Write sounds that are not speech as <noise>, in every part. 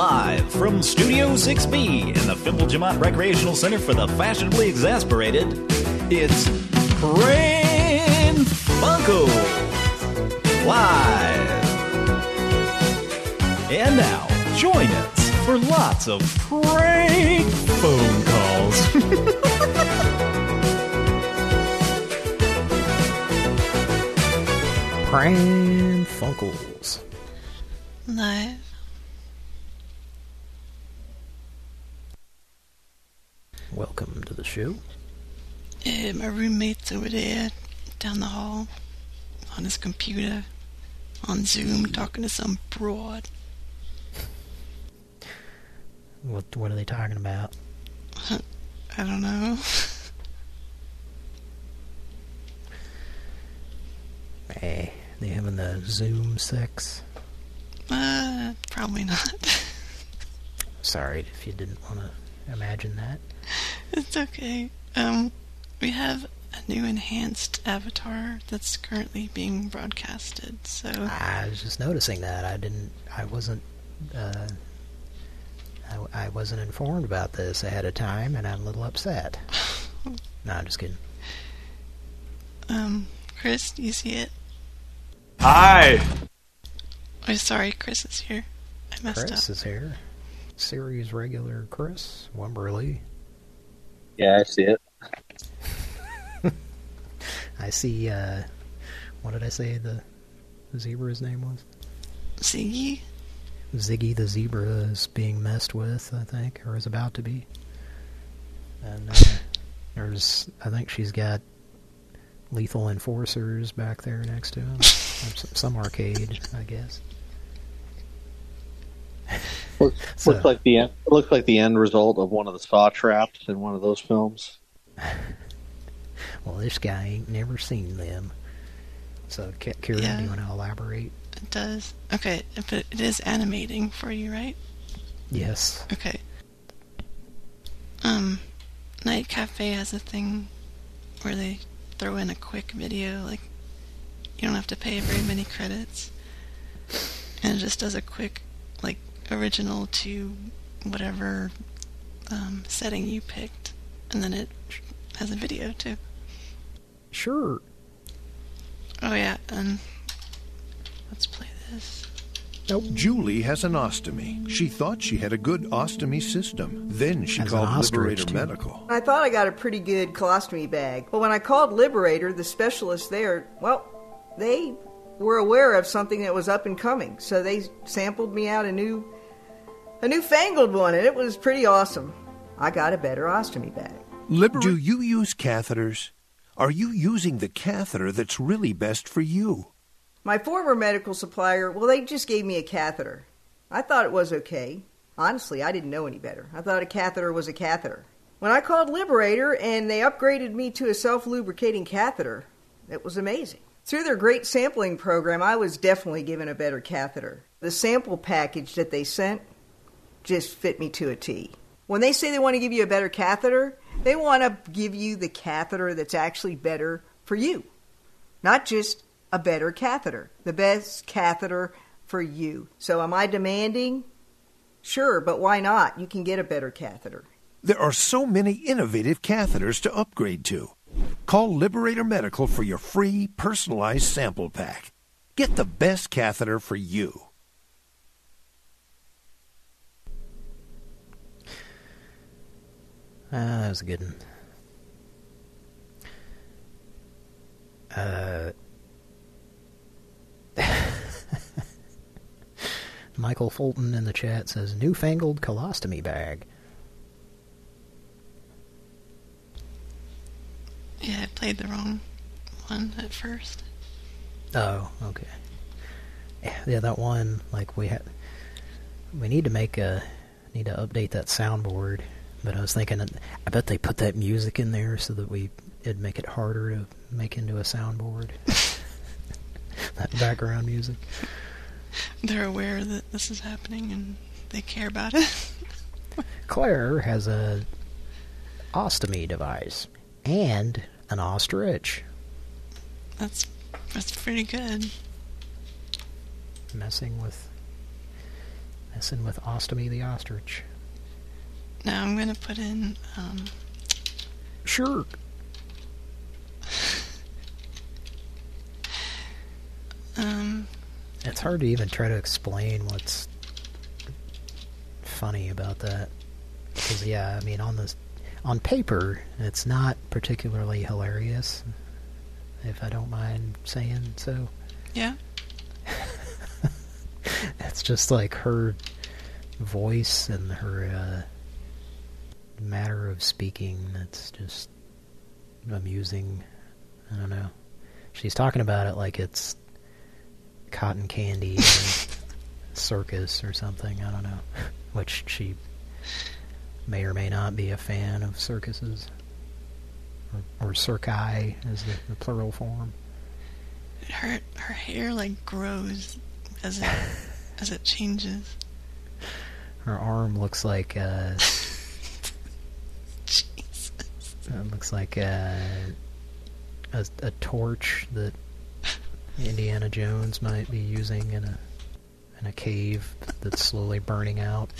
Live from Studio 6B in the Fimble Jamont Recreational Center for the Fashionably Exasperated, it's Pran Funkel Live. And now, join us for lots of prank phone calls. <laughs> Pran Funkels. Live. Welcome to the show. Uh, my roommate's over there down the hall on his computer on Zoom talking to some broad. What what are they talking about? <laughs> I don't know. Hey, <laughs> they having the Zoom sex? Uh, probably not. <laughs> Sorry if you didn't want to imagine that. <laughs> it's okay. Um, we have a new enhanced avatar that's currently being broadcasted, so I was just noticing that. I didn't. I wasn't. Uh, I, I wasn't informed about this ahead of time, and I'm a little upset. <laughs> no, I'm just kidding. um, Chris, do you see it? Hi. Oh, sorry, Chris is here. I messed Chris up. Chris is here. Series regular Chris Wimberly. Yeah, I see it. <laughs> I see. Uh, what did I say? The, the zebra's name was Ziggy? Ziggy the zebra is being messed with. I think, or is about to be. And uh, <laughs> there's, I think she's got lethal enforcers back there next to him. <laughs> some, some arcade, I guess. Look, <laughs> So- looks like the end, looks like the end result of one of the saw traps in one of those films. <laughs> Well, this guy ain't never seen them. So, Ki- Kieran, Yeah. do you want to elaborate? It does. Okay, but it is animating for you, right? Yes. Okay. Um, Night Cafe has a thing where they throw in a quick video, like you don't have to pay very many credits, and it just does a quick, like original to whatever um, setting you picked, and then it has a video too. Sure. Oh yeah, and let's play this. Now, Julie has an ostomy. She thought she had a good ostomy system. Then she Has an called Liberator too. Medical. I thought I got a pretty good colostomy bag. But when I called Liberator, the specialist there, well, they were aware of something that was up and coming. So they sampled me out a new a newfangled one and it was pretty awesome. I got a better ostomy bag. Do you use catheters? Are you using the catheter that's really best for you? My former medical supplier, well, they just gave me a catheter. I thought it was okay. Honestly, I didn't know any better. I thought a catheter was a catheter. When I called Liberator and they upgraded me to a self lubricating catheter, it was amazing. Through their great sampling program, I was definitely given a better catheter. The sample package that they sent just fit me to a T. When they say they want to give you a better catheter, they want to give you the catheter that's actually better for you not just a better catheter, the best catheter for you. So, am I demanding? Sure, but why not? You can get a better catheter. There are so many innovative catheters to upgrade to. Call Liberator Medical for your free personalized sample pack. Get the best catheter for you. Ah, that was a good one. Uh, <laughs> Michael Fulton in the chat says, newfangled colostomy bag. Yeah, I played the wrong one at first. Oh, okay. Yeah, Yeah, that one, like, we had... We need to make a... Need to update that soundboard. But I was thinking, I bet they put that music in there so that we... It'd make it harder to make into a soundboard. <laughs> that background music. They're aware that this is happening and they care about it. <laughs> Claire has a ostomy device and an ostrich. That's that's pretty good. Messing with Messing with Ostomy the ostrich. Now I'm gonna put in. Um, Sure. <laughs> um, It's hard to even try to explain what's funny about that. Because yeah, I mean, on this, on paper, it's not particularly hilarious. If I don't mind saying so. yeah. <laughs> It's just like her voice and her uh, matter of speaking that's just amusing. I don't know. She's talking about it like it's cotton candy or <laughs> circus or something. I don't know. <laughs> Which she may or may not be a fan of circuses. Or, or circi is the, the plural form. Her her hair like grows as it <laughs> as it changes. Her arm looks like uh, Jesus. It looks like a, a a torch that Indiana Jones might be using in a in a cave that's slowly burning out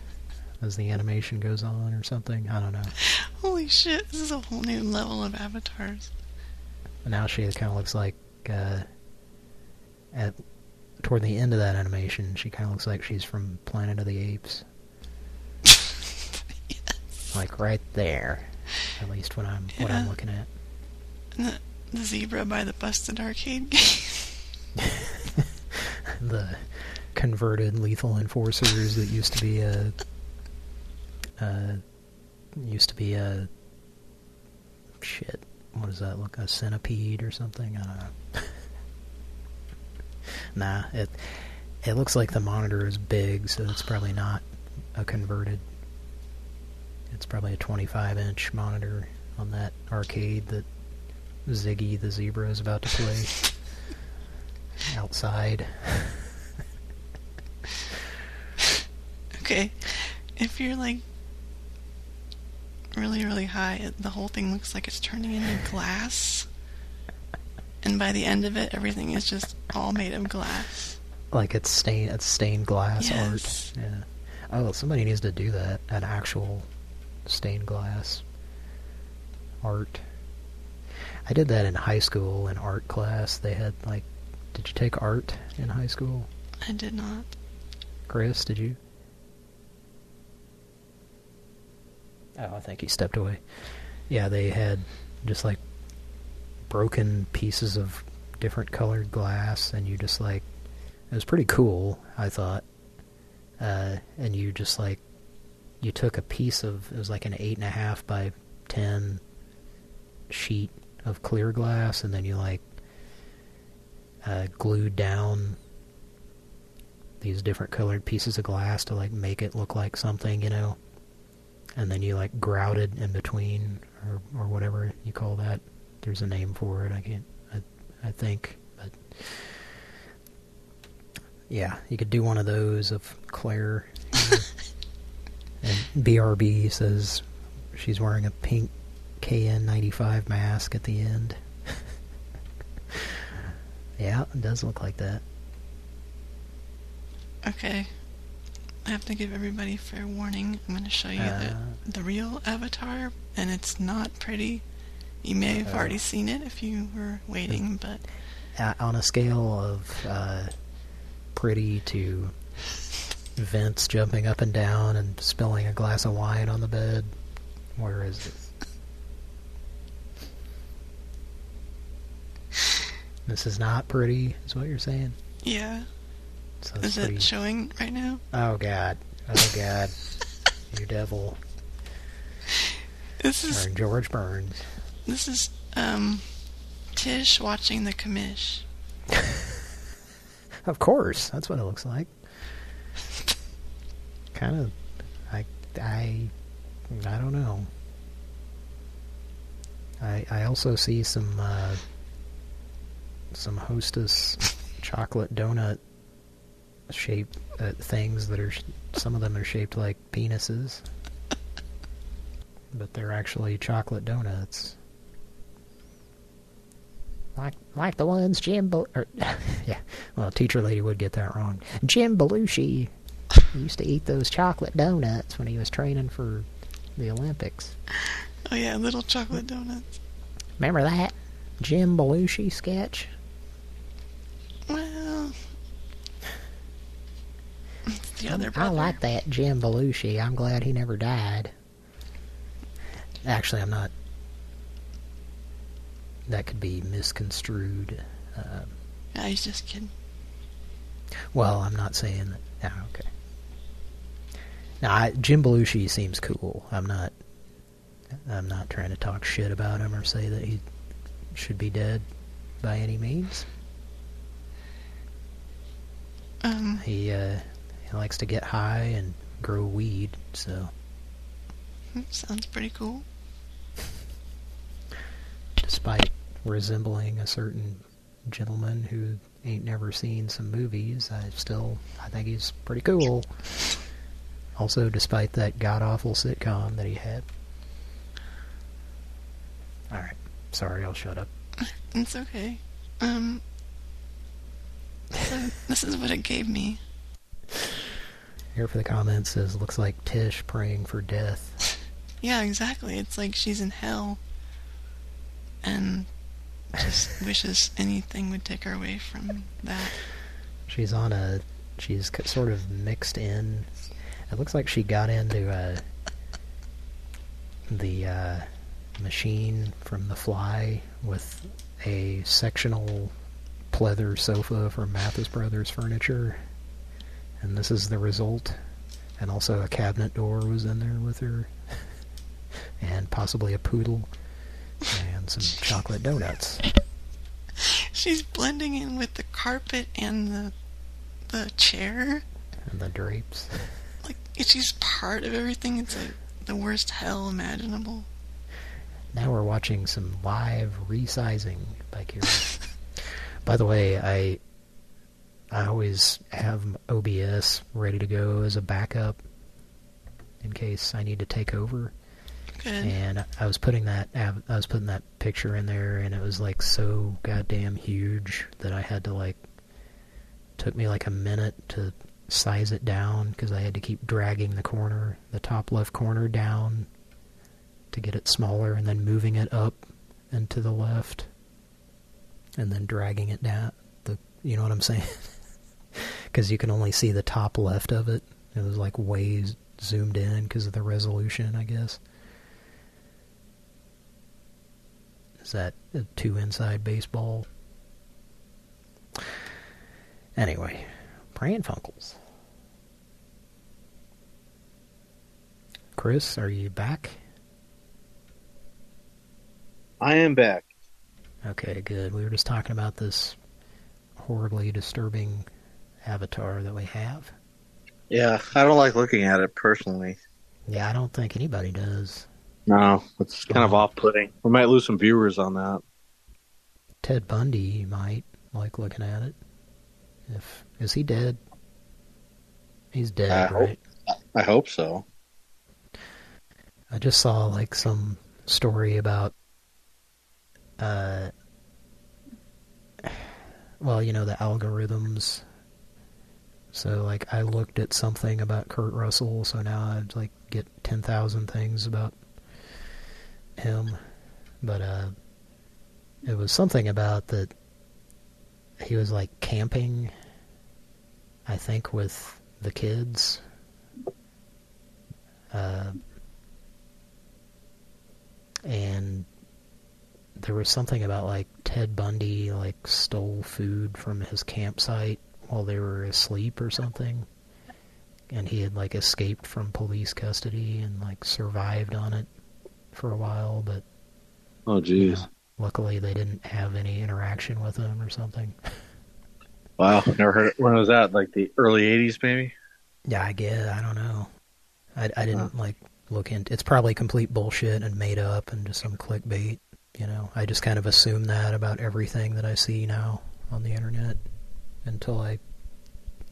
<laughs> as the animation goes on or something. I don't know. Holy shit! This is a whole new level of avatars. Now she kind of looks like uh, at toward the end of that animation, she kind of looks like she's from Planet of the Apes. <laughs> Like right there, at least what I'm what I'm looking at. The, the zebra by the busted arcade game. <laughs> the converted lethal enforcers that used to be a uh used to be a shit what does that look a centipede or something i don't know <laughs> nah it it looks like the monitor is big so it's probably not a converted it's probably a 25 inch monitor on that arcade that ziggy the zebra is about to play <laughs> outside Okay, if you're like really really high, the whole thing looks like it's turning into glass. And by the end of it, everything is just all made of glass. like it's stained it's stained glass Yes. art. Yeah. Oh, somebody needs to do that. An actual stained glass art. I did that in high school in art class. They had like did you take art in high school? I did not. Chris, did you? Oh, I think he stepped away. Yeah, they had just like broken pieces of different colored glass, and you just like it was pretty cool. I thought, uh, and you just like you took a piece of it was like an eight and a half by ten sheet of clear glass, and then you like uh, glued down these different colored pieces of glass to like make it look like something, you know. And then you like grouted in between, or or whatever you call that. There's a name for it. I can't. I I think, but yeah, you could do one of those of Claire. you <laughs> know. And BRB says she's wearing a pink KN95 mask at the end. <laughs> yeah, it does look like that. Okay. I have to give everybody fair warning. I'm going to show you Uh. the, the real avatar, and it's not pretty. You may have Uh. already seen it if you were waiting, but uh, on a scale of uh, pretty to Vince jumping up and down and spilling a glass of wine on the bed, where is it? This is not pretty, is what you're saying? yeah. So Is pretty... it showing right now? Oh god. Oh god. <laughs> you devil. This is Or George Burns. this is um Tish watching the commish. <laughs> Of course, that's what it looks like. Kind of, I, I, I don't know. I I also see some uh, some Hostess chocolate donut shaped uh, things that are some of them are shaped like penises, but they're actually chocolate donuts. Like like the ones Jim, Bel- or, <laughs> yeah. Well, teacher lady would get that wrong. Jim Belushi used to eat those chocolate donuts when he was training for the Olympics. Oh yeah, little chocolate donuts. Remember that Jim Belushi sketch? Well, the other I like that Jim Belushi. I'm glad he never died. Actually, I'm not. That could be misconstrued. Uh, Yeah, he's just kidding. well, I'm not saying that. Okay. Now, I, Jim Belushi seems cool. I'm not. I'm not trying to talk shit about him or say that he should be dead by any means. Um, He uh, he likes to get high and grow weed, so sounds pretty cool. Despite resembling a certain gentleman who ain't never seen some movies, I still I think he's pretty cool. Also, despite that god awful sitcom that he had. All right, sorry, I'll shut up. <laughs> It's okay. Um, so <laughs> this is what it gave me. Here for the comments says looks like Tish praying for death. <laughs> Yeah, exactly. It's like she's in hell and just wishes anything would take her away from that. She's on a she's sort of mixed in. It looks like she got into uh, the uh, machine from The Fly with a sectional pleather sofa from Mathis Brothers Furniture, and this is the result. And also a cabinet door was in there with her, <laughs> and possibly a poodle, and some chocolate donuts. <laughs> She's blending in with the carpet and the the chair. And the drapes. <laughs> Like she's part of everything. It's like the worst hell imaginable. Now we're watching some live resizing by Kira. <laughs> by the way, I I always have OBS ready to go as a backup in case I need to take over. Good. And I was putting that I was putting that picture in there, and it was like so goddamn huge that I had to like took me like a minute to size it down because I had to keep dragging the corner, the top left corner down to get it smaller, and then moving it up and to the left, and then dragging it down. The you know what I'm saying? <laughs> Because you can only see the top left of it. It was like way zoomed in because of the resolution, I guess. Is that a two inside baseball? Anyway, Pran Funkels. Chris, are you back? I am back. Okay, good. We were just talking about this horribly disturbing avatar that we have. Yeah, I don't like looking at it personally. Yeah, I don't think anybody does. No, it's kind of off-putting. We might lose some viewers on that. Ted Bundy might like looking at it. If is he dead? He's dead, I hope- right? I hope so. I just saw like some story about uh well, you know, the algorithms. So like I looked at something about Kurt Russell, so now I'd like get 10,000 things about him. But uh it was something about that he was like camping I think with the kids uh and there was something about like Ted Bundy like stole food from his campsite while they were asleep or something and he had like escaped from police custody and like survived on it for a while but Oh, jeez. luckily they didn't have any interaction with him or something <laughs> Wow, never heard. It. When was that? Like the early '80s, maybe? yeah I guess I don't know I, I didn't like look into it's probably complete bullshit and made up and just some clickbait you know I just kind of assume that about everything that I see now on the internet until I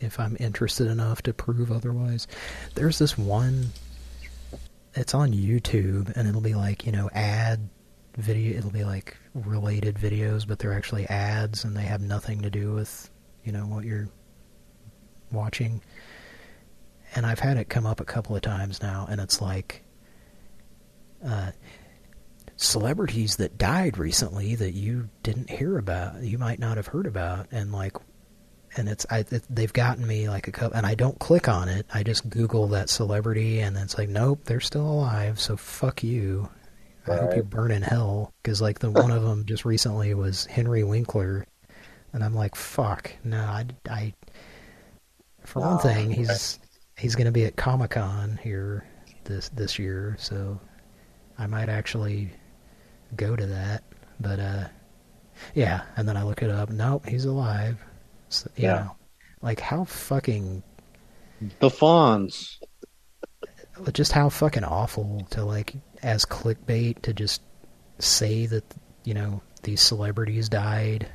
if I'm interested enough to prove otherwise there's this one it's on YouTube and it'll be like you know ad video it'll be like related videos but they're actually ads and they have nothing to do with you know what you're watching. And I've had it come up a couple of times now, and it's like uh, celebrities that died recently that you didn't hear about, you might not have heard about, and like, and it's I it, they've gotten me like a couple, and I don't click on it. I just Google that celebrity, and it's like, nope, they're still alive, so fuck you. I hope you burn in hell because like the one of them <laughs> just recently was Henry Winkler, and I'm like, fuck, no, I, I for one Oh, thing, he's he's going to be at Comic Con here this this year, so I might actually go to that. But uh, yeah, and then I look it up. Nope, he's alive. So, you Yeah. know, like how fucking The Fonz. just how fucking awful to like as clickbait to just say that you know these celebrities died.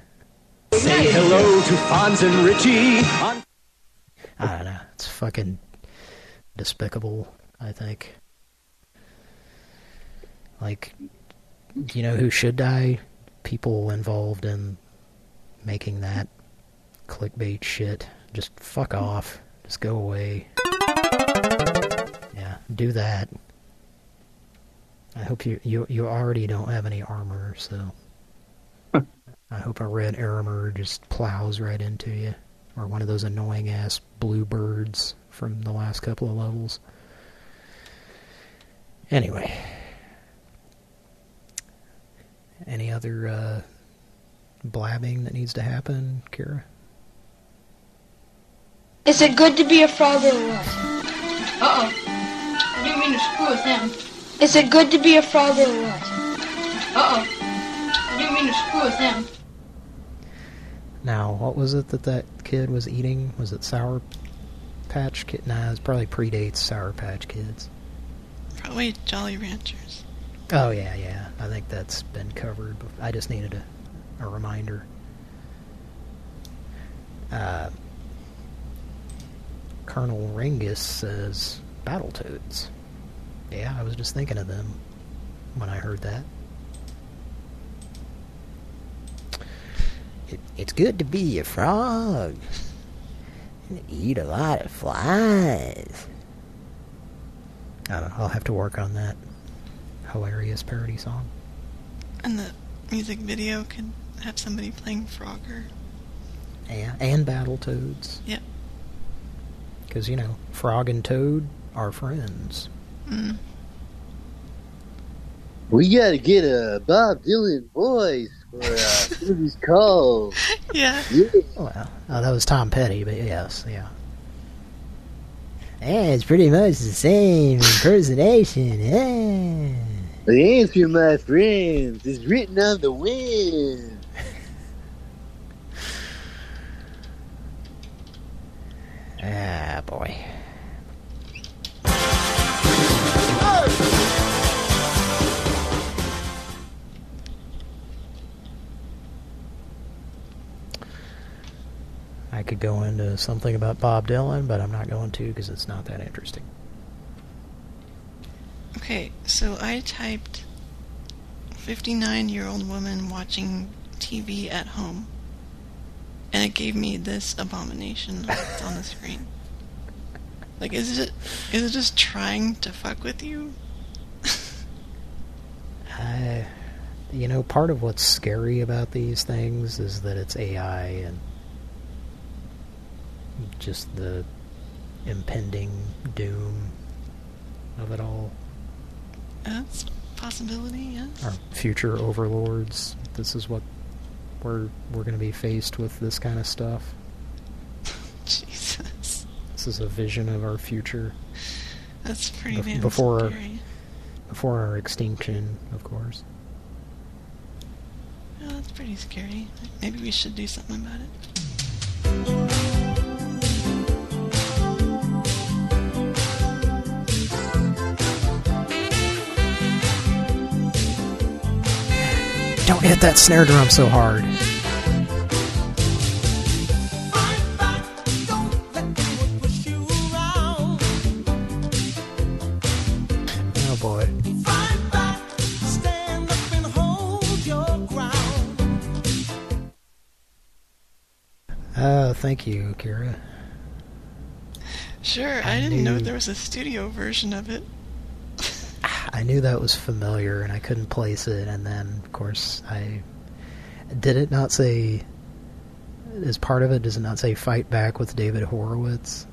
Say hello to Fonz and Richie. On I don't know. It's fucking despicable, I think. Like, you know who should die? People involved in making that clickbait shit. Just fuck off. Just go away. Yeah, do that. I hope you you you already don't have any armor, so <laughs> I hope a red armor just plows right into you. Or one of those annoying ass blue birds from the last couple of levels. Anyway. Any other uh, blabbing that needs to happen, Kira? Is it good to be a frog or what? Uh-oh. I didn't mean to screw with him. Is it good to be a frog or what? Uh-oh. I didn't mean to screw with him. Now, what was it that that kid was eating? Was it Sour Patch Kid? Nah, it probably predates Sour Patch Kids. Probably Jolly Ranchers. Oh, yeah, yeah. I think that's been covered. I just needed a, a reminder. Uh, Colonel Ringus says Battletoads. Yeah, I was just thinking of them when I heard that. It, it's good to be a frog. And eat a lot of flies. I don't know. I'll have to work on that hilarious parody song. And the music video could have somebody playing Frogger. Yeah, and Battletoads. Yep. Because, you know, Frog and Toad are friends. Mm. We gotta get a Bob Dylan voice for uh, what he's called. Yeah. Yeah. Well, oh, that was Tom Petty, but yes, yeah. Yeah, it's pretty much the same impersonation. Yeah. The answer, my friends, is written on the wind. Ah, boy. I could go into something about Bob Dylan, but I'm not going to because it's not that interesting. Okay, so I typed 59 year old woman watching TV at home. And it gave me this abomination that's on the screen. <laughs> Like, is it is it just trying to fuck with you? I, you know, part of what's scary about these things is that it's AI and just the impending doom of it all. That's a possibility, yes. Our future overlords. This is what we're we're going to be faced with. This kind of stuff. <laughs> Jesus. This is a vision of our future That's pretty Bef- before- scary. before our extinction, of course. Yeah, that's pretty scary. Maybe we should do something about it. Hit that snare drum so hard. Oh boy. Oh, thank you, Kira. Sure, I, didn't know there was a studio version of it. I knew that was familiar, and I couldn't place it. And then, of course, I did it not say. As part of it, does it not say "Fight Back" with David Horowitz?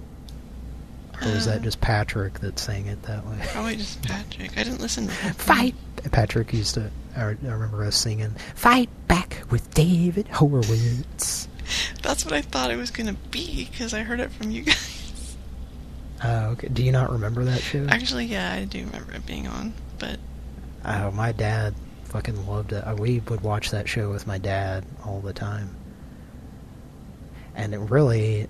Or was that Uh, just Patrick that sang it that way? Probably just Patrick. I didn't listen to. Fight! Patrick used to. I I remember us singing "Fight Back" with David Horowitz. <laughs> That's what I thought it was gonna be because I heard it from you guys. Oh, okay. Do you not remember that show? Actually, yeah, I do remember it being on, but Oh, my dad fucking loved it. Uh, We would watch that show with my dad all the time. And it really,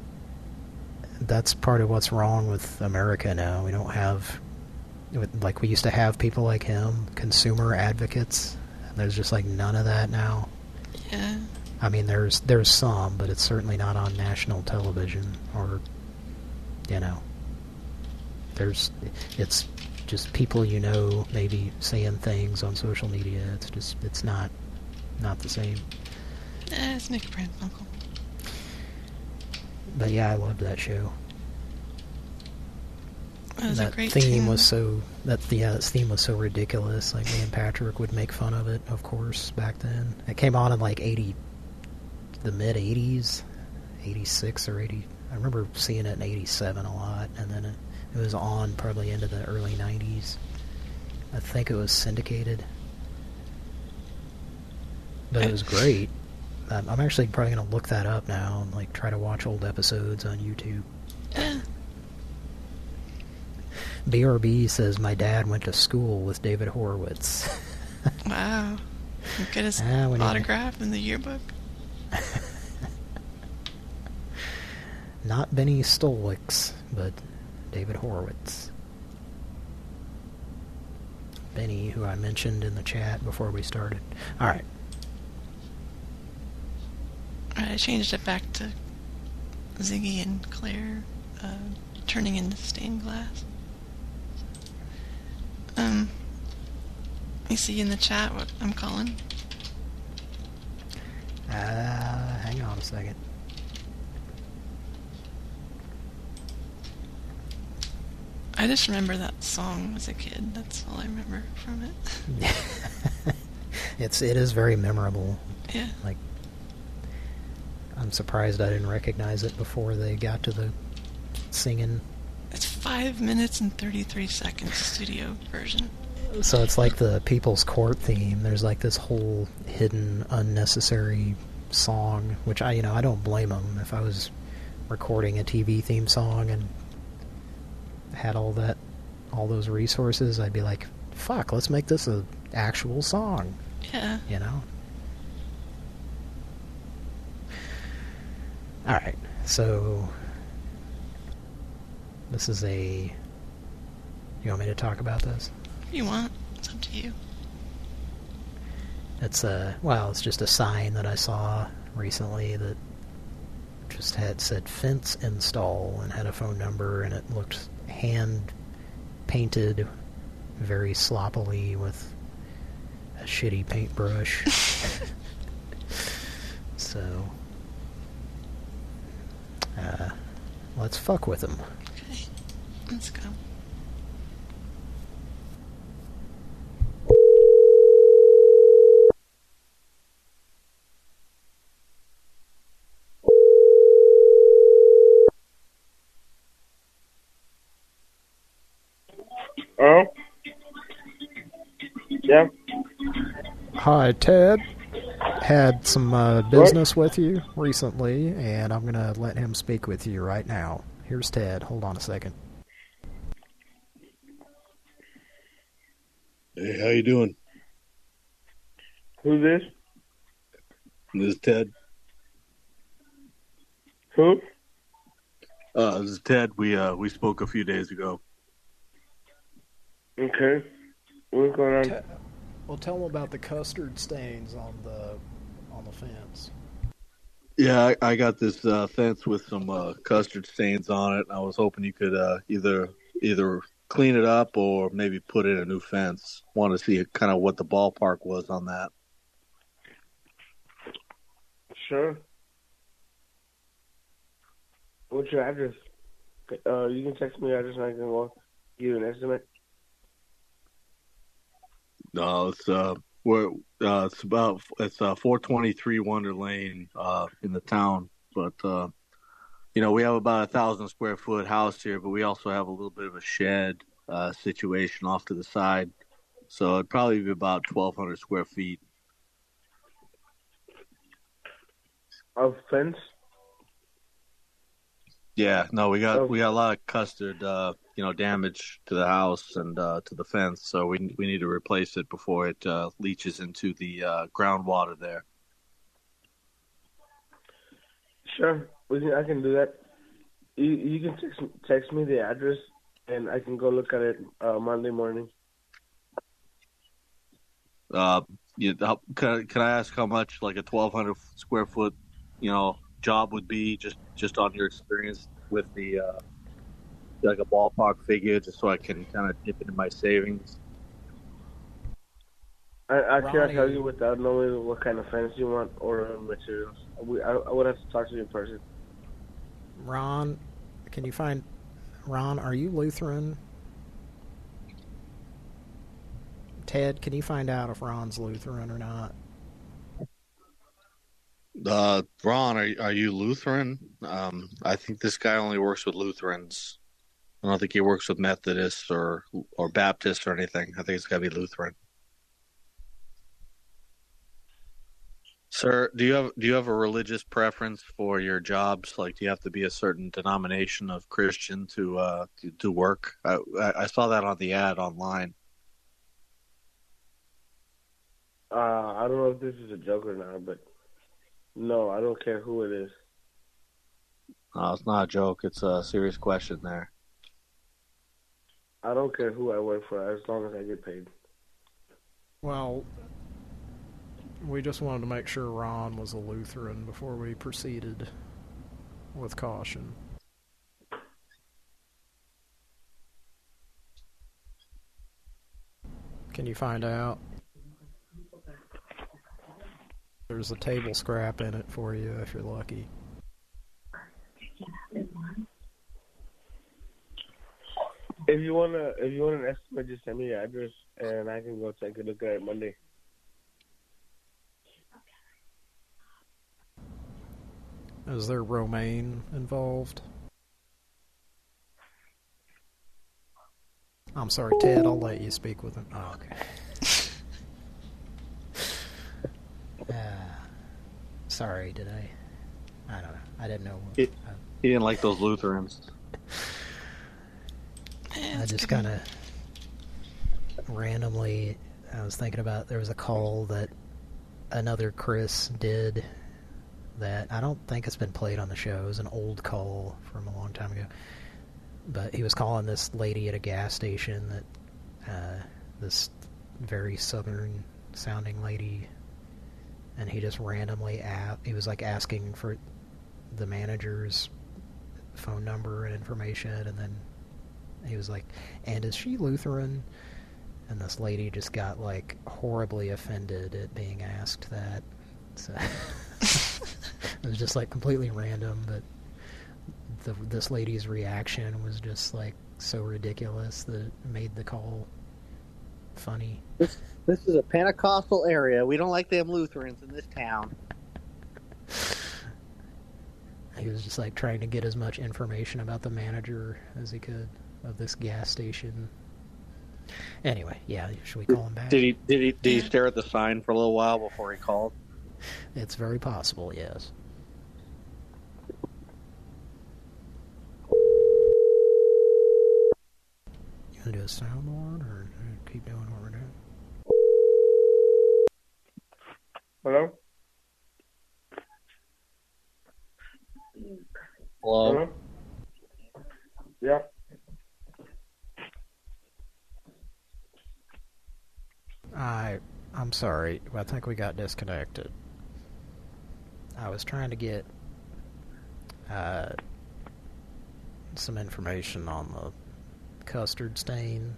that's part of what's wrong with America now. We don't have, like we used to have people like him, consumer advocates. And there's just like none of that now. yeah. I mean, there's there's some, but it's certainly not on national television or, you know, there's it's just people you know maybe saying things on social media. It's just it's not not the same. Eh, it's Nick Brandfunkel. But yeah, I loved that show. That that theme tune. was so that yeah, that theme was so ridiculous. Like me and Patrick would make fun of it, of course, back then. It came on in like eighty, the mid '80s, '86 or '80. I remember seeing it in '87 a lot, and then it, it was on probably into the early '90s. I think it was syndicated, but it was great. Um, I'm actually probably gonna look that up now and like try to watch old episodes on YouTube. <clears throat> BRB says my dad went to school with David Horowitz. <laughs> wow. You Get his Ah, to- autograph in the yearbook. <laughs> Not Benny Stolwicks, but David Horowitz. Benny, who I mentioned in the chat before we started. All right. Alright, I changed it back to Ziggy and Claire uh, turning into stained glass. Um, you see in the chat what I'm calling? Uh, hang on a second. I just remember that song as a kid. That's all I remember from it. It's it is very memorable. Yeah. Like I'm surprised I didn't recognize it before they got to the singing. It's five minutes and 33 seconds studio version. So it's like the People's Court theme. There's like this whole hidden, unnecessary song, which I, you know, I don't blame them. If I was recording a TV theme song and had all that, all those resources, I'd be like, fuck, let's make this a actual song, Yeah. you know? Alright, so this is a... You want me to talk about this? You want, it's up to you. It's a well, it's just a sign that I saw recently that just had said fence install and had a phone number and it looked hand painted very sloppily with a shitty paintbrush. <laughs> so uh, let's fuck with them. Okay. Let's go. Hi, Ted. Had some uh, business with you recently, and I'm going to let him speak with you right now. Here's Ted. Hold on a second. Hey, how you doing? Who's this? This is Ted. Who? Uh, this is Ted. We uh we spoke a few days ago. Okay. What's going on? Te- well, tell them about the custard stains on the on the fence. Yeah, I, I got this uh, fence with some uh, custard stains on it. I was hoping you could uh, either either clean it up or maybe put in a new fence. Want to see kind of what the ballpark was on that. Sure. What's your address? Uh, you can text me your address and I can go give you an estimate. No, it's uh, we're uh, it's about it's uh 423 Wonder Lane uh in the town, but uh, you know we have about a thousand square foot house here, but we also have a little bit of a shed uh situation off to the side, so it'd probably be about 1200 square feet. Of fence? Yeah, no, we got Oh. we got a lot of custard, uh, you know, damage to the house and uh, to the fence, so we we need to replace it before it uh, leaches into the uh, groundwater there. Sure, we can, I can do that. You you can text text me the address and I can go look at it uh, Monday morning. Uh, you, how, can, can I ask how much like a 1,200 square foot, you know, job would be just just on your experience with the uh, like a ballpark figure, just so I can kind of dip into my savings. I, I cannot Ronnie. tell you without knowing what kind of fence you want or materials. We, I, I would have to talk to you in person. Ron, can you find Ron? Are you Lutheran? Ted, can you find out if Ron's Lutheran or not? Uh, Ron, are are you Lutheran? Um, I think this guy only works with Lutherans. I don't think he works with Methodists or or Baptists or anything. I think it's got to be Lutheran. Sir, do you have do you have a religious preference for your jobs? Like, do you have to be a certain denomination of Christian to uh to, to work? I, I saw that on the ad online. Uh, I don't know if this is a joke or not, but no, I don't care who it is. No, it's not a joke. It's a serious question there. I don't care who I work for as long as I get paid. Well, we just wanted to make sure Ron was a Lutheran before we proceeded with caution. Can you find out? There's a table scrap in it for you if you're lucky. If you wanna, if you want an estimate, just send me your address and I can go take a look at it Monday. Is there romaine involved? I'm sorry, Ted. I'll let you speak with him. Oh, okay. Ah, <laughs> sorry, did I? I don't know. I didn't know. He, he didn't like those Lutherans. <laughs> I just kind of randomly. I was thinking about there was a call that another Chris did that I don't think it's been played on the show. It was an old call from a long time ago. But he was calling this lady at a gas station that uh, this very southern sounding lady, and he just randomly asked, he was like asking for the manager's phone number and information, and then he was like, "And is she Lutheran?" And this lady just got like horribly offended at being asked that. So <laughs> it was just like completely random, but the this lady's reaction was just like so ridiculous that it made the call funny. This this is a Pentecostal area. We don't like them Lutherans in this town. He was just like trying to get as much information about the manager as he could of this gas station. Anyway, yeah, should we call him back? Did he did he did he stare at the sign for a little while before he called? It's very possible, yes. You want to do a soundboard or uh, keep doing what we're doing? Hello. Hello. Yeah. I I'm sorry. I think we got disconnected. I was trying to get uh, some information on the custard stain.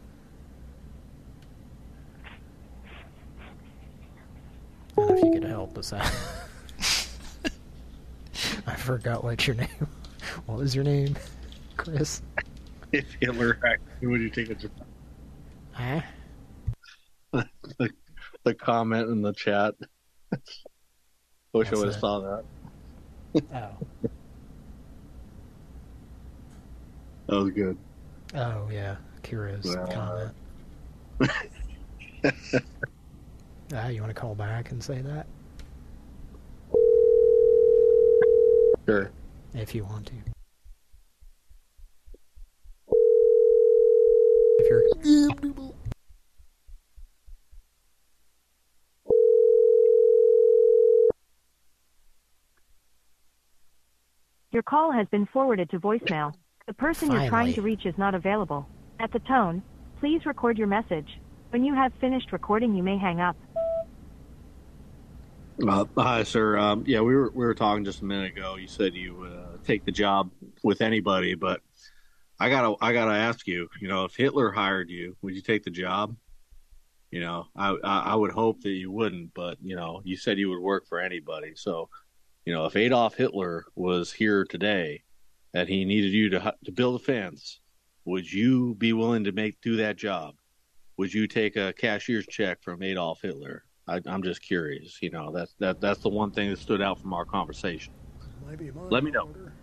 And if you could help us out. <laughs> I forgot what your name. What was your name? Chris? If Hitler would you take a job? Huh? <laughs> the, the comment in the chat. <laughs> Wish I would have that? saw that. Oh. <laughs> That was good. Oh yeah, Kira's Well, comment. ah, you want to call back and say that Sure. if you want to. If you're Your call has been forwarded to voicemail. The person you're trying to reach is not available. At the tone, please record your message. When you have finished recording, you may hang up. Uh, hi, sir. Um, yeah, we were we were talking just a minute ago. You said you would uh, take the job with anybody, but I gotta I gotta ask you. You know, if Hitler hired you, would you take the job? You know, I I, I would hope that you wouldn't, but you know, you said you would work for anybody. So, you know, if Adolf Hitler was here today and he needed you to hu- to build a fence, would you be willing to make do that job? Would you take a cashier's check from Adolf Hitler? I, I'm just curious. You know, that's that that's the one thing that stood out from our conversation. Maybe Let me know. Well,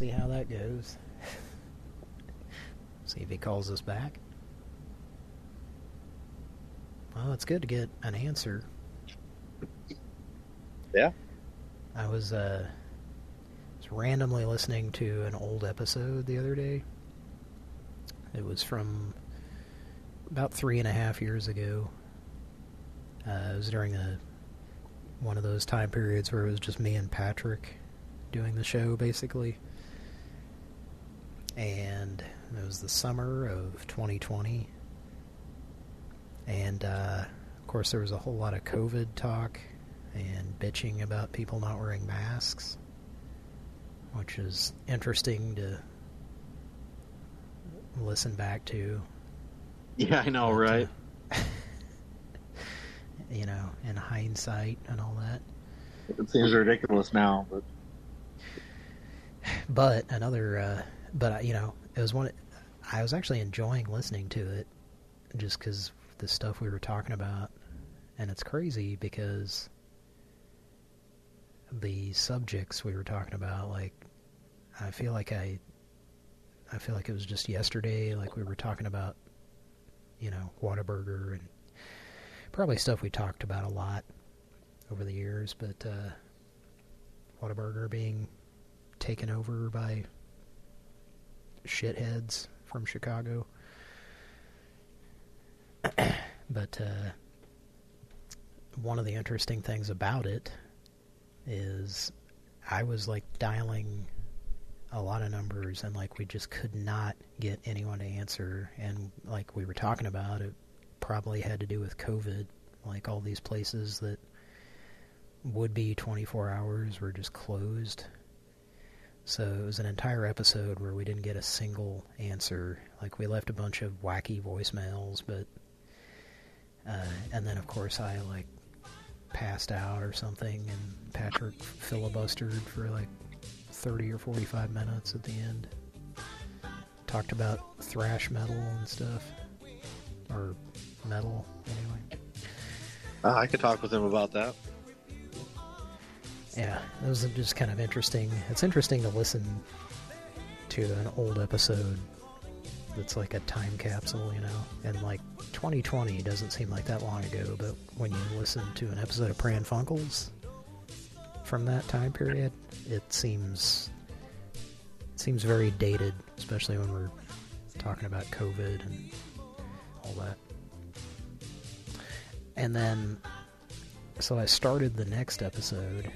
see how that goes. <laughs> see if he calls us back. Well, it's good to get an answer. Yeah. I was uh, was randomly listening to an old episode the other day. It was from about three and a half years ago. Uh, it was during the one of those time periods where it was just me and Patrick doing the show, basically. And it was the summer of 2020. And, uh, of course, there was a whole lot of COVID talk and bitching about people not wearing masks, which is interesting to listen back to. Yeah, I know, right? <laughs> You know, in hindsight and all that. It seems ridiculous now, but But another, uh, but you know, it was one. I was actually enjoying listening to it, just because the stuff we were talking about, and it's crazy because the subjects we were talking about, like, I feel like I, I feel like it was just yesterday, like we were talking about, you know, Whataburger and probably stuff we talked about a lot over the years, but uh, Whataburger being taken over by shitheads from Chicago. <clears throat> but uh, one of the interesting things about it is I was like dialing a lot of numbers and like we just could not get anyone to answer. And like we were talking about it probably had to do with COVID. Like all these places that would be 24 hours were just closed so it was an entire episode where we didn't get a single answer. Like we left a bunch of wacky voicemails, but uh, and then of course I like passed out or something, and Patrick filibustered for like thirty or forty-five minutes at the end. Talked about thrash metal and stuff, or metal anyway. uh, I could talk with him about that. Yeah, it was just kind of interesting. It's interesting to listen to an old episode that's like a time capsule, you know? And like 2020 doesn't seem like that long ago, but when you listen to an episode of Pran Funkels from that time period, it seems it seems very dated, especially when we're talking about COVID and all that. And then so I started the next episode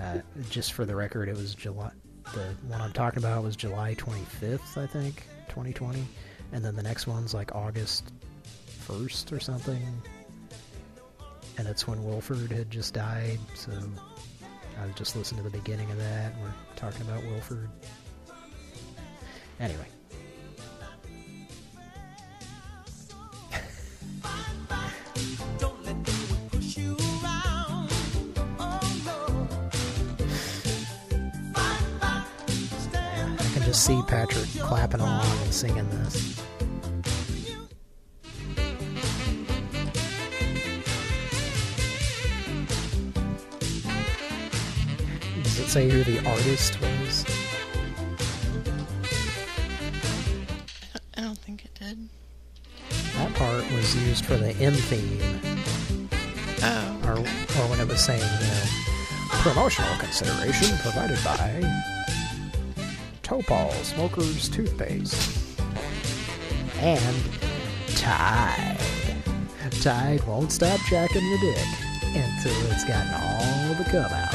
uh, just for the record, it was July. The one I'm talking about was July 25th, I think, 2020, and then the next one's like August 1st or something. And it's when Wilford had just died, so I just listened to the beginning of that. We're talking about Wilford. Anyway, just see Patrick clapping along and singing this. Does it say who the artist was? I don't think it did. That part was used for the end theme. Oh. Or, or when it was saying, you know, promotional consideration provided by Topol Smokers Toothpaste and Tide. Tide won't stop jacking your dick until it's gotten all the cum out.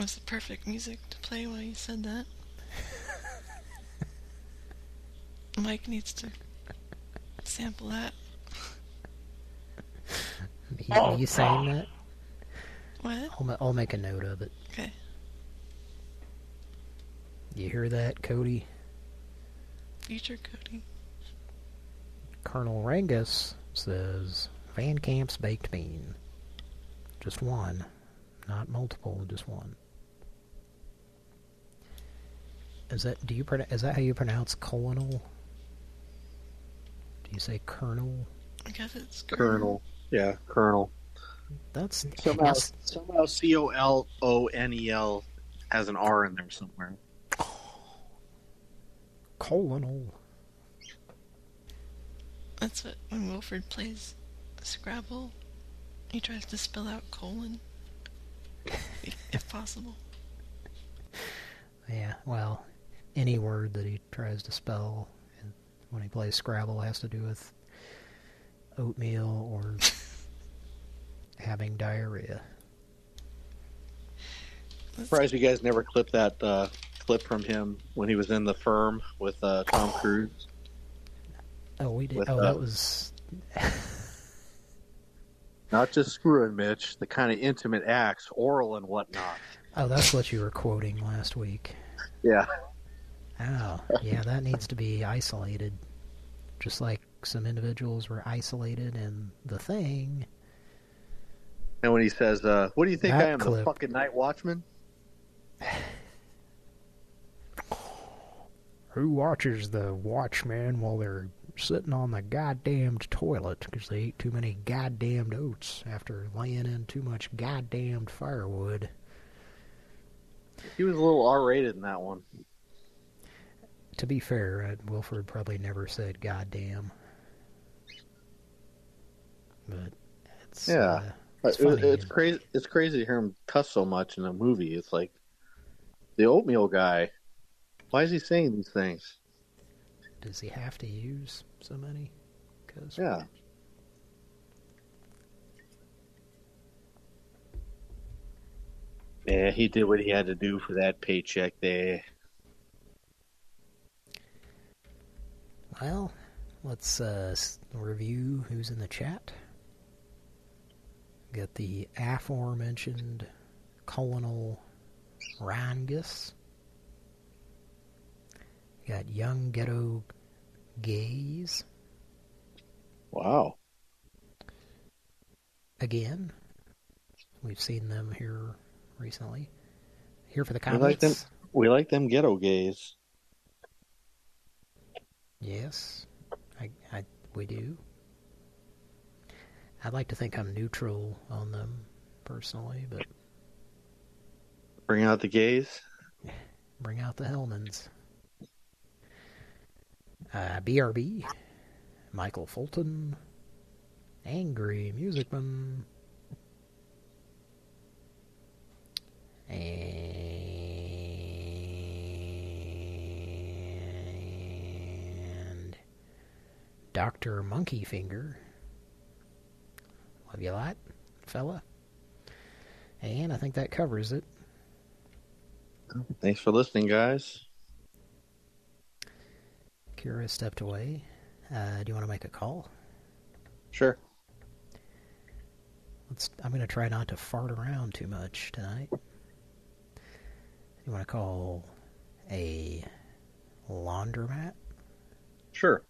Was the perfect music to play while you said that? <laughs> Mike needs to sample that. You, are you saying that? What? I'll, ma- I'll make a note of it. Okay. You hear that, Cody? Future Cody. Colonel Rangus says Van Camp's baked bean. Just one. Not multiple, just one. Is that do you pronounce is that how you pronounce colonel? Do you say colonel? I guess it's colonel. Colonel. Yeah, Colonel. That's Somehow, yes. somehow C O L O N E L has an R in there somewhere. <sighs> colonel. That's what when Wilford plays Scrabble, he tries to spell out colon, <laughs> if possible. Yeah, well, any word that he tries to spell when he plays Scrabble has to do with oatmeal or having diarrhea. Surprised you guys never clipped that uh, clip from him when he was in the firm with uh, Tom Cruise. Oh, we did. With, oh, uh, that was. <laughs> Not just screwing Mitch, the kind of intimate acts, oral and whatnot. Oh, that's what you were quoting last week. Yeah. Oh, yeah, that needs to be isolated. Just like some individuals were isolated in the thing. And when he says, uh, "What do you think That I am, clip. the fucking night watchman?" <sighs> Who watches the watchman while they're sitting on the goddamned toilet because they ate too many goddamned oats after laying in too much goddamned firewood? He was a little R-rated in that one. To be fair, Wilford probably never said goddamn. But it's Yeah, uh, it's funny. it's crazy. It's crazy to hear him cuss so much in a movie. It's like the oatmeal guy. Why is he saying these things? Does he have to use so many? Cause Yeah. Yeah, he did what he had to do for that paycheck there. Well, let's uh, review who's in the chat. Got the aforementioned Colonel Rangus. Got Young Ghetto Gays Wow. again. We've seen them here recently. Here for the We like them. We like them ghetto gays. Yes, I, I, we do. I'd like to think I'm neutral on them personally, but Bring out the gays. bring out the Hellmans. Uh, BRB, Michael Fulton, Angry Musicman, and Dr. Monkey Finger. Love you a lot, fella. And I think that covers it. Thanks for listening, guys. Kira stepped away. Uh, do you want to make a call? Sure. Let's. I'm going to try not to fart around too much tonight. You want to call a laundromat? Sure.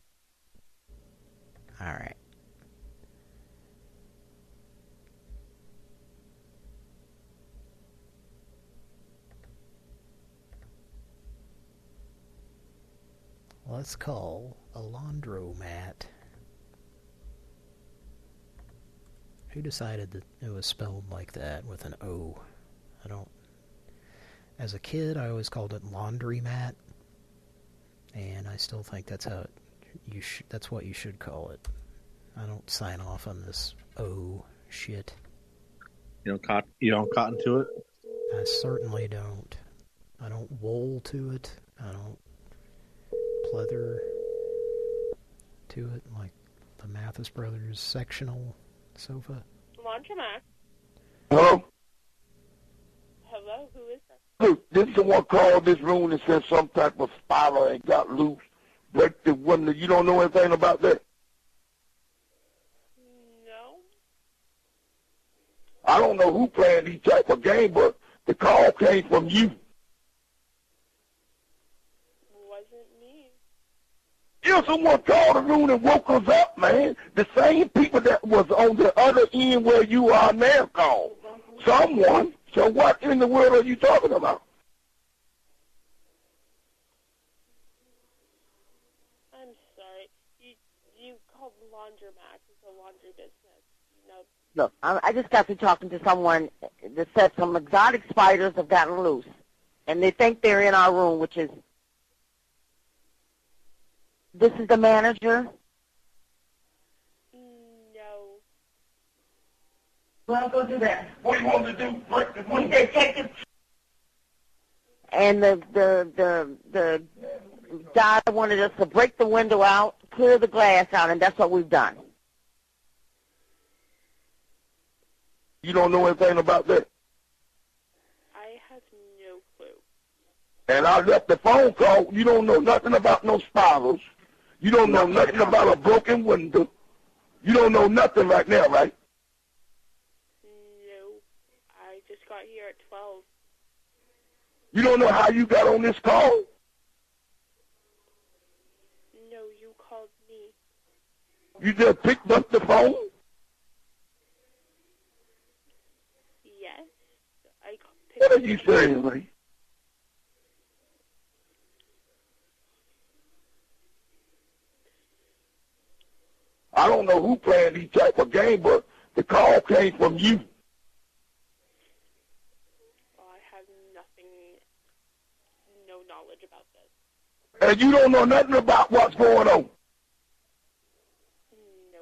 All right. Let's call a laundromat. Who decided that it was spelled like that with an O? I don't... As a kid, I always called it laundromat. And I still think that's how it, you sh that's what you should call it. I don't sign off on this O shit. You don't cotton, you don't cotton to it. I certainly don't. I don't wool to it. I don't pleather to it like the Mathis Brothers sectional sofa. Laundromat. Hello? Hello, who is that? Look, did someone call this room and said some type of spider and got loose? Break the window. You don't know anything about that? No. I don't know who playing these type of game, but the call came from you. Wasn't me. Yeah, someone called the room and woke us up, man. The same people that was on the other end where you are now called. Someone. So what in the world are you talking about? I'm sorry. You you called the Laundromat. It's a laundry business. No. Look, I, I just got to talking to someone that said some exotic spiders have gotten loose, and they think they're in our room, which is. This is the manager. No. Well, go do that. What do you want to do? Break the We said take. And the the the the guy wanted us to break the window out, clear the glass out, and that's what we've done. You don't know anything about that. I have no clue. And I left the phone call. You don't know nothing about no spirals. You don't know nothing about a broken window. You don't know nothing right now, right? No. I just got here at 12. You don't know how you got on this call? No, you called me. You just picked up the phone? Yes. I ca- picked What are you saying, Ray? I don't know who playing these type of game, but the call came from you. I have nothing, no knowledge about this. And you don't know nothing about what's going on. No.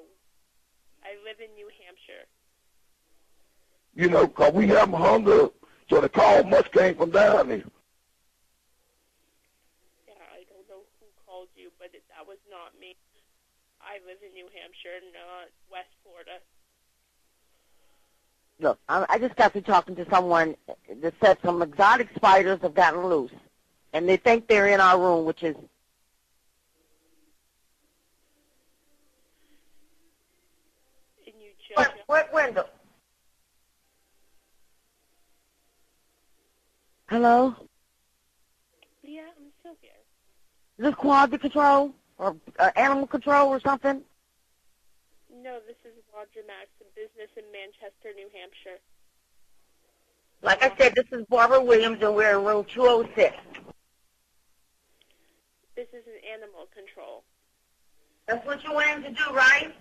I live in New Hampshire. You know, cause we have hunger, so the call must came from down there. Yeah, I don't know who called you, but it, that was not me. I live in New Hampshire, not West Florida. Look, I, I just got to talking to someone that said some exotic spiders have gotten loose, and they think they're in our room, which is. And you just What, what window? Hello? Yeah, I'm still here. Is this quality control or uh, animal control or something? No, this is Laundromax, a business in Manchester, New Hampshire. Like I said, this is Barbara Williams, and we're in room 206. This is an animal control. That's what you want him to do, right?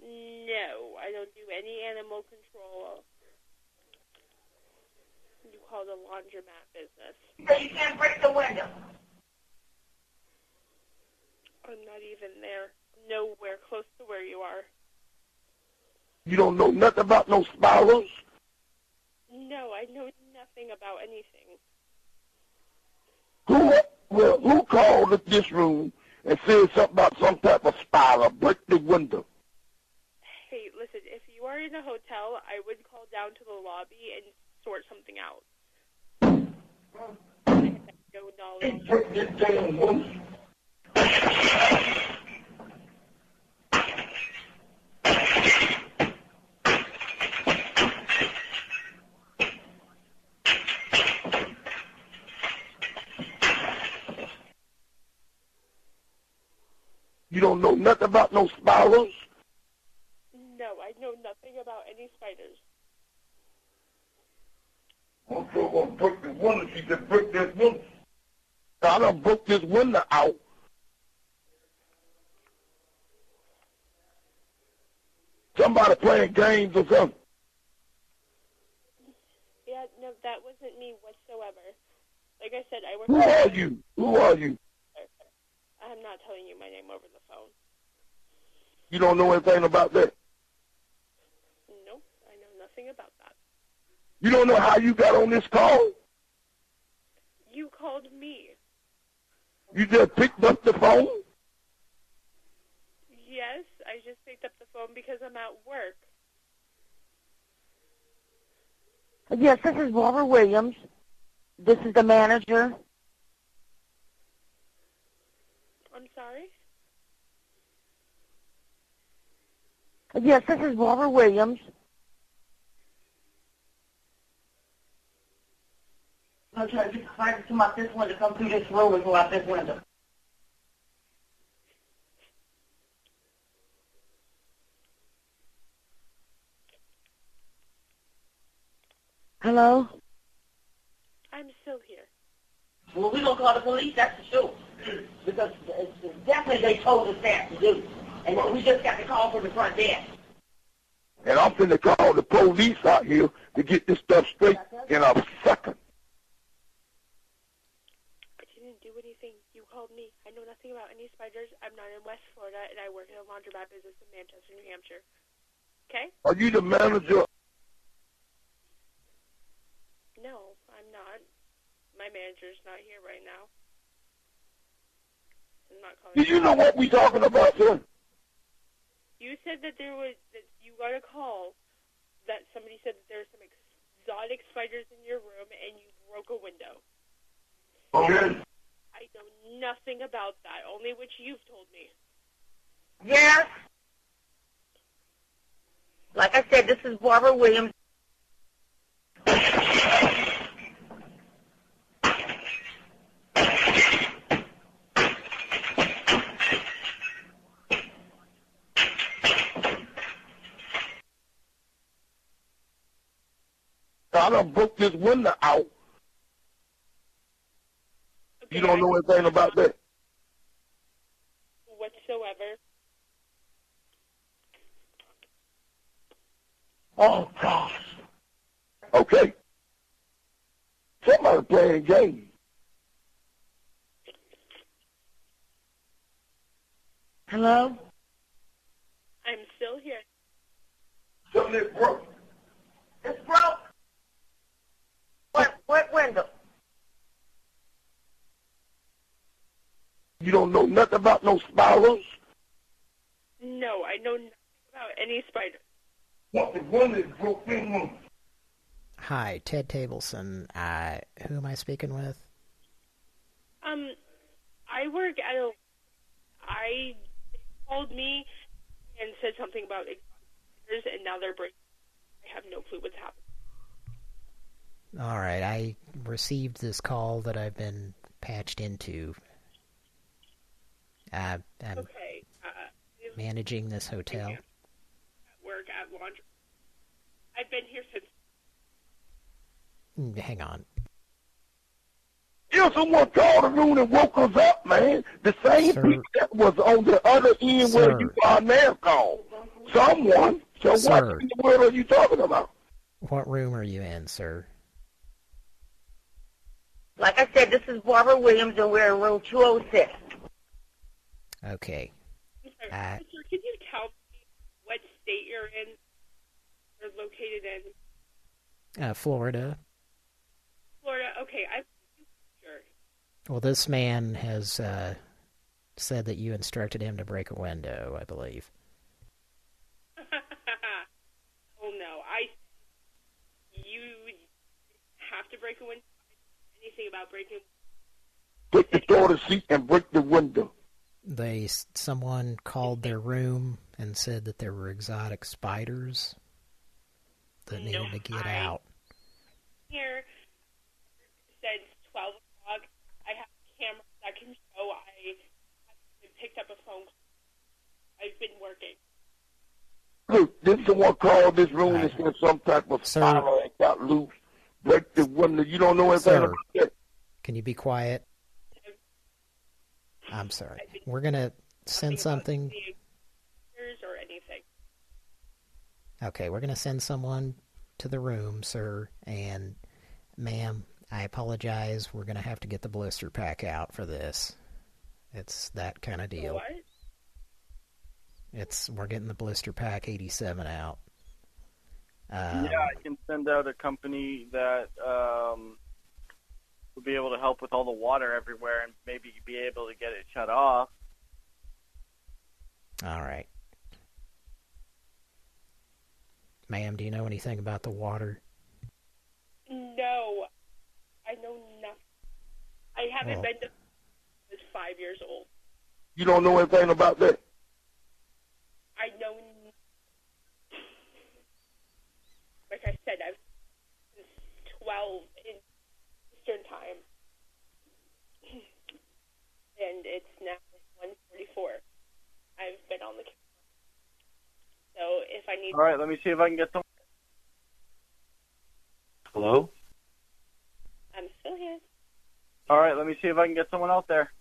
No, I don't do any animal control. You call the laundromat business. So you can't break the window. I'm not even there. Nowhere close to where you are. You don't know nothing about no spirals. No, I know nothing about anything. Who well, who called at this room and said something about some type of spiral? Break the window. Hey, listen, if you are in a hotel, I would call down to the lobby and sort something out. I have no knowledge. Break this damn window. You don't know nothing about no spirals. No, I know nothing about any spiders. I'm sure gonna break the window. She said break this window. I done broke this window out. Somebody playing games or something. Yeah, no, that wasn't me whatsoever. Like I said, I work. Who are you? Who are you? I'm not telling you my name over the phone. You don't know anything about that. Nope, I know nothing about that. You don't know how you got on this call. You called me. You just picked up the phone. Yes, I just picked up the phone because I'm at work. Yes, this is Barbara Williams. This is the manager. I'm sorry. Yes, this is Barbara Williams. I'm trying to find to come out this window, come through this room and go out this window. Hello? I'm still here. Well, we gonna call the police, that's for sure. <clears throat> Because it's- it's definitely they told us that to do. And we just got the call from the front desk. And I'm finna call the police out here to get this stuff straight in a second. I didn't do anything. You called me. I know nothing about any spiders. I'm not in West Florida, and I work in a laundromat business in Manchester, New Hampshire. Okay? Are you the manager? No, I'm not. My manager's not here right now. I'm not calling. Do you know what we're talking about, sir? You said that there was that you got a call that somebody said that there were some exotic spiders in your room and you broke a window. Okay. I know nothing about that, only what you've told me. Yes. Like I said, this is Barbara Williams. I done broke this window out. You don't know anything about that. Whatsoever. Oh, gosh. Okay. Somebody playing games. Hello? I'm still here. Something is broke. It's broke. What, what window? You don't know nothing about no spirals. No, I know nothing about any spiders. What the one is broke in. Hi, Ted Tableson. Uh, who am I speaking with? Um, I work at a. I they called me and said something about spiders, and now they're breaking. I have no clue what's happening. All right, I received this call that I've been patched into. Uh, I'm Okay. Uh, managing this hotel. at work at laundry. I've been here since. Mm, Hang on. Yeah, someone called the room and woke us up, man. The same Sir. people that was on the other end where Sir. you are now called. Someone. So Sir. what in the world are you talking about? What room are you in, sir? Like I said, this is Barbara Williams, and we're in room 206. Okay. Sorry, Uh, sir, can you tell me what state you're in or located in? Uh, Florida. Florida. Okay, I'm sure. Well, this man has uh, said that you instructed him to break a window, I believe. <laughs> oh no, I. You have to break a window. Anything about breaking? Take the door to seat and break the window. They someone called their room and said that there were exotic spiders that needed to get out. Here said 12 o'clock. I have a camera that can show I haven't picked up a phone call. I've been working. Look, did someone call this room and said some type of Sir. spiral that got loose? Break the window. You don't know anything Sir. about that. Can you be quiet? I've I'm sorry. We're gonna send something. Or anything. Okay, we're gonna send someone to the room, sir. And, ma'am, I apologize. We're gonna have to get the blister pack out for this. It's that kind of deal. What? It's we're getting the blister pack 87 out. Um, yeah, I can send out a company that um, will be able to help with all the water everywhere and maybe be able to get it shut off. All right. Ma'am, do you know anything about the water? No, I know nothing. I haven't Oh. been to since five years old. You don't know anything about that? I know. n- Like I said, I've since twelve in Eastern time, <clears throat> and it's now one forty-four. I've been on the. camera. So if I need. All right, let me see if I can get some. Hello. I'm still here. All right, let me see if I can get someone out there.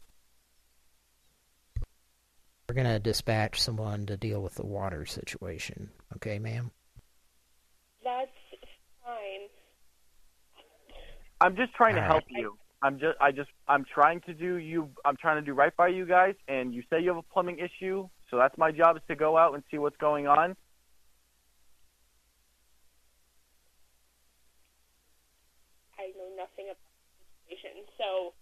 We're gonna dispatch someone to deal with the water situation. Okay, ma'am? That's fine. I'm just trying to help you. I'm just, I just, I'm trying to do you. I'm trying to do right by you guys. And you say you have a plumbing issue, so that's my job is to go out and see what's going on. I know nothing about the situation. So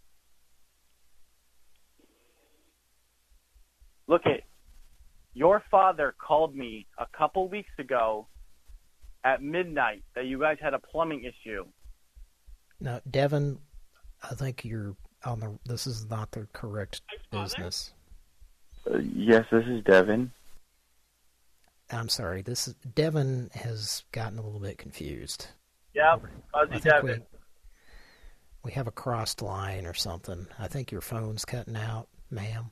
Look at your father called me a couple weeks ago at midnight that you guys had a plumbing issue. No, Devin, I think you're on the. This is not the correct business. Uh, yes, this is Devin. I'm sorry. This is Devin has gotten a little bit confused. Yep, I Fuzzy think we, we have a crossed line or something. I think your phone's cutting out, ma'am.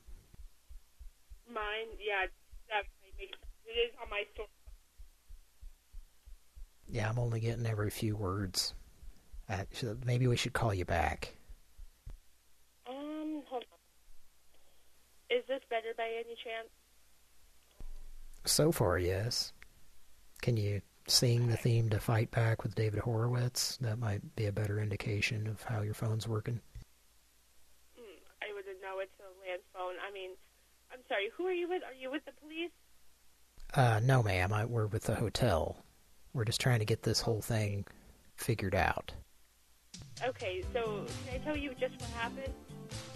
mine, yeah, definitely it is on my store. Yeah, I'm only getting every few words. Uh, so maybe we should call you back. Um, hold on. Is this better by any chance? So far, yes. Can you sing the theme to Fight Back with David Horowitz? That might be a better indication of how your phone's working. Hmm, I wouldn't know. It's a land phone. I mean, I'm sorry. Who are you with? Are you with the police? Uh, no, ma'am. I, we're with the hotel. We're just trying to get this whole thing figured out. Okay, so can I tell you just what happened?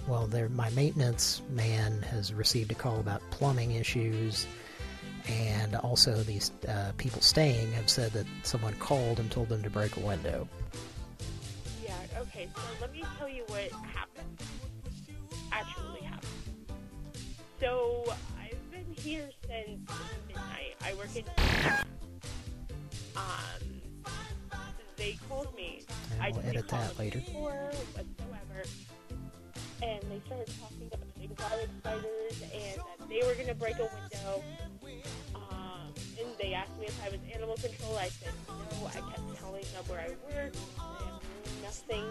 Well, there, my maintenance man has received a call about plumbing issues, and also these uh, people staying have said that someone called and told them to break a window. Yeah. Okay. So let me tell you what happened. Actually happened. So I've been here since midnight. I work in. Um, they called me. I And we'll didn't edit that later. whatsoever. And they started talking about big exotic spiders and that they were gonna break a window. Um, and they asked me if I was animal control. I said no. I kept telling them where I work. I nothing,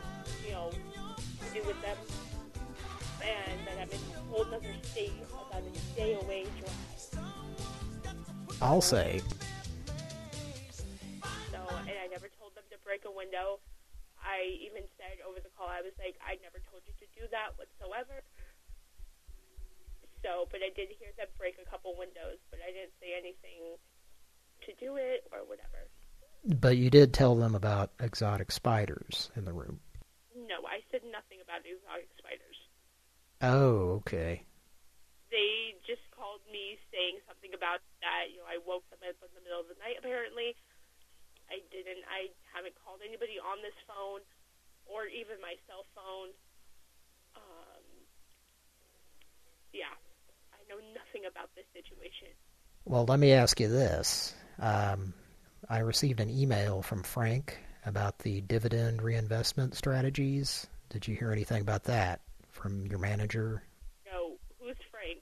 you know, to do with them. And that I'm in a whole other state, about a day away drive. I'll say, break a window. I even said over the call, I was like, I never told you to do that whatsoever. So, but I did hear them break a couple windows, but I didn't say anything to do it or whatever. but you did tell them about exotic spiders in the room. No, I said nothing about exotic spiders. Oh, okay. They just called me saying something about that. You know, I woke them up in the middle of the night. Apparently, I didn't. I haven't called anybody on this phone or even my cell phone. Um, yeah, I know nothing about this situation. Well, let me ask you this. Um, I received an email from Frank about the dividend reinvestment strategies. Did you hear anything about that from your manager? No, who's Frank?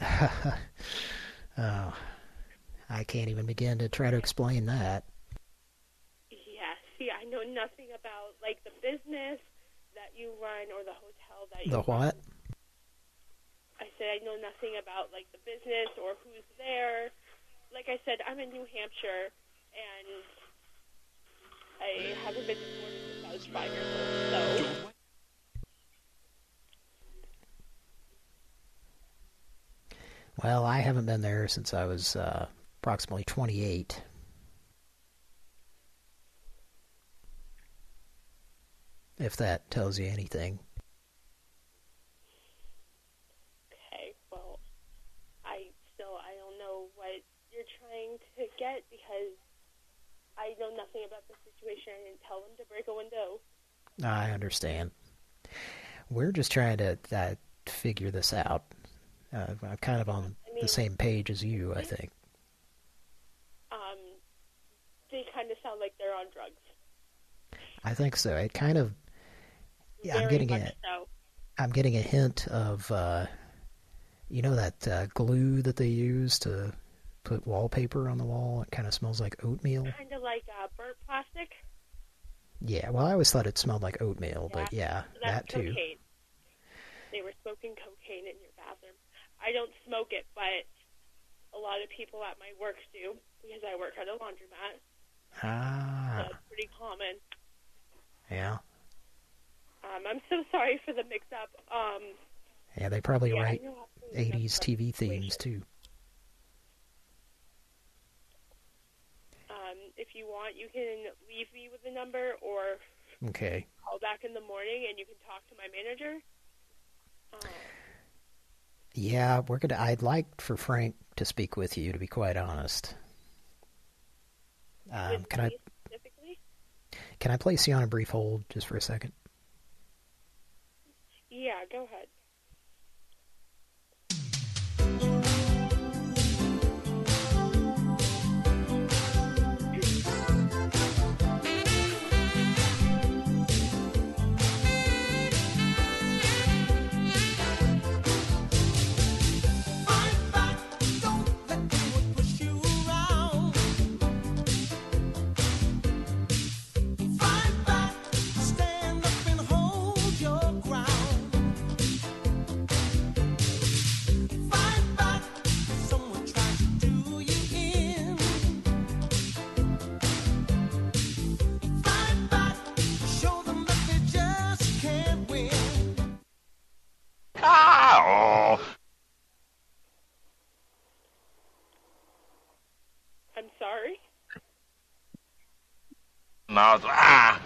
<laughs> oh, I can't even begin to try to explain that. Yeah, see, I know nothing about like the business that you run or the hotel that you The what? run. said I know nothing about like the business or who's there. Like I said, I'm in New Hampshire, and I haven't been to Florida since I was five years old. So. Well, I haven't been there since I was uh, approximately 28. If that tells you anything. Okay, well, I still I don't know what you're trying to get because I know nothing about the situation. I didn't tell them to break a window. I understand. We're just trying to uh, figure this out. Uh, I'm kind of on I mean- the same page as you, I think. Um, they kind of sound like they're on drugs. I think so. It kind of... Yeah, I'm getting a, so. I'm getting a hint of, uh, you know that uh, glue that they use to put wallpaper on the wall? It kind of smells like oatmeal. Kind of like uh, burnt plastic. Yeah, well, I always thought it smelled like oatmeal, but yeah, So that too. cocaine. They were smoking cocaine in your bathroom. I don't smoke it, but a lot of people at my work do because I work at a laundromat. Ah, So it's pretty common. yeah. Um, I'm so sorry for the mix-up. Um, Yeah, they probably Yeah, write know how to mix 80s up TV themes too. um, if you want, you can leave me with the number or Okay. call back in the morning and you can talk to my manager. Um, Yeah, we're gonna. I'd like for Frank to speak with you, to be quite honest. Um, can I specifically? can I place you on a brief hold just for a second? Yeah, go ahead. I'm sorry. No, it's- ah!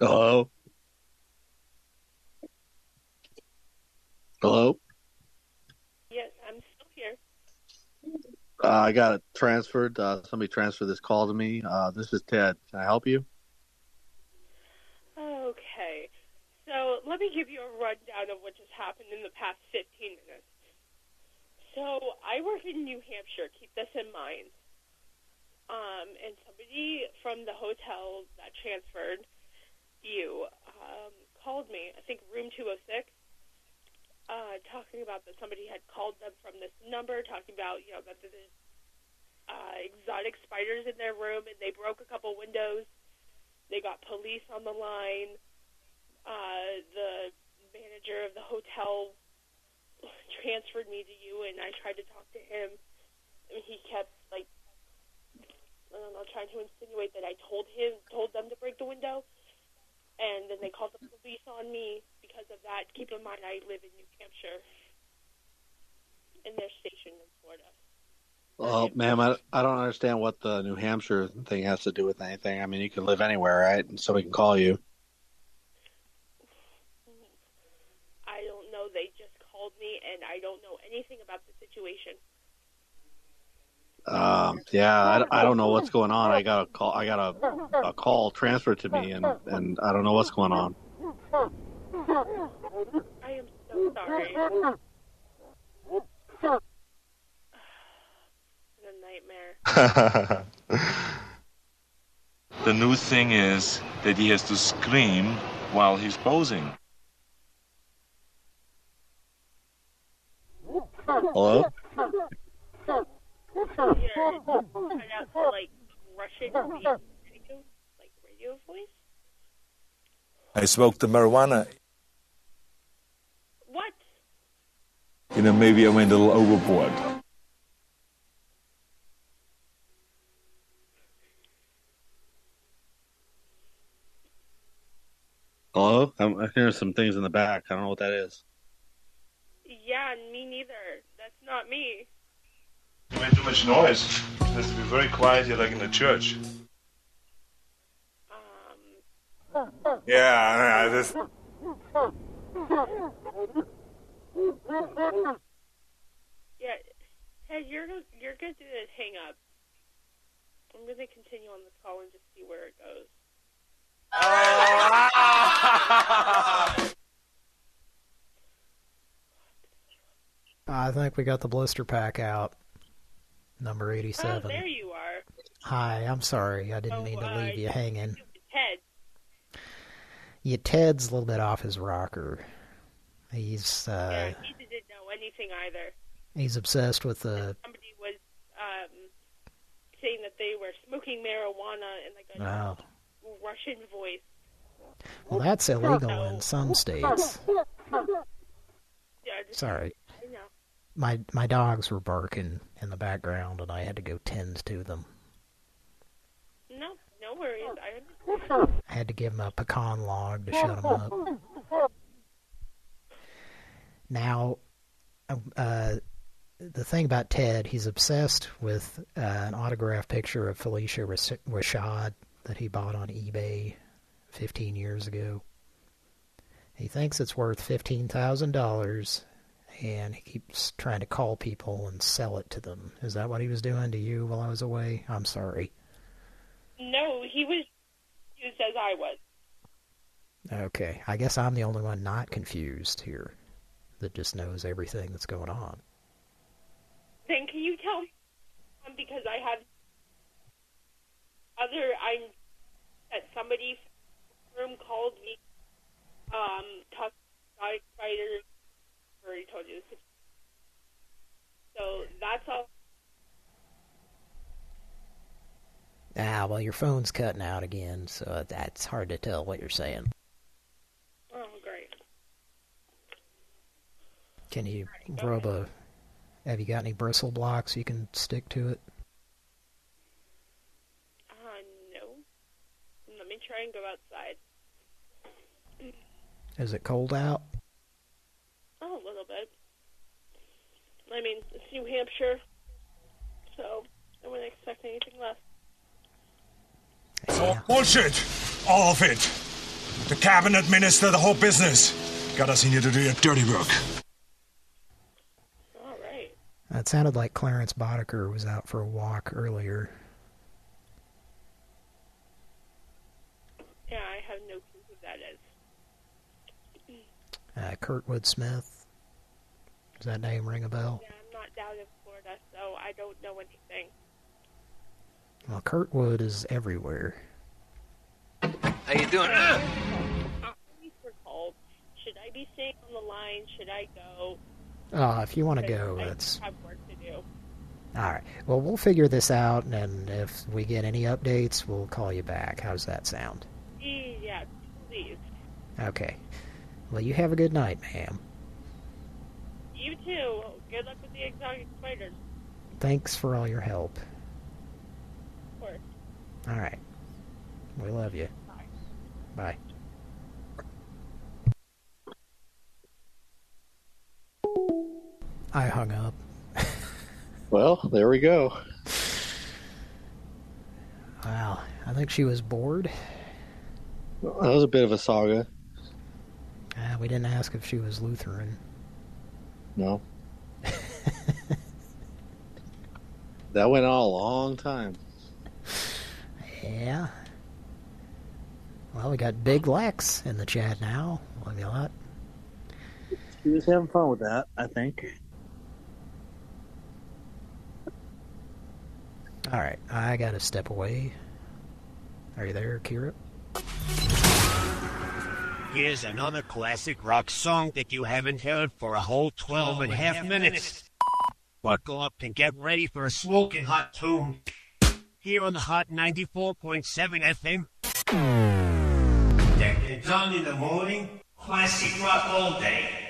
Hello? Hello? Yes, I'm still here. Uh, I got it transferred. Uh, somebody transferred this call to me. Uh, this is Ted. Can I help you? Okay. So let me give you a rundown of what just happened in the past 15 minutes. So I work in New Hampshire. Keep this in mind. Um, and somebody from the hotel that transferred you um, called me. I think room 206. Uh, talking about that somebody had called them from this number, talking about you know that there's uh, exotic spiders in their room, and they broke a couple windows. They got police on the line. Uh, the manager of the hotel <laughs> transferred me to you, and I tried to talk to him. And he kept like I don't know, trying to insinuate that I told him, told them to break the window, and then they called the police on me because of that. Keep in mind, I live in New Hampshire, and they're stationed in Florida. Well, ma'am, I, I don't understand what the New Hampshire thing has to do with anything. I mean, you can live anywhere, right? And somebody can call you. I don't know. They just called me, and I don't know anything about the situation. Um, yeah, I, I don't know what's going on. I got a call. I got a, a call transferred to me, and and I don't know what's going on. I am so sorry. <sighs> It's a nightmare. <laughs> the new thing is that he has to scream while he's posing. Hello? Here, cut out to like Russian radio, like radio voice? I smoked the marijuana. What? You know, maybe I went a little overboard. Hello? I'm, I'm hearing some things in the back. I don't know what that is. Yeah, me neither. That's not me. You made too much noise. It has to be very quiet here, like in the church. Um. Yeah, I just. Yeah, Ted, you're you're good to hang up. I'm gonna continue on this call and just see where it goes. <laughs> I think we got the blister pack out. Number Oh, 87. there you are, Hi, I'm sorry. I didn't Oh, mean to uh, leave you hanging. Ted. Yeah, Ted's a little bit off his rocker. He's uh, yeah, he didn't know anything either. he's obsessed with the Somebody was um, saying that they were smoking marijuana in like a oh, Russian voice. well that's illegal in some states. Yeah, Sorry. I know. My my dogs were barking in the background and I had to go tend to them. No, no worries. I. I had to give them a pecan log to shut them up. Now, uh, the thing about Ted, he's obsessed with uh, an autographed picture of Phylicia Rash- Rashad that he bought on eBay 15 years ago. He thinks it's worth $15,000 and he keeps trying to call people and sell it to them. Is that what he was doing to you while I was away? I'm sorry. No, he was used as I was. Okay, I guess I'm the only one not confused here that just knows everything that's going on. Then can you tell me? um, Because I have other. I'm that somebody from room called me. Um, talk Spider. Already told you this. So that's all. Ah, well, your phone's cutting out again, so that's hard to tell what you're saying. Oh, great. Can you rub a... Have you got any bristle blocks you can stick to it? Uh, no. Let me try and go outside. Is it cold out? Oh, a little bit. I mean, it's New Hampshire, so I wouldn't expect anything less. So bullshit. All of it. The cabinet minister, the whole business. Got us in here to do your dirty work. All right. It sounded like Clarence Boddicker was out for a walk earlier. Yeah, I have no clue who that is. <clears throat> Uh, Kurtwood Smith. Does that name ring a bell? Yeah, I'm not down in Florida, so I don't know anything. Well, Kurtwood is everywhere. How you doing? Police were called. Should I be staying on the line? Should I go? Oh, if you want to go, I that's... have work to do. All right. Well, we'll figure this out, and if we get any updates, we'll call you back. How's that sound? Yeah, please. Okay. Well, you have a good night, ma'am. You too. Good luck with the exotic spiders. Thanks for all your help. Of course. All right. We love you. Bye. I hung up. <laughs> Well, there we go. Wow. I think she was bored. That was a bit of a saga. Uh, we didn't ask if she was Lutheran. No. <laughs> that went on a long time. Yeah. Well, we got Big Lex in the chat now. Love you a lot. He was having fun with that, I think. All right, I gotta step away. Are you there, Kira? Here's another classic rock song that you haven't heard for a whole 12 and a half minutes. Buckle up and get ready for a smoking hot tune. here on the Hot 94.7 FM. Dawn in the morning, classic rock all day.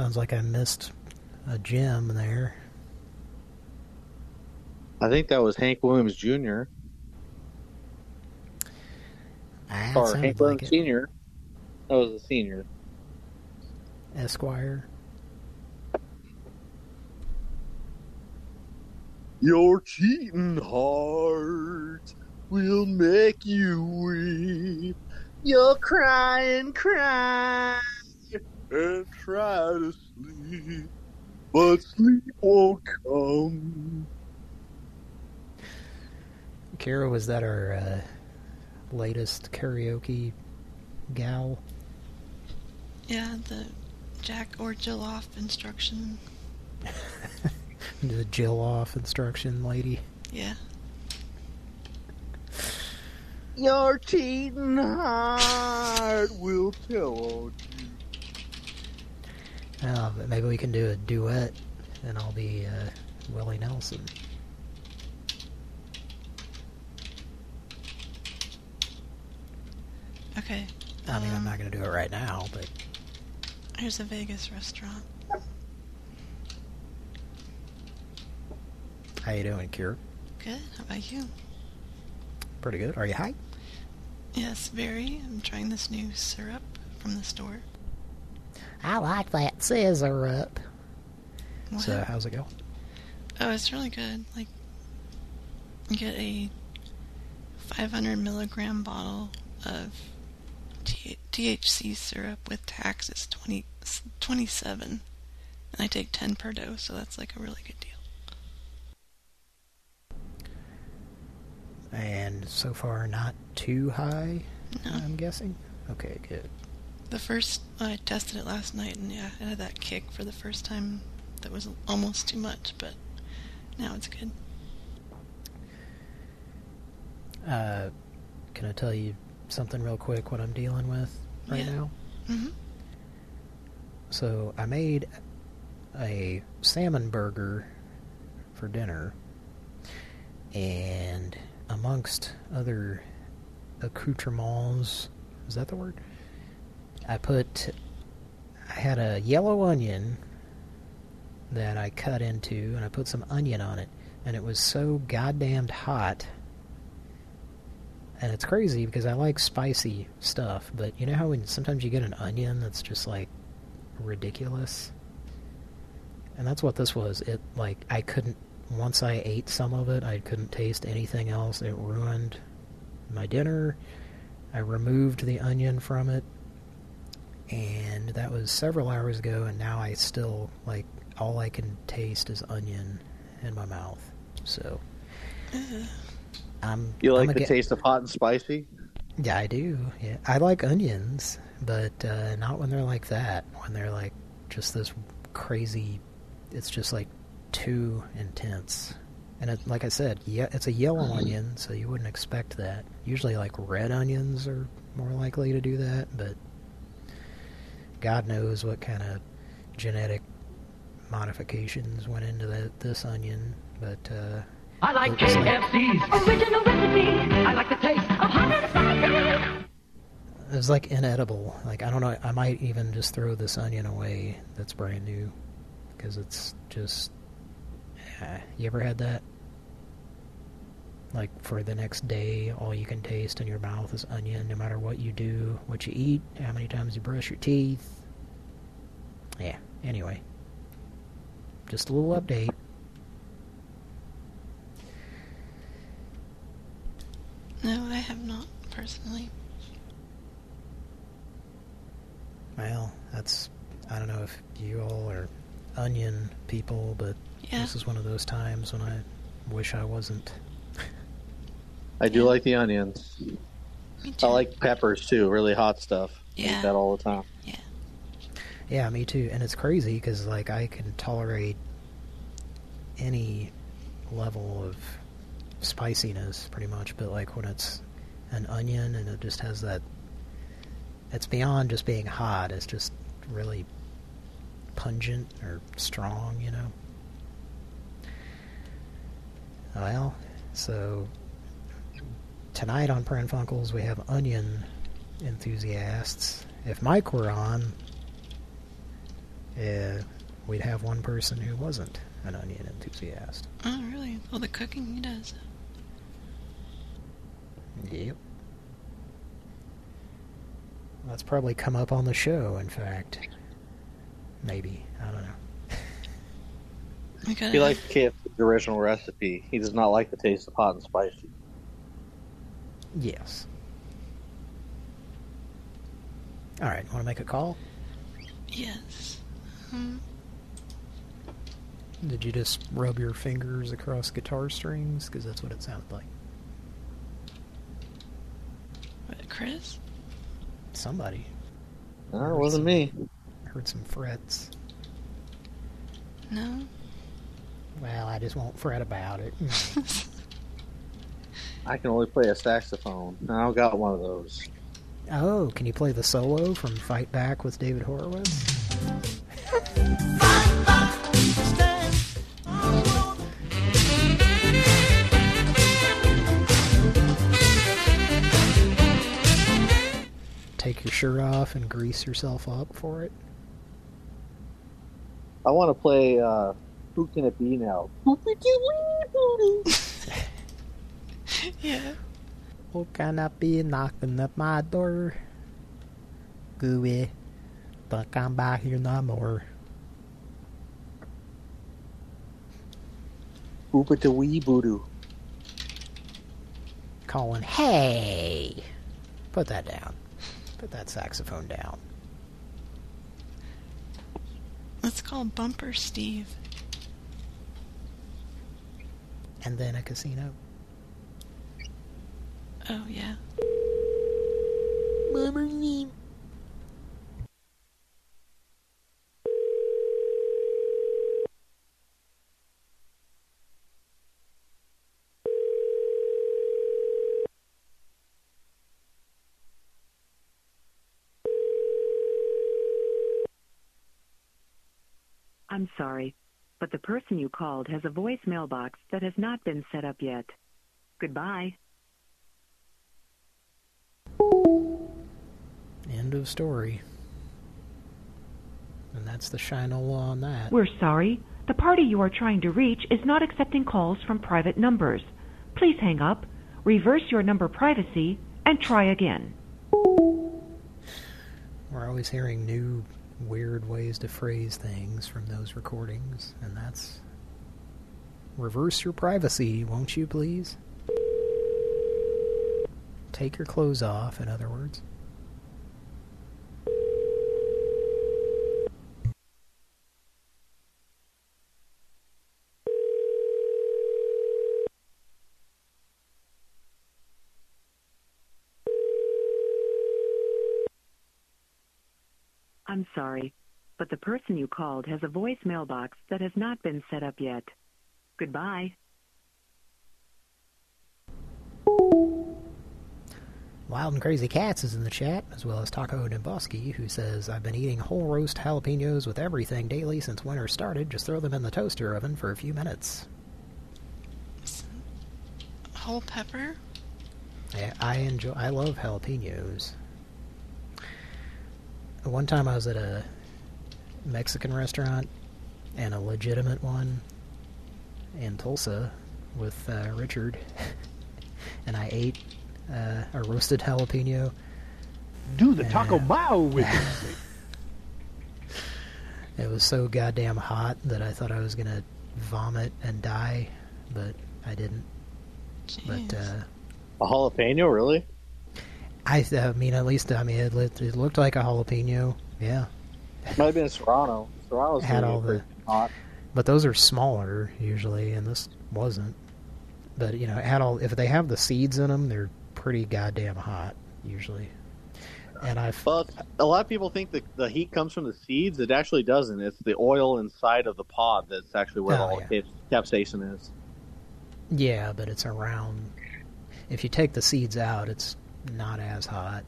Sounds like I missed a gem there. I think that was Hank Williams Jr. Ah, or Hank like Williams it. Senior. That was a senior. Esquire. Your cheating heart will make you weep. You'll cry and cry and try to sleep, but sleep won't come. Kara, was that our uh, latest karaoke gal? Yeah, the Jack or Jill off instruction. <laughs> The Jill off instruction lady? Yeah. Your cheating heart will tell on but maybe we can do a duet, and I'll be uh, Willie Nelson. Okay. I mean, I'm um, not going to do it right now, but Here's a Vegas restaurant. how you doing, Kira? Good. How about you? Pretty good. Are you high? Yes, very. I'm trying this new syrup from the store. I like that scissor up. What? So, how's it go? Oh, it's really good. Like, you get a 500 milligram bottle of T- THC syrup with tax. It's 20, 27. And I take 10 per dose, so that's like a really good deal. And so far, not too high, No. I'm guessing? Okay, good. The first, I tested it last night, and yeah, I had that kick for the first time that was almost too much, but now it's good. Uh, can I tell you something real quick what I'm dealing with right Yeah. now? hmm So I made a salmon burger for dinner, and amongst other accoutrements, is that the word? I put, I had a yellow onion that I cut into, and I put some onion on it, and it was so goddamned hot. And it's crazy because I like spicy stuff, but you know how when sometimes you get an onion that's just like ridiculous? And that's what this was. It like I couldn't once I ate some of it, I couldn't taste anything else. It ruined my dinner. I removed the onion from it. And that was several hours ago and now I still like all I can taste is onion in my mouth. So I'm You like I'm the taste of hot and spicy? yeah, I do. Yeah, I like onions, but uh, not when they're like that. When they're like just this crazy, it's just like too intense. And it, like I said, yeah, it's a yellow onion, so you wouldn't expect that. Usually, like red onions are more likely to do that, but God knows what kind of genetic modifications went into that this onion. But uh, I like it was like- original recipe. I like the taste of hot and spicy. It was like inedible. Like I don't know. I might even just throw this onion away. That's brand new, because it's just. Yeah, you ever had that? Like for the next day, all you can taste in your mouth is onion. No matter what you do, what you eat, how many times you brush your teeth. Yeah. Anyway, just a little update. No, I have not, personally. Well, that's I don't know if you all are onion people, but Yeah. this is one of those times when I wish I wasn't. I do like the onions. I like peppers too, really hot stuff. I Yeah. eat that all the time. Yeah. Yeah, me too. And it's crazy because like I can tolerate any level of spiciness pretty much, but like when it's an onion and it just has that, it's beyond just being hot. It's just really pungent or strong, you know. Well, so tonight on Pran Funkels we have onion enthusiasts. If Mike were on, uh, we'd have one person who wasn't an onion enthusiast. Oh, really? All the cooking he does. Yep. That's probably come up on the show, in fact. Maybe. I don't know. <laughs> Okay. He likes KFC's original recipe. He does not like the taste of hot and spicy. Yes. Alright, want to make a call? Yes. Um, Did you just rub your fingers across guitar strings? Because that's what it sounded like. what, Chris? Somebody. No, it wasn't me. Heard some frets. No? Well, I just won't fret about it. <laughs> I can only play a saxophone. I don't got one of those. oh, can you play the solo from Fight Back with David Horowitz? Take your shirt off and grease yourself up for it. I want to play uh, Who Can It Be Now? <laughs> <laughs> yeah. Who can I be knocking at my door? Gooey, don't come back here no more. Boopa to wee boodoo. Calling, hey! Put that down. Put that saxophone down. Let's call Bumper Steve. And then a casino. Oh, yeah. Bumper Steve. I'm sorry, but the person you called has a voicemail box that has not been set up yet. Goodbye. End of story. And that's the Shinola on that. We're sorry. The party you are trying to reach is not accepting calls from private numbers. Please hang up, reverse your number privacy, and try again. We're always hearing new weird ways to phrase things from those recordings, and that's reverse your privacy, won't you please? Take your clothes off, in other words. Sorry, but the person you called has a voicemail box that has not been set up yet. Goodbye. Wild and Crazy Cats is in the chat, as well as Taco Demboski, who says, I've been eating whole roast jalapenos with everything daily since winter started. Just throw them in the toaster oven for a few minutes. Whole pepper? I, I enjoy. I love jalapenos. One time I was at a Mexican restaurant, and a legitimate one in Tulsa with uh, Richard, <laughs> and I ate uh, a roasted jalapeno. Do the taco bow with <laughs> It was so goddamn hot that I thought I was gonna vomit and die, but I didn't. But uh, A jalapeno, really? I, I mean, at least I mean, it, looked- it looked like a jalapeno. Yeah, Might have been a Serrano. Serrano's had all the, hot. but those are smaller usually, and this wasn't. But you know, it had all. If they have the seeds in them, they're pretty goddamn hot usually. And I've Well, a lot of people think that the heat comes from the seeds. It actually doesn't. It's the oil inside of the pod that's actually where Oh, all the cap- capsaicin is. yeah, but it's around. If you take the seeds out, it's not as hot.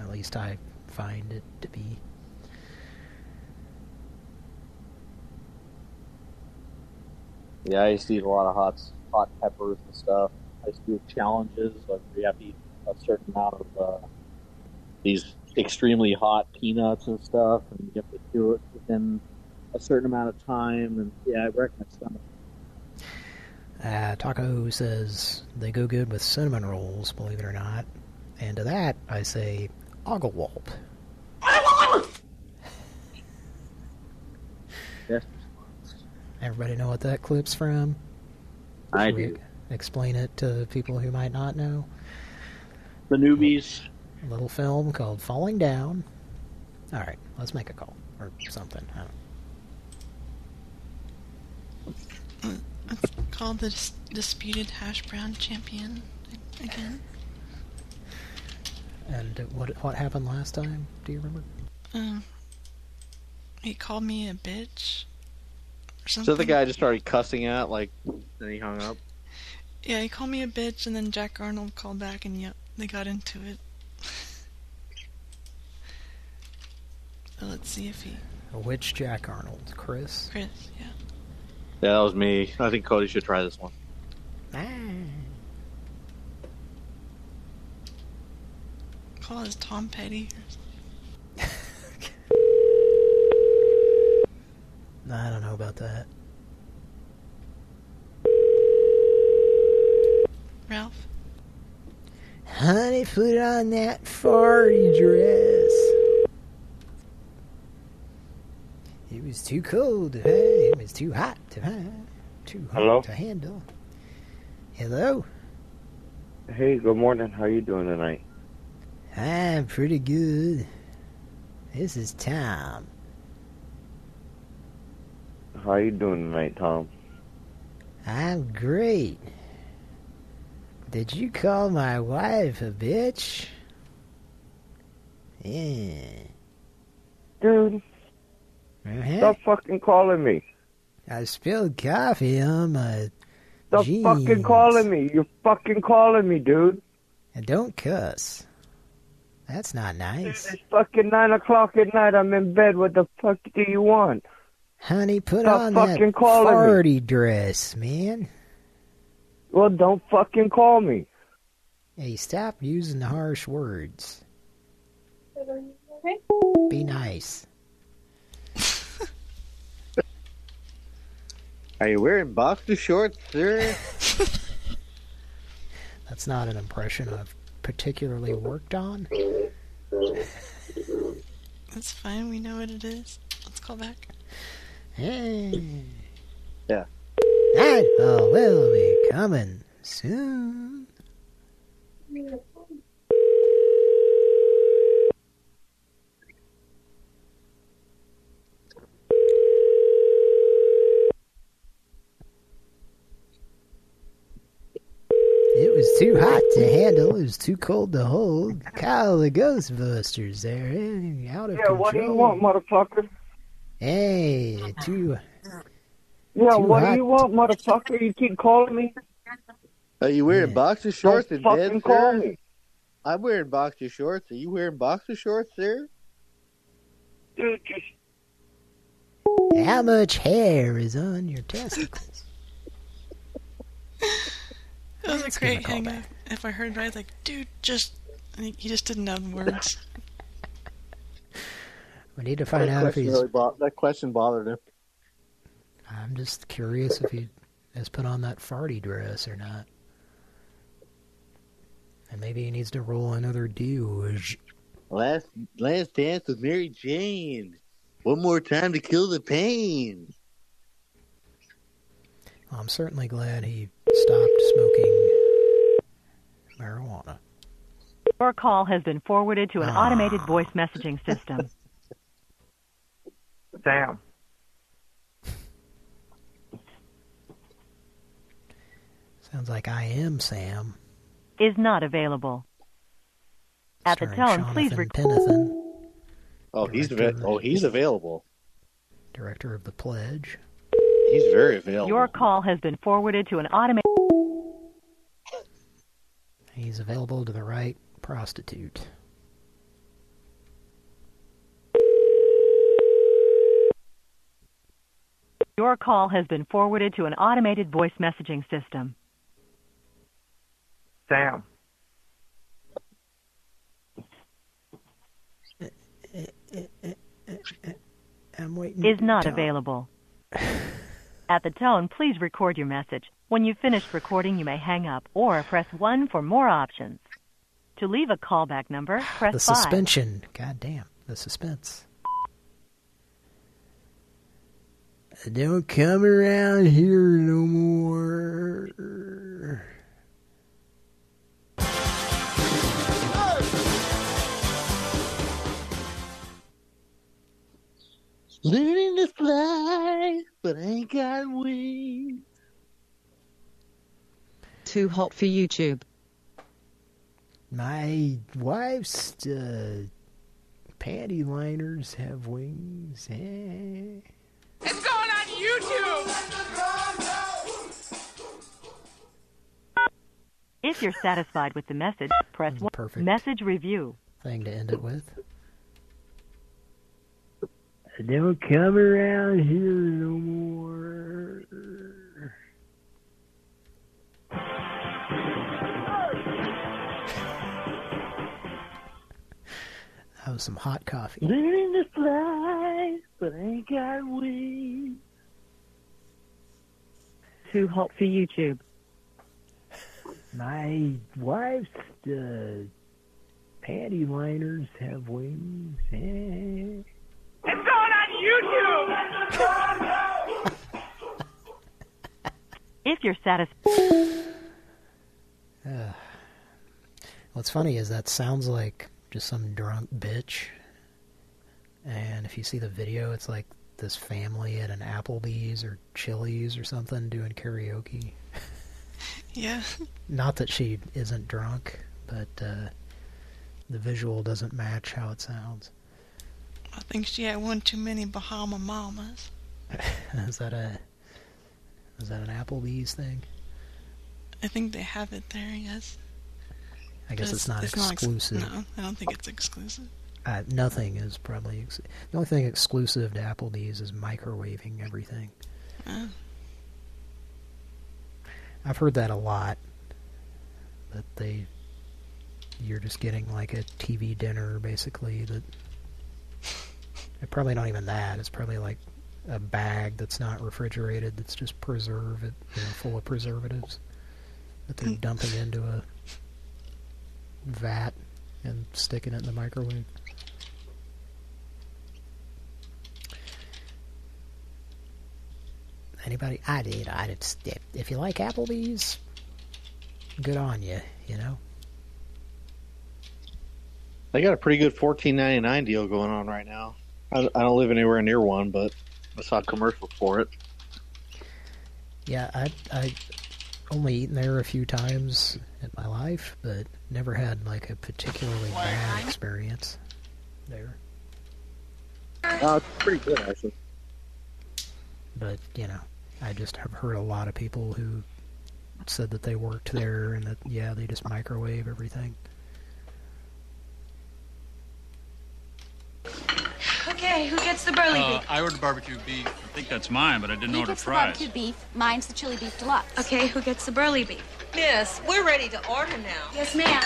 At least I find it to be. Yeah, I used to eat a lot of hot hot peppers and stuff. I used to do challenges like you have to eat a certain amount of uh, these extremely hot peanuts and stuff, and you have to do it within a certain amount of time. And yeah, I wrecked my stomach. Uh, Taco says they go good with cinnamon rolls, believe it or not. And to that, I say, Oglewalt. Yes. Everybody know what that clip's from? I Should do. Explain it to people who might not know. The newbies. A little film called Falling Down. All right, let's make a call or something. I don't It's called the Dis- Disputed Hash Brown Champion again. And what what happened last time? Do you remember? Um, he called me a bitch or So the guy just started cussing out, like, then he hung up. Yeah, he called me a bitch, and then Jack Arnold called back, and yep, they got into it. <laughs> so let's see if he. Which Jack Arnold? Chris? Chris, yeah. Yeah, that was me. I think Cody should try this one. Call us Tom Petty. <laughs> I don't know about that. Ralph. Honey, put on that farty dress. It was too cold. It was too hot. Too hot Hello? to handle. Hello? Hey, good morning. How you doing tonight? I'm pretty good. This is Tom. How you doing tonight, Tom? I'm great. Did you call my wife a bitch? Yeah. Dude, Uh-huh. stop fucking calling me. I spilled coffee on my Stop jeans. fucking calling me. You're fucking calling me, dude. And don't cuss. That's not nice. It's fucking nine o'clock at night. I'm in bed. What the fuck do you want? Honey, put Stop on that fucking calling me. farty dress, man. Well, don't fucking call me. Hey, stop using the harsh words. Be nice. Are you wearing boxer shorts, sir? <laughs> That's not an impression I've particularly worked on. That's fine. We know what it is. Let's call back. Hey. Yeah. That oh, will be coming soon. It was too hot to handle. It was too cold to hold. Kyle the Ghostbusters there, eh, out of Yeah, control. what do you want, motherfucker? Hey, too. Yeah, Too what hot. do you want, motherfucker? You keep calling me? Are you wearing boxer shorts Don't in bed, fucking call sir? me. I'm wearing boxer shorts. Are you wearing boxer shorts, sir? Dude, just How much hair is on your testicles? <laughs> That was a Let's give him great a hang up. If I heard right, like, dude, just. He he just didn't know the words. <laughs> We need to find that out if question he's. really bo- that question bothered him. I'm just curious if he has put on that farty dress or not. And maybe he needs to roll another douche. Last last dance with Mary Jane. One more time to kill the pain. Well, I'm certainly glad he stopped smoking marijuana. Your call has been forwarded to an Ah. automated voice messaging system. <laughs> damn. Sounds like I am Sam. Is not available. At the starring tone, please Jonathan record. Oh, he's Director oh he's available. director of The Pledge. He's very available. Your call has been forwarded to an automated. He's available to the right prostitute. Your call has been forwarded to an automated voice messaging system. Sam. I'm waiting. Is not available. <laughs> At the tone, please record your message. When you've finished recording, you may hang up or press 1 for more options. To leave a callback number, press The 5. suspension. God damn. The suspense. Don't come around here no more. Learning to fly, but I ain't got wings. Too hot for YouTube. My wife's uh, panty liners have wings. Eh. It's going on YouTube! If you're satisfied with the message, press 1. perfect. Message review. Thing to end it with. Don't come around here no more. That was some hot coffee. Learning to fly, but I ain't got wings. Too hot for YouTube. My wife's uh, panty liners have wings. Eh. It's going on YouTube! If you're satisfied. Uh, <sighs> what's funny is that sounds like just some drunk bitch and if you see the video, it's like this family at an Applebee's or Chili's or something doing karaoke. <laughs> Yeah. Not that she isn't drunk, but uh, the visual doesn't match how it sounds. I think she had one too many Bahama Mamas. <laughs> is that a is that an Applebee's thing? I think they have it there, yes. I guess But it's not ex- exclusive. no, I don't think it's exclusive. Uh, nothing is probably ex the only thing exclusive to Applebee's is microwaving everything. Oh. I've heard that a lot. That they, you're just getting like a TV dinner basically. That probably not even that. It's probably like a bag that's not refrigerated. That's just preserved, you know, full of preservatives that they're hmm. dumping into a vat and sticking it in the microwave. Anybody? I did. I did. If, if you like Applebee's, good on you. You know. They got a pretty good fourteen ninety nine deal going on right now. I, I don't live anywhere near one, but I saw a commercial for it. Yeah, I I only eaten there a few times in my life, but never had like a particularly bad experience there. Uh, it's pretty good actually. But you know, I just have heard a lot of people who said that they worked there and that yeah, they just microwave everything. Okay, who gets the burly Uh, beef? I ordered barbecue beef. I think that's mine, but I didn't He order gets the fries. barbecue beef. Mine's the chili beef deluxe. Okay, who gets the burly beef? Miss, we're ready to order now. Yes, ma'am.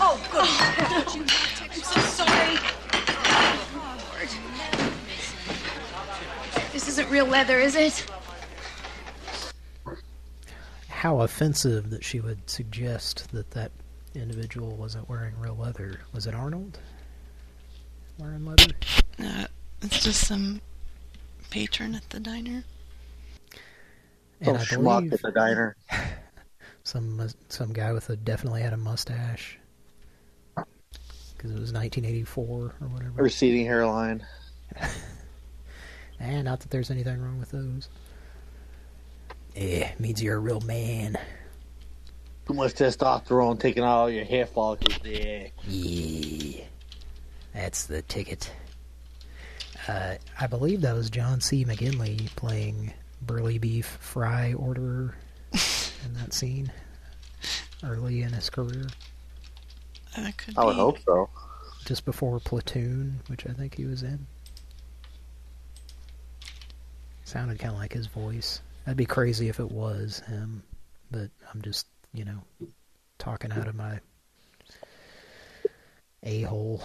Oh, good. <laughs> I'm so sorry. This isn't real leather, is it? How offensive that she would suggest that that individual wasn't wearing real leather. Was it Arnold? Wearing leather? Uh, it's just some patron at the diner. And Oh, I schmuck believe at the diner. <laughs> some some guy with a definitely had a mustache because it was 1984 or whatever. Receding hairline. <laughs> And not that there's anything wrong with those. Yeah, means you're a real man. Too much testosterone taking out all your hair follicles. Yeah. Yeah. That's the ticket. Uh, I believe that was John C. McGinley playing Burly Beef Fry Orderer <laughs> in that scene early in his career. That could I would be. hope so. Just before Platoon, which I think he was in. Sounded kind of like his voice. That'd be crazy if it was him, but I'm just, you know, talking out of my a-hole.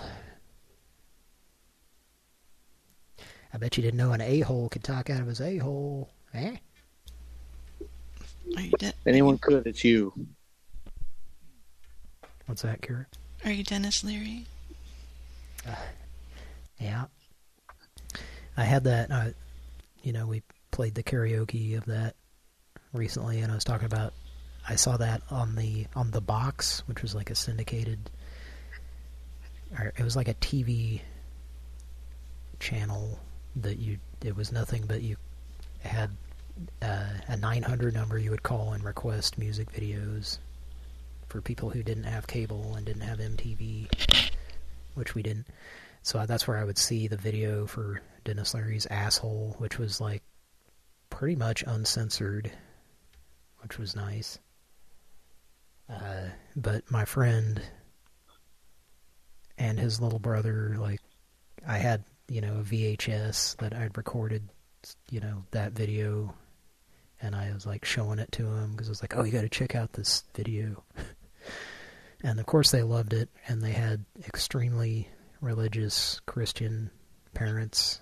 I bet you didn't know an a-hole could talk out of his a-hole. Eh? Are you, De- Anyone could, it's you. What's that, Kira? are you Denis Leary? Yeah. I had that, uh, you know, we played the karaoke of that recently, and I was talking about, I saw that on the, on the box, which was like a syndicated, or it was like a TV channel that you, it was nothing but you had uh, a 900 number you would call and request music videos for people who didn't have cable and didn't have MTV, which we didn't. So that's where I would see the video for Denis Leary's Asshole, which was like pretty much uncensored, which was nice. Uh, but my friend and his little brother, like, I had, you know, a VHS that I'd recorded, you know, that video, and I was like showing it to him because I was like, oh, you got to check out this video. <laughs> and of course they loved it, and they had extremely religious Christian parents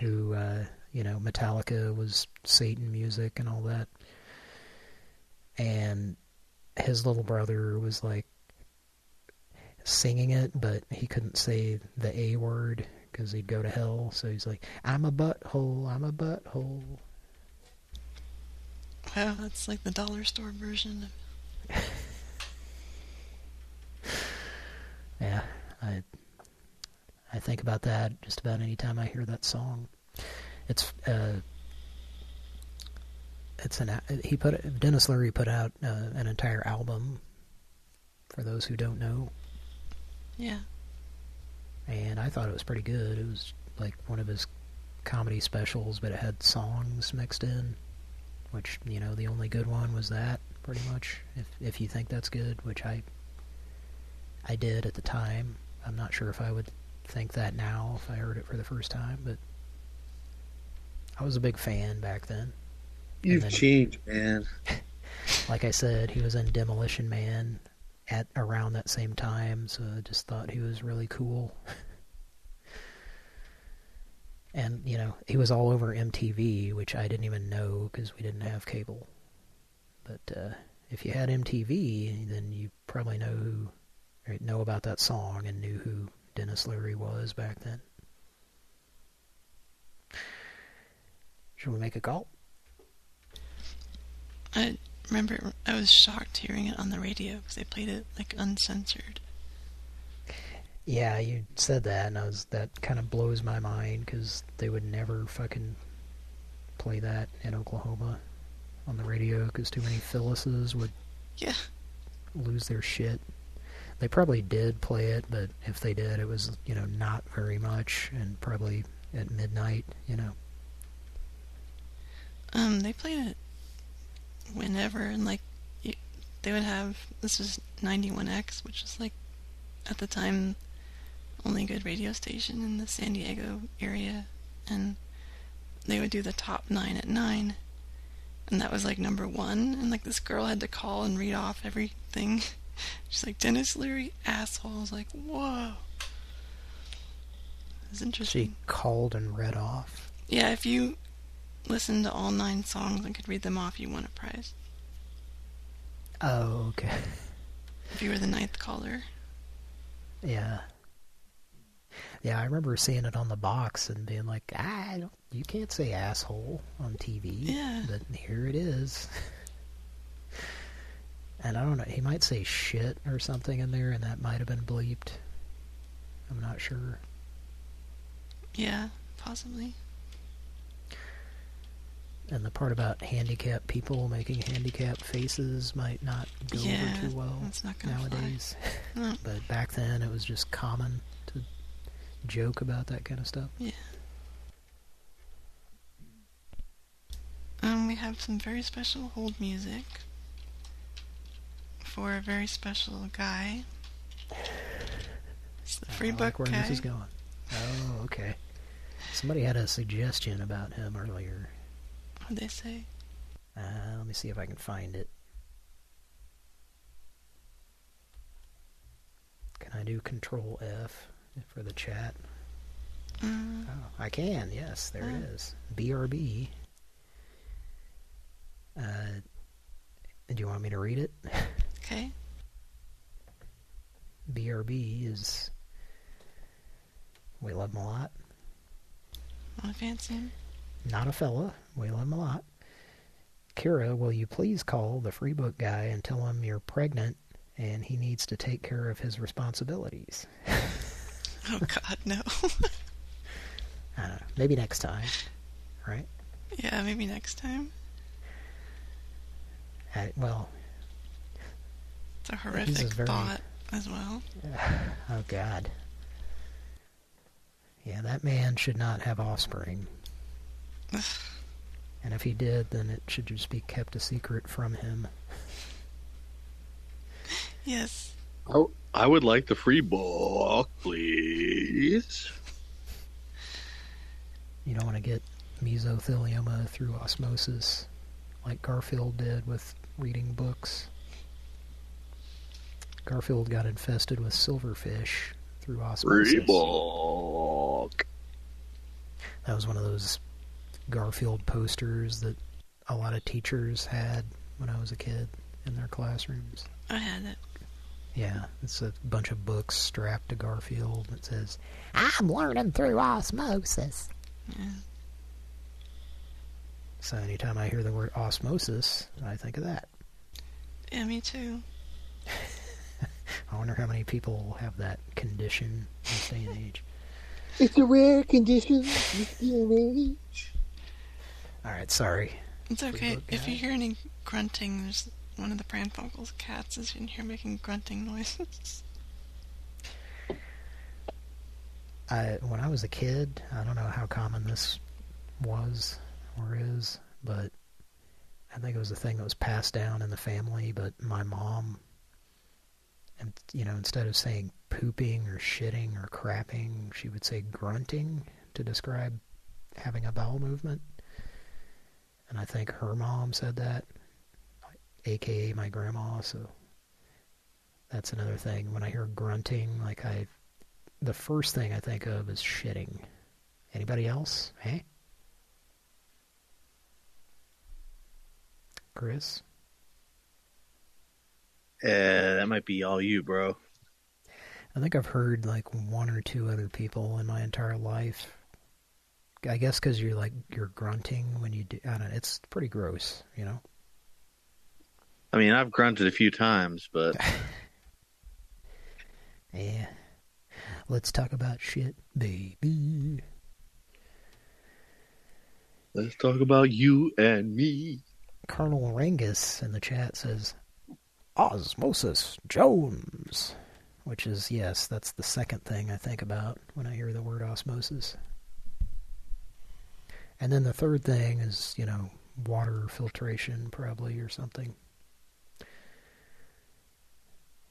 who, uh, you know, Metallica was Satan music and all that. And his little brother was like singing it, but he couldn't say the A word because he'd go to hell. So he's like, I'm a butthole, I'm a butthole. Wow, that's like the dollar store version. Yeah, I I think about that just about any time I hear that song. It's uh, it's an he put Denis Leary put out uh, an entire album. For those who don't know, Yeah. and I thought it was pretty good. It was like one of his comedy specials, but it had songs mixed in, which you know the only good one was that pretty much. If if you think that's good, which I I did at the time. I'm not sure if I would think that now if I heard it for the first time, but I was a big fan back then. You've then- changed, man. <laughs> Like I said, he was in Demolition Man at around that same time, so I just thought he was really cool. <laughs> and, you know, he was all over MTV, which I didn't even know because we didn't have cable. But uh, if you had MTV, then you probably know who, know about that song and knew who Denis Leary was back then. Should we make a call? I remember I was shocked hearing it on the radio because they played it like uncensored. Yeah, you said that, and I was that kind of blows my mind because they would never fucking play that in Oklahoma on the radio because too many Phyllises would Yeah. lose their shit. They probably did play it, but if they did, it was you know not very much, and probably at midnight, you know. Um, they played it whenever, and like you, they would have this was 91X, which was like at the time only good radio station in the San Diego area, and they would do the top nine at nine, and that was like number one, and like this girl had to call and read off everything. <laughs> She's like Denis Leary asshole. I was like, whoa. It's interesting. She called and read off. Yeah, if you listen to all nine songs and could read them off, you won a prize. Oh, okay. If you were the ninth caller. Yeah. Yeah, I remember seeing it on the box and being like, ah, I don't, you can't say asshole on TV. Yeah. But here it is. and I don't know, he might say shit or something in there, and that might have been bleeped. I'm not sure. Yeah, possibly. And the part about handicapped people making handicapped faces might not go Yeah, over too well that's not gonna fly. nowadays. <laughs> No. but back then it was just common to joke about that kind of stuff. Yeah. Um, we have some very special hold music for a very special guy. It's the free I book like where guy. this is going. Oh, okay. Somebody had a suggestion about him earlier. What'd they say? Uh, let me see if I can find it. Can I do Control F for the chat? Mm. Oh, I can. Yes, there it Oh. is. BRB. Uh, do you want me to read it? <laughs> Okay. BRB is. We love him a lot. To fancy him? Not a fella. We love him a lot. Kira, will you please call the free book guy and tell him you're pregnant and he needs to take care of his responsibilities? <laughs> Oh God, no. <laughs> I don't know. Maybe next time, right? yeah, maybe next time. Uh, well, It's a horrific very- thought as well. <sighs> oh God. Yeah, that man should not have offspring. <sighs> and if he did, then it should just be kept a secret from him. Yes. I, I would like the free book, please. You don't want to get mesothelioma through osmosis like Garfield did with reading books. Garfield got infested with silverfish through osmosis. Free book. That was one of those Garfield posters that a lot of teachers had when I was a kid in their classrooms. I had it. Yeah, it's a bunch of books strapped to Garfield that says, I'm learning through osmosis. Yeah. So anytime I hear the word osmosis, I think of that. Yeah, me too. <laughs> I wonder how many people have that condition in this day and age. It's a rare condition. This day and age. All right, sorry. It's okay. If you hear any grunting, there's one of the Pran Funkel's cats is in here making grunting noises. <laughs> I when I was a kid, I don't know how common this was or is, but I think it was a thing that was passed down in the family. But my mom, and you know, instead of saying pooping or shitting or crapping, she would say grunting to describe having a bowel movement. And I think her mom said that, aka my grandma. So that's another thing. When I hear grunting, like I the first thing I think of is shitting. Anybody else? Hey? Chris? Uh, that might be all you, bro. I think I've heard like one or two other people in my entire life. I guess because you're like, you're grunting when you do, I don't know, it's pretty gross, you know? I mean, I've grunted a few times, but <laughs> Yeah. Let's talk about shit, baby. let's talk about you and me. Colonel Rangus in the chat says, Osmosis Jones. Which is, yes, that's the second thing I think about when I hear the word osmosis. And then the third thing is, you know, water filtration probably or something.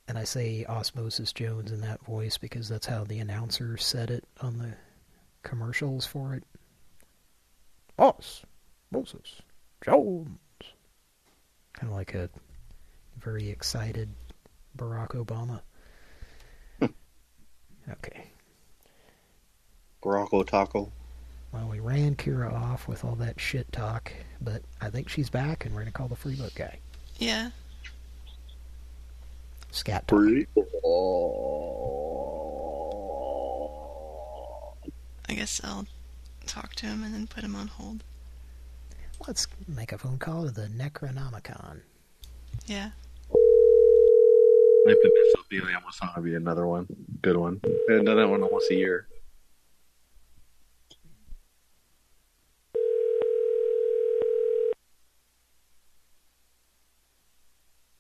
And I say Osmosis Jones in that voice because that's how the announcer said it on the commercials for it. Osmosis Jones. Kind of like a very excited Barack Obama. Hmm. okay. Baracco Taco. Well, we ran Kira off with all that shit talk, but I think she's back, and we're going to call the free book guy. Yeah. Scat talk. I guess I'll talk to him and then put him on hold. Let's make a phone call to the Necronomicon. Yeah. i Like the Mesothelioma song would be another one. Good one. I haven't done that one almost a year.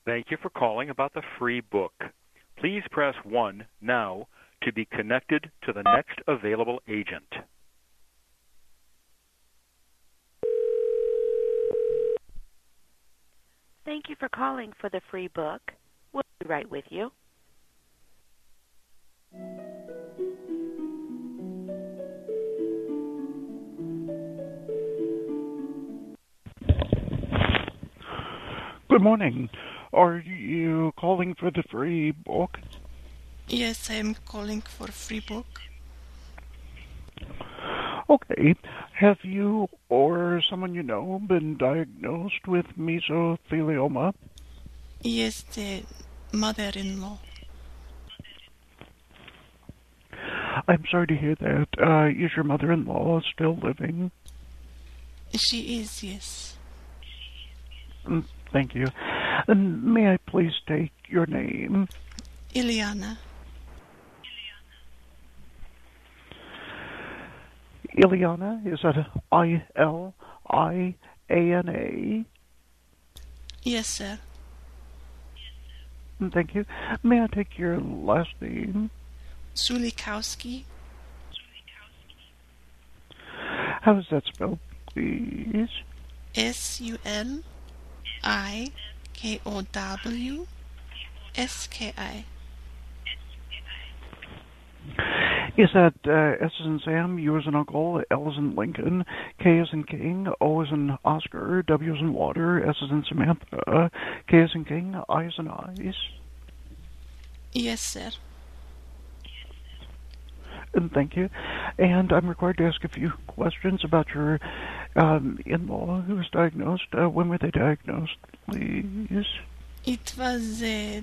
Thank you for calling about the free book. Please press 1 now to be connected to the next available agent. Thank you for calling for the free book. We'll be right with you. Good morning. Are you calling for the free book? Yes, I am calling for free book. Okay. Have you or someone you know been diagnosed with mesothelioma? Yes, the mother-in-law. I'm sorry to hear that. Uh, is your mother-in-law still living? She is, yes. Mm, Thank you. And may I please take your name? Ileana. Ileana? Is that I L I A N A? Yes, sir. Mm, Thank you. May I take your last name? Sulikowski. How is that spelled, please? S U L I K O W S K I. Is that uh, S as in Sam, U as in Uncle, L as in Lincoln, K as in King, O as in Oscar, W as in Water, S as in Samantha, K as in King, I as in Ice? Yes, sir. And thank you. And I'm required to ask a few questions about your um, in-law who was diagnosed. Uh, when were they diagnosed, please? It was uh,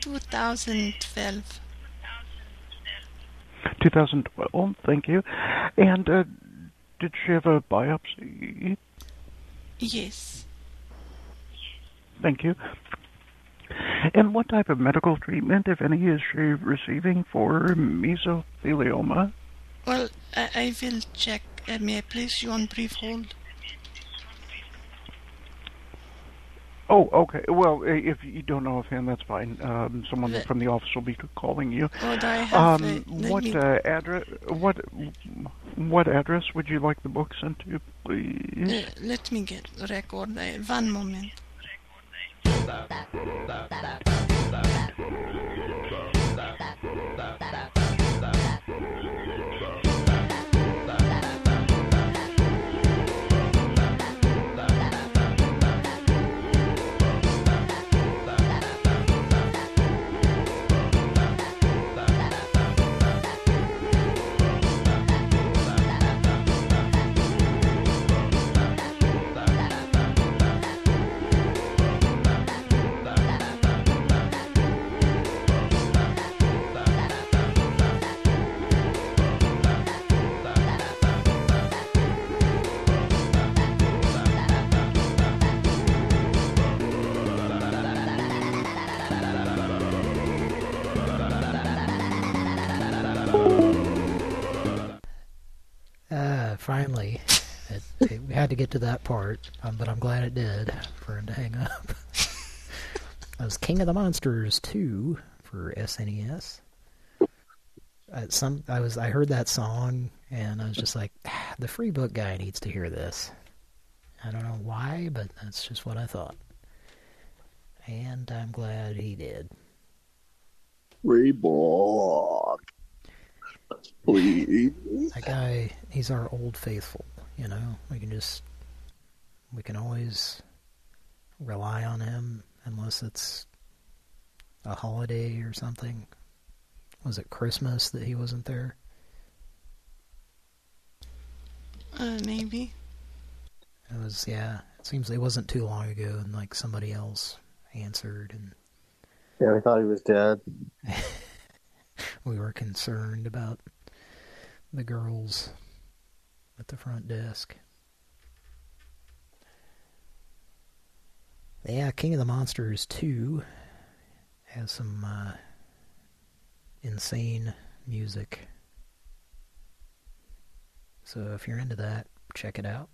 2012. 2012. Thank you. And uh, did she have a biopsy? Yes. Thank you. And what type of medical treatment, if any, is she receiving for mesothelioma? Well, I, I will check. Uh, may I place you on brief hold? Oh, okay. Well, if you don't know offhand, that's fine. Um, someone The- from the office will be calling you. I have, um, uh, what uh, address? What what address would you like the book sent to, please? Uh, let me get the record. Uh, one moment. Finally. It, it, we had to get to that part, um, but I'm glad it did for him to hang up. <laughs> that was King of the Monsters 2 for SNES. Some I was I heard that song and I was just like, ah, the free book guy needs to hear this. I don't know why, but that's just what I thought. And I'm glad he did. Reebok. Please. That guy, he's our old faithful, you know? We can just, we can always rely on him unless it's a holiday or something. Was it Christmas that he wasn't there? Uh, maybe. It was, yeah, it seems it wasn't too long ago and like somebody else answered and Yeah, we thought he was dead. <laughs> we were concerned about the girls at the front desk. Yeah, King of the Monsters 2 has some uh, insane music. So if you're into that, check it out.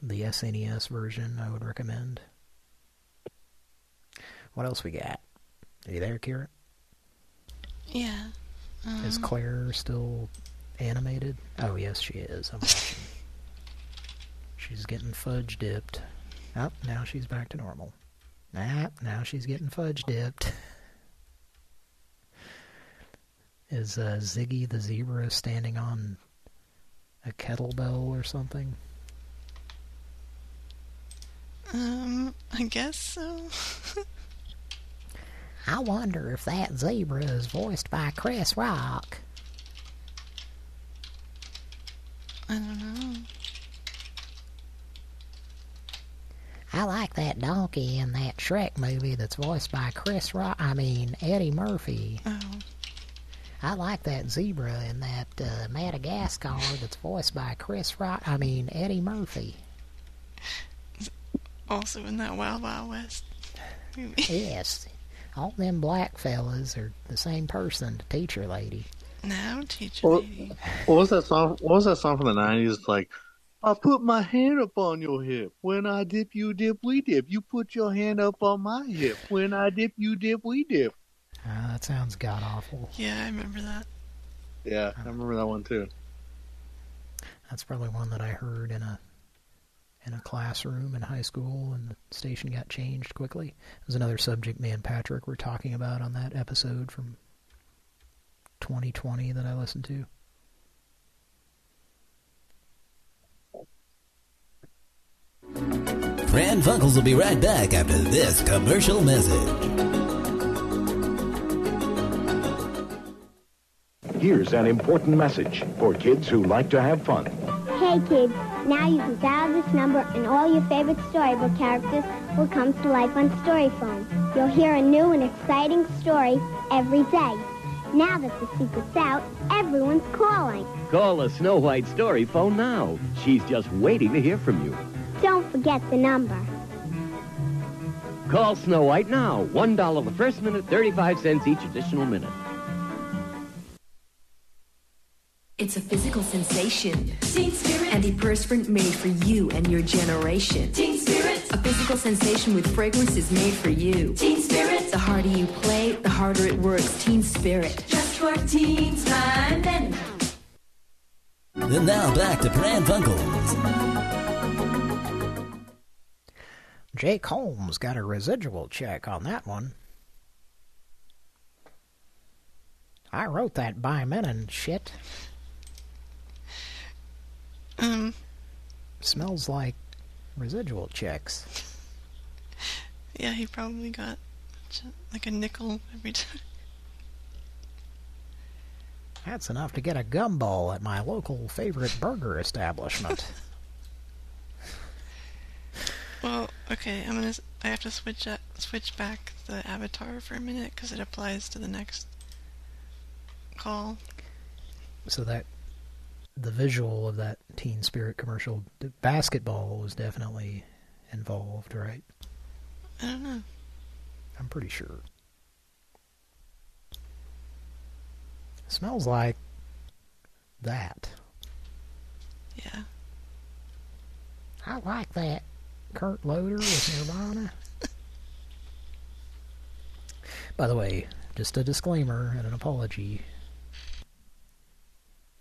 The SNES version I would recommend. What else we got? Are you there, Kira? Yeah. Um, Is Claire still animated? Oh, yes, she is. I'm watching. <laughs> she's getting fudge dipped. Oh, now she's back to normal. Ah, now she's getting fudge dipped. Is uh, Ziggy the zebra standing on a kettlebell or something? Um, I guess so. <laughs> I wonder if that zebra is voiced by Chris Rock. I don't know. I like that donkey in that Shrek movie that's voiced by Chris Rock. I mean, Eddie Murphy. Oh. I like that zebra in that uh, Madagascar that's voiced by Chris Rock. I mean, Eddie Murphy. Also in that Wild Wild West movie. yes. All them black fellas are the same person, the teacher lady. No, teacher What, lady. what was that song? What was that song from the nineties? Like, I put my hand up on your hip. When I dip, you dip, we dip. You put your hand up on my hip. When I dip, you dip, we dip. Ah, that sounds god awful. Yeah, I remember that. Yeah, I remember that one too. That's probably one that I heard in a in a classroom in high school, and the station got changed quickly. It was another subject me and Patrick were talking about on that episode from 2020 that I listened to. Pran Funkels will be right back after this commercial message. Here's an important message for kids who like to have fun. Hey kids, now you can dial this number and all your favorite storybook characters will come to life on Storyphone. You'll hear a new and exciting story every day. Now that the secret's out, everyone's calling. Call the Snow White Story phone now. She's just waiting to hear from you. Don't forget the number. Call Snow White now. $1 the first minute, 35 cents each additional minute. It's a physical sensation. Teen Spirit. Antiperspirant made for you and your generation. Teen Spirit. A physical sensation with fragrances made for you. Teen Spirit. The harder you play, the harder it works. Teen Spirit. Just for teens, time and Then now back to Pran Funkels. Jake Holmes got a residual check on that one. I wrote that by men and shit. Um, Smells like residual checks. yeah, he probably got like a nickel every time. That's enough to get a gumball at my local favorite burger establishment. Well, okay, I'm gonna. I have to switch uh, switch back the avatar for a minute because it applies to the next call. so that the visual of that Teen Spirit commercial, basketball was definitely involved, right? I don't know. I'm pretty sure. Smells like that. Yeah. I like that. Kurt Loder with Nirvana. <laughs> By the way, just a disclaimer and an apology.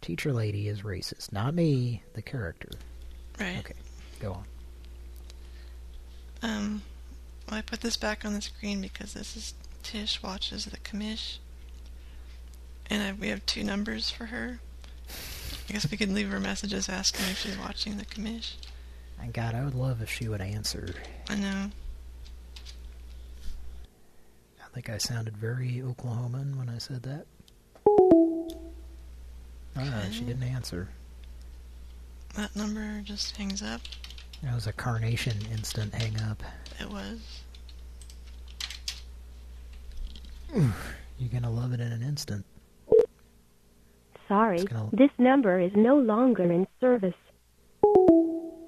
Teacher lady is racist. Not me, the character. Right. Okay, go on. Um, well, I put this back on the screen because this is Tish watches the commish, and I, we have two numbers for her. I guess we could leave her messages asking if she's watching the commish. And God, I would love if she would answer. I know. I think I sounded very Oklahoman when I said that. Ah, she didn't answer. That number just hangs up. That was a carnation instant hang up. It was. You're gonna love it in an instant. Sorry, gonna- this number is no longer in service. Oh,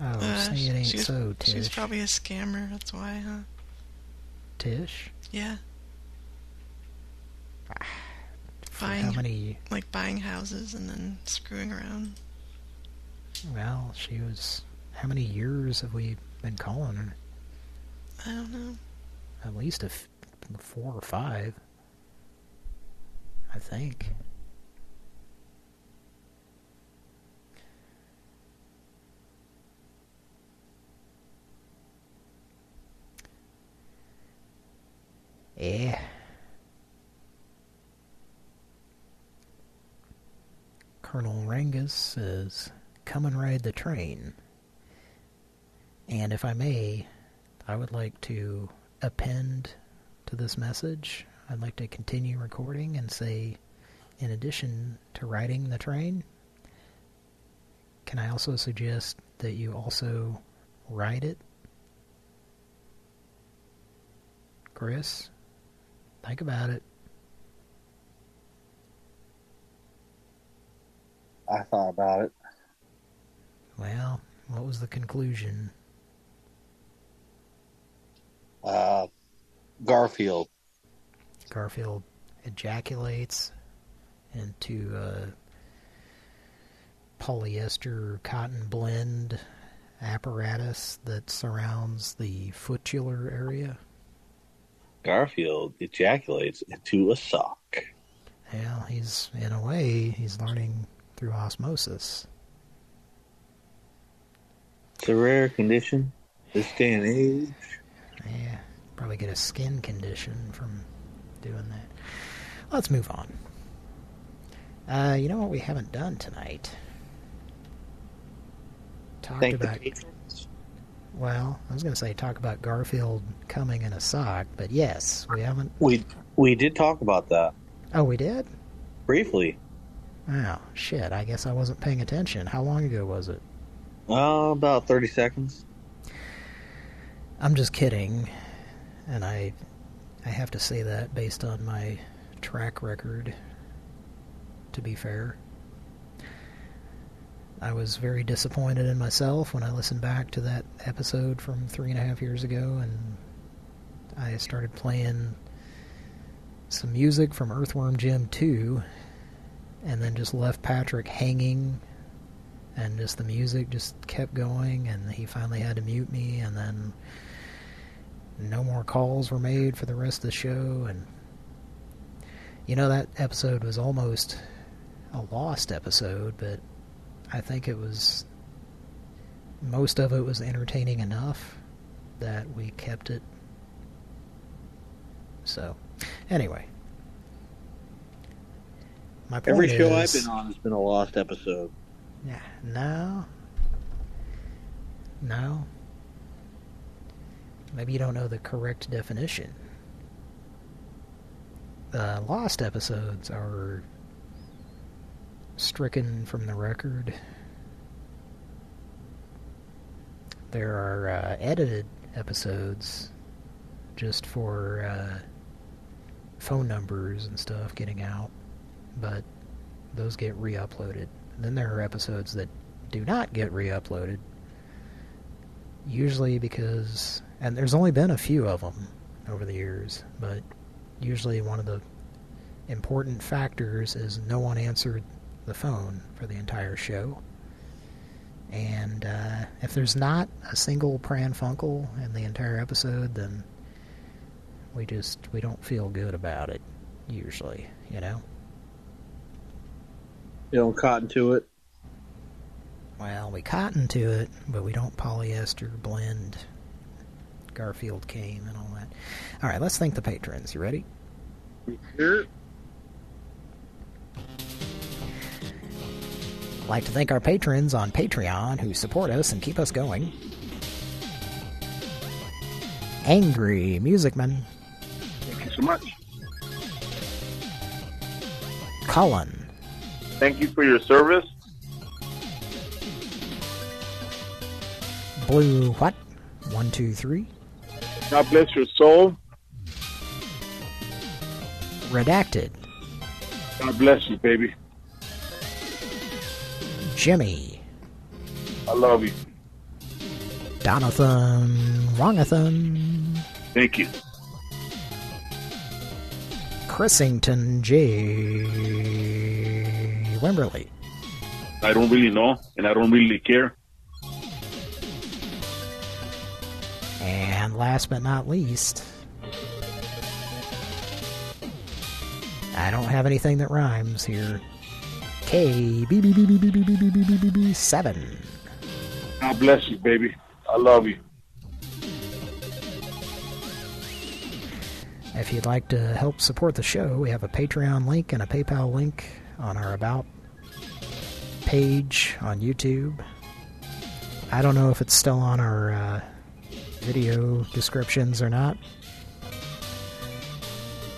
Uh, say it ain't she's, so, She's probably a scammer. That's why, huh? Tish? Yeah. <sighs> <sighs> <sighs> Buying, how many... like buying houses and then screwing around. Well, she was... How many years have we been calling her? I don't know. At least a f- four or five. I think. Yeah. Colonel Rangus says, come and ride the train. And if I may, I would like to append to this message. I'd like to continue recording and say, in addition to riding the train, can I also suggest that you also ride it? Chris, think about it. I thought about it. Well, what was the conclusion? Uh, Garfield. Garfield ejaculates into a polyester cotton blend apparatus that surrounds the footular area. Garfield ejaculates into a sock. Well, he's, in a way, he's learning through osmosis. It's a rare condition this day and age. Yeah, probably get a skin condition from doing that. Let's move on. Uh, you know what we haven't done tonight? Talked Thank about... Well, I was going to say talk about Garfield coming in a sock, but yes, we haven't... We we did talk about that Oh, we did? briefly. Oh, shit, I guess I wasn't paying attention. How long ago was it? Uh, about thirty seconds. I'm just kidding, and I I have to say that based on my track record, to be fair. I was very disappointed in myself when I listened back to that episode from three and a half years ago and I started playing some music from Earthworm Jim 2 and then just left Patrick hanging and just the music just kept going and he finally had to mute me and then no more calls were made for the rest of the show and you know that episode was almost a lost episode but I think it was most of it was entertaining enough that we kept it. So anyway my point Every show I've been on has been a lost episode. Yeah, no. No. Maybe you don't know the correct definition. The lost episodes are stricken from the record. There are uh, edited episodes just for uh, phone numbers and stuff getting out, but those get re-uploaded. Then there are episodes that do not get re-uploaded, usually because, and there's only been a few of them over the years, but usually one of the important factors is no one answered the phone for the entire show. And uh, if there's not a single Pran Funkel in the entire episode, then we just we don't feel good about it. Usually, you know. You don't cotton to it. Well, we cotton to it, but we don't polyester blend. Garfield came and all that. All right, let's thank the patrons. You ready? Sure. I'd like to thank our patrons on Patreon who support us and keep us going. Angry Music Man. Thank you so much. Cullen, Thank you for your service. Blue What? One, two, three. God bless your soul. Redacted, God bless you, baby. Jimmy, I love you. Donathan, Wrongathan, Thank you. Chrisington J. Wimberley, I don't really know, and I don't really care. and last but not least, I don't have anything that rhymes here. K B B B B B B B B B B B B seven. God bless you, baby. I love you. If you'd like to help support the show, we have a Patreon link and a PayPal link on our About page on YouTube. I don't know if it's still on our uh, video descriptions or not.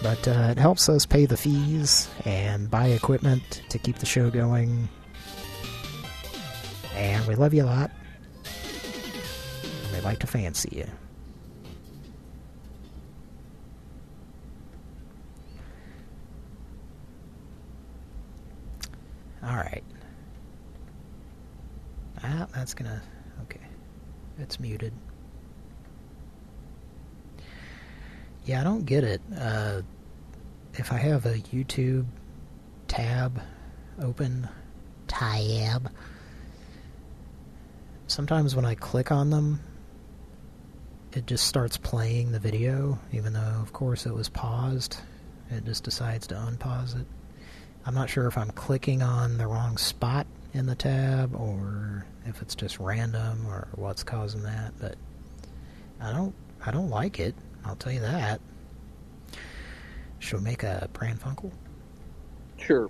But uh, it helps us pay the fees and buy equipment to keep the show going. And we love you a lot. And we'd like to fancy you. Alright. Ah, that's gonna... Okay. It's muted. Yeah, I don't get it. Uh, if I have a YouTube tab open, tab, sometimes when I click on them, it just starts playing the video, even though, of course, it was paused. It just decides to unpause it. I'm not sure if I'm clicking on the wrong spot in the tab, or if it's just random, or what's causing that, but I don't, I don't like it. I'll tell you that. Should we make a Pran Funkel? Sure.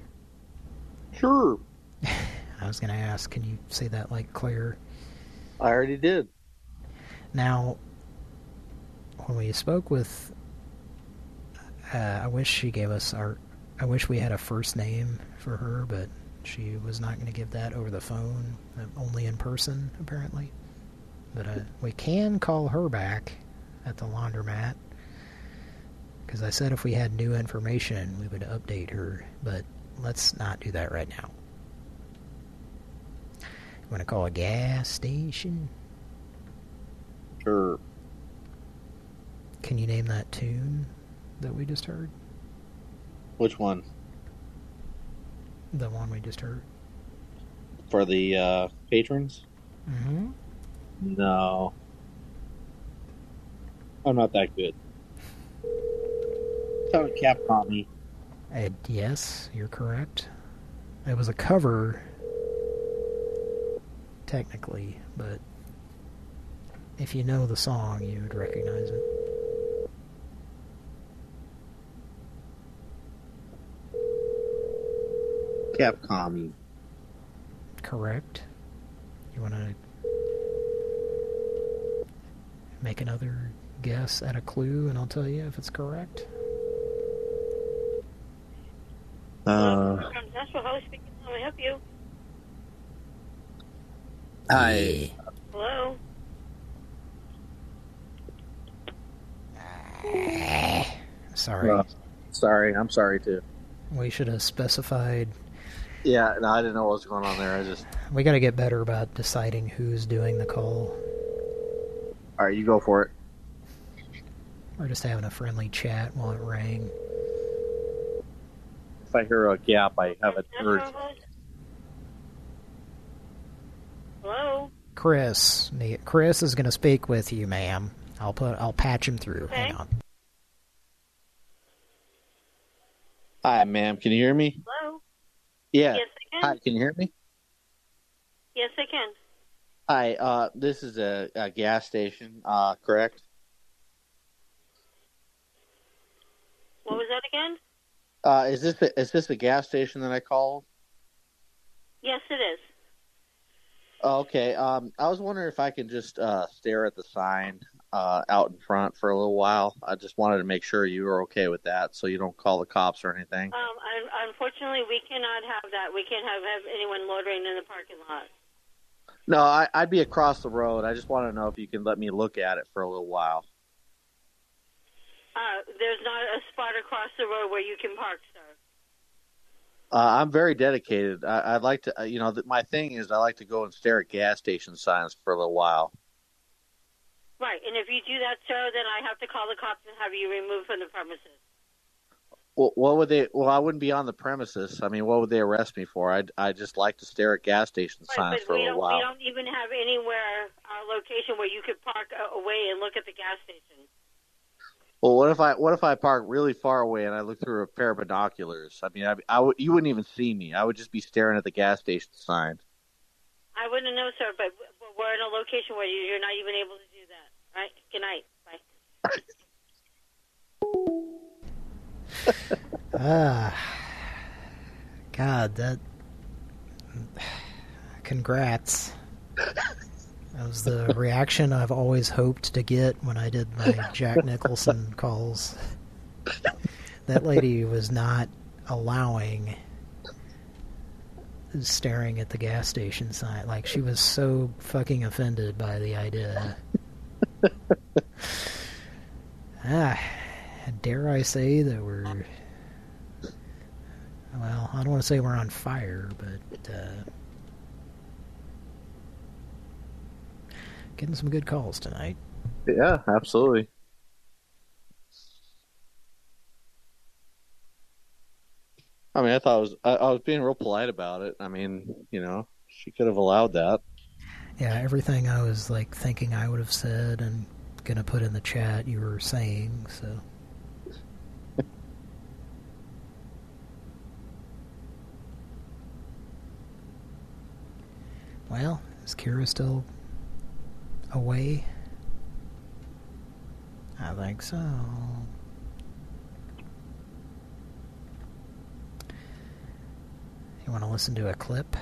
Sure. <laughs> I was going to ask, can you say that like clear? I already did. Now, when we spoke with, uh, I wish she gave us our, I wish we had a first name for her, but she was not going to give that over the phone, uh, only in person, apparently. But uh, we can call her back at the laundromat, because I said if we had new information, we would update her, but let's not do that right now. You want to call a gas station? Sure. Can you name that tune that we just heard? Which one? The one we just heard. For the uh, patrons? Mm-hmm. No. I'm not that good. Tell Capcom me. Uh, yes, you're correct. It was a cover, technically, but if you know the song, you would recognize it. Capcom. Correct. You want to make another guess at a clue, and I'll tell you if it's correct? Uh, From Nashville, how speaking? How may I help you? I. Hello? Sorry. Uh, sorry, I'm sorry too. We should have specified. Yeah, no, I didn't know what was going on there. I just. We got to get better about deciding who's doing the call. All right, you go for it. We're just having a friendly chat while it rang. If I hear a gap, I have a urge. Hello? Chris, Chris is going to speak with you, ma'am. I'll put, I'll patch him through. Hang on. Hi, ma'am. Can you hear me? Hello? Yeah. Yes, I can. Hi, can you hear me? Yes, I can. Hi, uh, this is a, a gas station, uh, correct? What was that again? Uh, is this a, is this a gas station that I called? Yes, it is. Oh, okay. Um, I was wondering if I can just uh, stare at the sign uh, out in front for a little while. I just wanted to make sure you were okay with that, so you don't call the cops or anything. Um, un- unfortunately, we cannot have that. We can't have, have anyone loitering in the parking lot. No, I, I'd be across the road. I just want to know if you can let me look at it for a little while. Uh, there's not a spot across the road where you can park, sir. Uh, I'm very dedicated. I, I'd like to, uh, you know, th- my thing is I like to go and stare at gas station signs for a little while. Right, and if you do that, sir, then I have to call the cops and have you removed from the premises. Well, what would they? Well, I wouldn't be on the premises. I mean, what would they arrest me for? I'd I just like to stare at gas station Right, signs for a don't, while. we don't even have anywhere uh, location where you could park uh, away and look at the gas station. Well, what if I what if I park really far away and I look through a pair of binoculars? I mean, I, I would you wouldn't even see me. I would just be staring at the gas station sign. I wouldn't know, sir, but, but we're in a location where you- you're not even able to do. Right? Good night. Bye. Ah, <sighs> God, that. Congrats. That was the <laughs> reaction I've always hoped to get when I did my Jack <laughs> Nicholson calls. That lady was not allowing staring at the gas station sign. Like, she was so fucking offended by the idea. Ah, dare I say that we're... Well, I don't want to say we're on fire, but... Uh, getting some good calls tonight. Yeah, absolutely. I mean, I thought I was I, I was being real polite about it. I mean, you know, she could have allowed that. Yeah, everything I was like thinking I would have said and gonna put in the chat you were saying, so <laughs> Well, is Kira still away? I think so. You want to listen to a clip?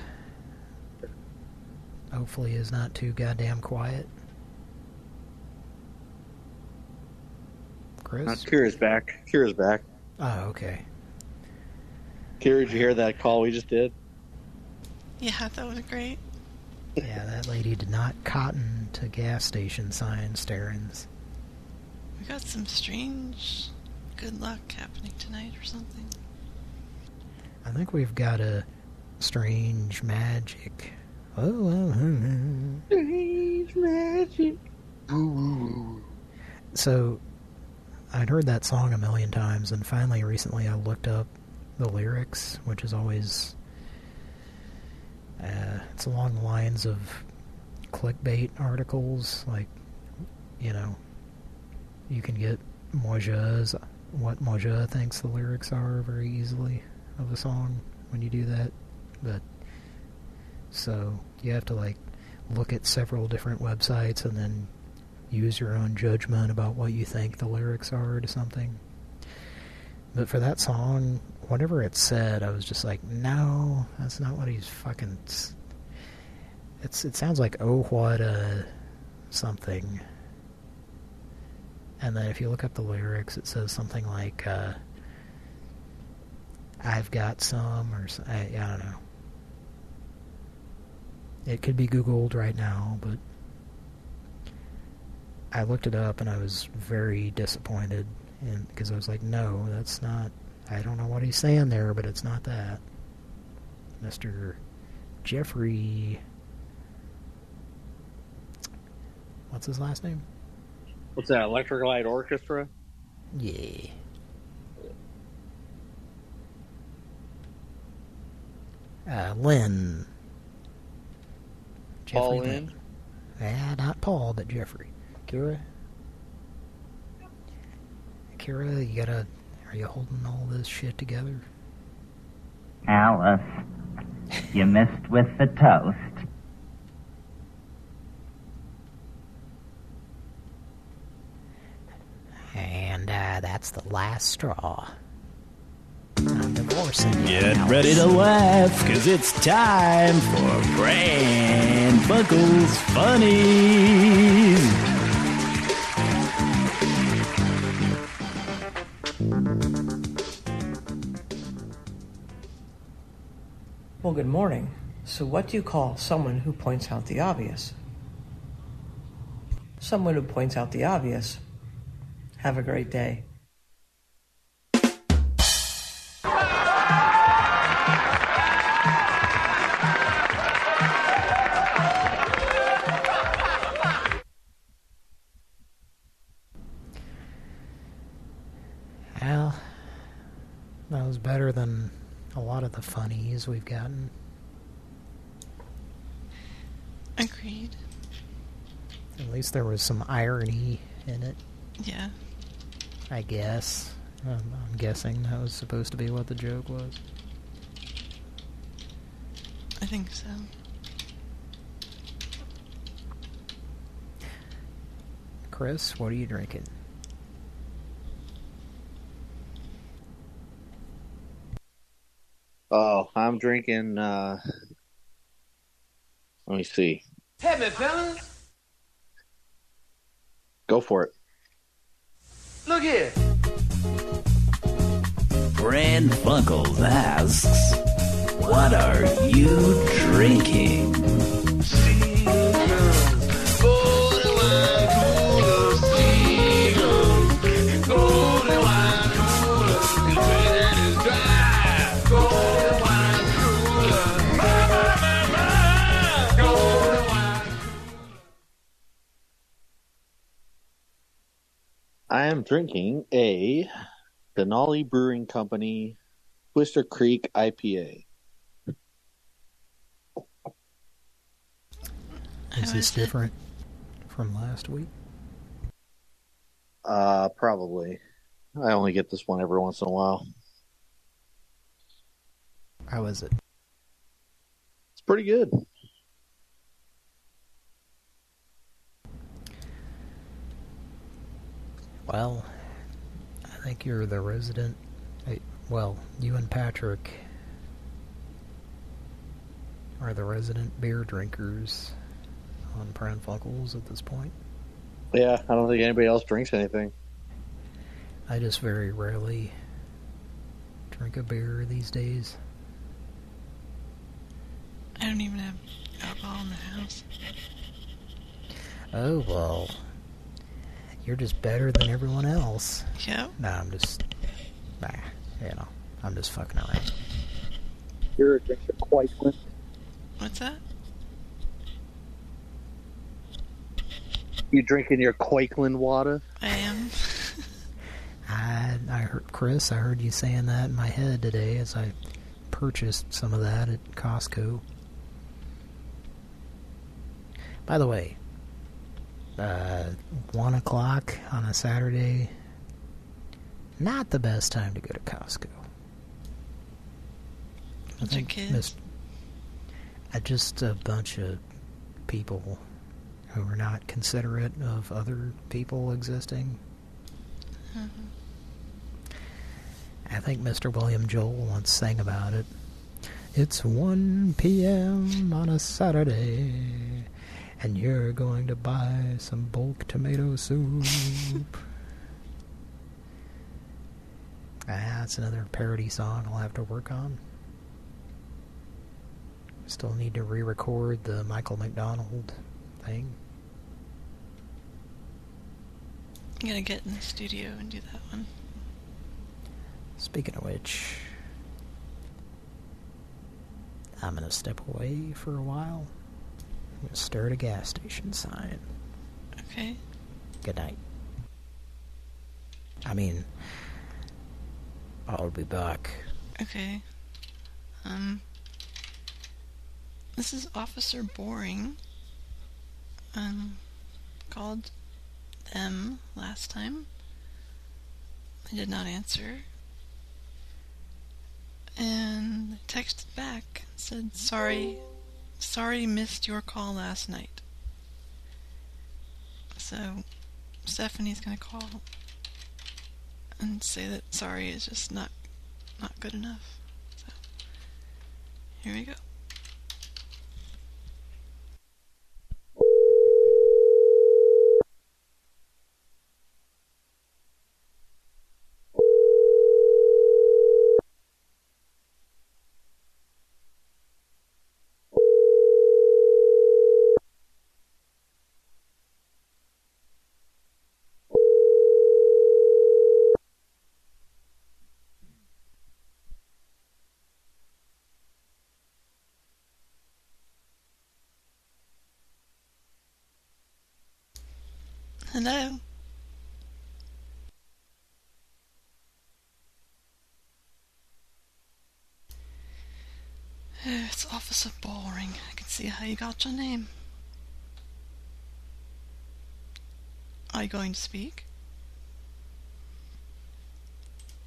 Hopefully is not too goddamn quiet. Chris? Uh, Kira's back. Kira's back. Oh, okay. Kira, did you hear that call we just did? Yeah, that was great. Yeah, that lady did not cotton to gas station sign starings. We got some strange good luck happening tonight or something. I think we've got a strange magic. Oh, oh, oh, Strange magic. So, I'd heard that song a million times, and finally, recently, I looked up the lyrics, which is always uh, it's along the lines of clickbait articles, like you know, you can get Moja's what Moja thinks the lyrics are very easily of a song when you do that, but so you have to like look at several different websites and then use your own judgment about what you think the lyrics are to something. But for that song, whatever it said, I was just like, no, that's not what he's fucking... It's It sounds like, oh, what a something. And then if you look up the lyrics, it says something like, uh, I've got some, or I don't know. It could be Googled right now, but I looked it up and I was very disappointed and because I was like, no, that's not. I don't know what he's saying there, but it's not that. Mr. Jeffrey. What's his last name? What's that? Electric Light Orchestra? Yeah. Uh, Lynne. Paul Jeffrey Lynne? Yeah, not Paul, but Jeffrey. Kira? Kira, you gotta... Are you holding all this shit together? Alice, you missed with the toast. And uh, that's the last straw. I'm divorcing Get Alice. ready to laugh, cause it's time for Pran Funkels Funnies. Well, good morning. So, what do you call someone who points out the obvious? Someone who points out the obvious. Have a great day. Better than a lot of the funnies we've gotten. Agreed. At least there was some irony in it, Yeah. I guess. Um, I'm guessing that was supposed to be what the joke was. I think so. Chris, what are you drinking? Oh, I'm drinking. uh Let me see. Hey, me fellas, Go for it. look here. Pran Funkels asks, What are you drinking? Am drinking a Denali Brewing Company Twister Creek IPA. Is this different from last week? Uh, probably. I only get this one every once in a while. How is it? It's pretty good. Well, I think you're the resident. I, well, you and Patrick are the resident beer drinkers on Pran Funkels at this point. Yeah, I don't think anybody else drinks anything. I just very rarely drink a beer these days. I don't even have alcohol in the house. Oh, well, you're just better than everyone else. Yeah. Nah, I'm just, nah, you know, I'm just fucking around. You're a drinker quite quick. What's that? You drinking your Kirkland water? I am. <laughs> I I heard Chris. I heard you saying that in my head today as I purchased some of that at Costco. By the way, uh, one o'clock on a Saturday. Not the best time to go to Costco. I think kids? mis- uh, just a bunch of people who are not considerate of other people existing. I think Mr. William Joel once sang about it. It's 1 p.m. on a Saturday, and you're going to buy some bulk tomato soup. ah, <laughs> that's another parody song I'll have to work on. Still need to re-record the Michael McDonald thing. I'm gonna get in the studio and do that one. Speaking of which, I'm gonna step away for a while. I'm gonna stare at a gas station sign. Okay. Good night. I mean, I'll be back. Okay. Um. This is Officer Boring. Um, called them last time. They did not answer. And texted back said, "Sorry, sorry, missed your call last night." So, Stephanie's gonna call and say that sorry is just not not good enough. So, here we go. Hello. <sighs> It's Officer Boring. I can see how you got your name. Are you going to speak?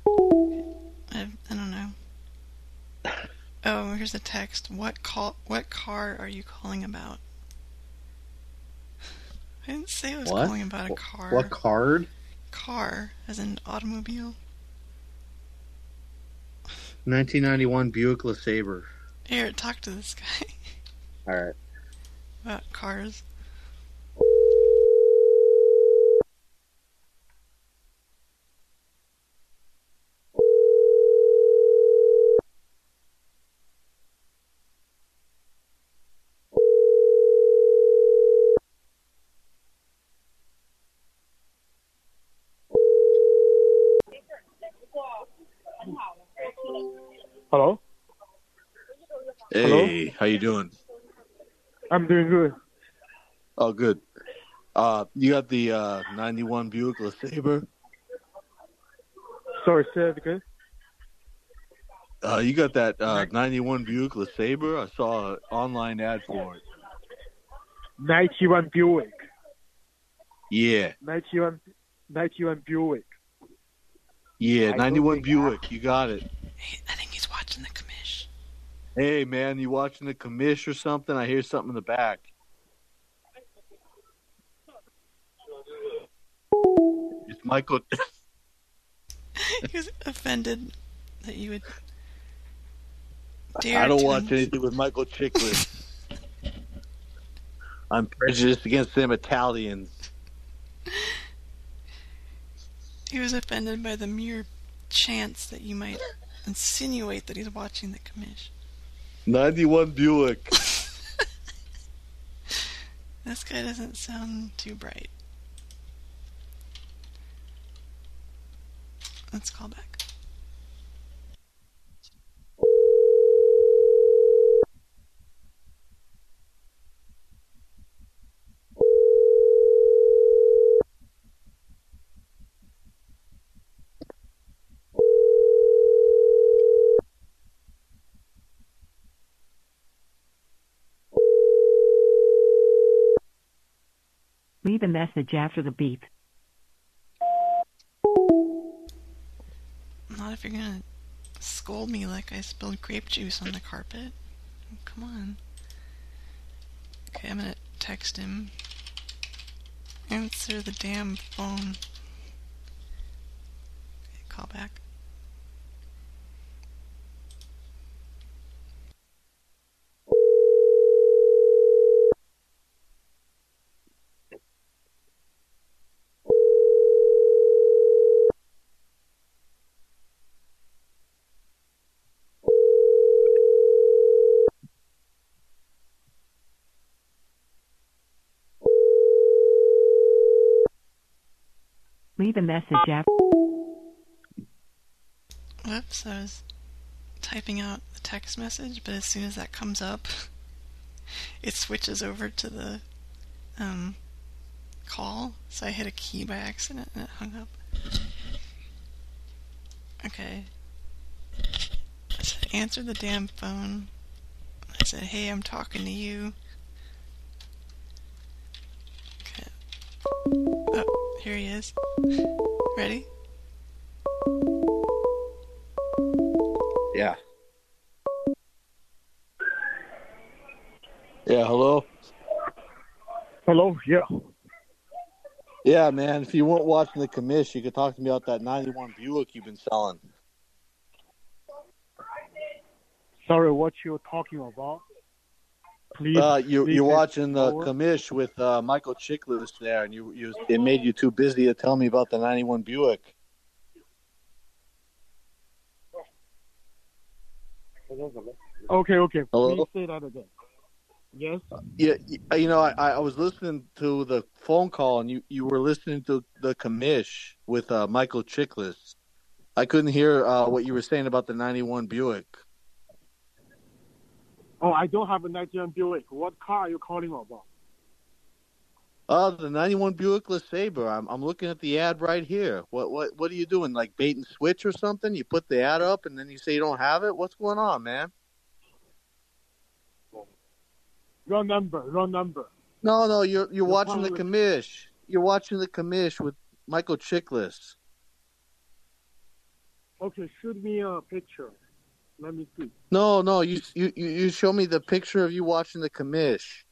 I, I don't know. <laughs> Oh, here's a text. What call? What car are you calling about? I didn't say I was What? calling about a car. What card? Car, as in automobile. 1991 Buick LeSabre. Here, talk to this guy All right. about cars. Hey, how you doing? I'm doing good. Oh, good. Uh, you got the uh, 91 Buick LeSabre? Sorry, say it again. Uh, you got that uh, 91 Buick LeSabre? I saw an online ad for it. 91 Buick. Yeah, 91, 91 Buick. yeah, I 91 think Buick. You got it. I think he's watching the commish. Hey, man, you watching the commish or something? I hear something in the back. It's Michael. <laughs> he was offended that you would dare I don't to watch anything with Michael Chiklis. I'm prejudiced against them Italians. He was offended by the mere chance that you might insinuate that he's watching the commish. 91 Buick. <laughs> This guy doesn't sound too bright. Let's call back. A message after the beep. Not if you're gonna scold me like I spilled grape juice on the carpet. Come on. Okay, I'm gonna text him. Answer the damn phone. Okay, call back. Leave a message after. Whoops, I was typing out the text message, but as soon as that comes up, <laughs> it switches over to the um, call. So I hit a key by accident and it hung up. Okay. I said, answer the damn phone. I said, hey, I'm talking to you. Here he is. Ready? Yeah. Yeah, hello? Hello, yeah. Yeah, man, if you weren't watching the commish, you could talk to me about that 91 Buick you've been selling. Sorry, what you're talking about? Please. Uh, you, please you're watching the slower. commish with uh, Michael Chiklis there, and you, you it made you too busy to tell me about the 91 Buick. Okay, okay. Hello? Please say that again. Yes. Yeah, you know, I, I was listening to the phone call, and you, you were listening to the commish with uh, Michael Chiklis. I couldn't hear uh, what you were saying about the 91 Buick. Oh, I don't have a 91 Buick. What car are you calling about? Oh, the '91 Buick LeSabre. I'm I'm looking at the ad right here. What what what are you doing? Like bait and switch or something? You put the ad up and then you say you don't have it. What's going on, man? Wrong number. Wrong number. No, no. You're you're watching the commish. You're watching the commish with Michael Chiklis. Okay, shoot me a picture. Let me see. No, no. You you you you show me the picture of you watching the commish.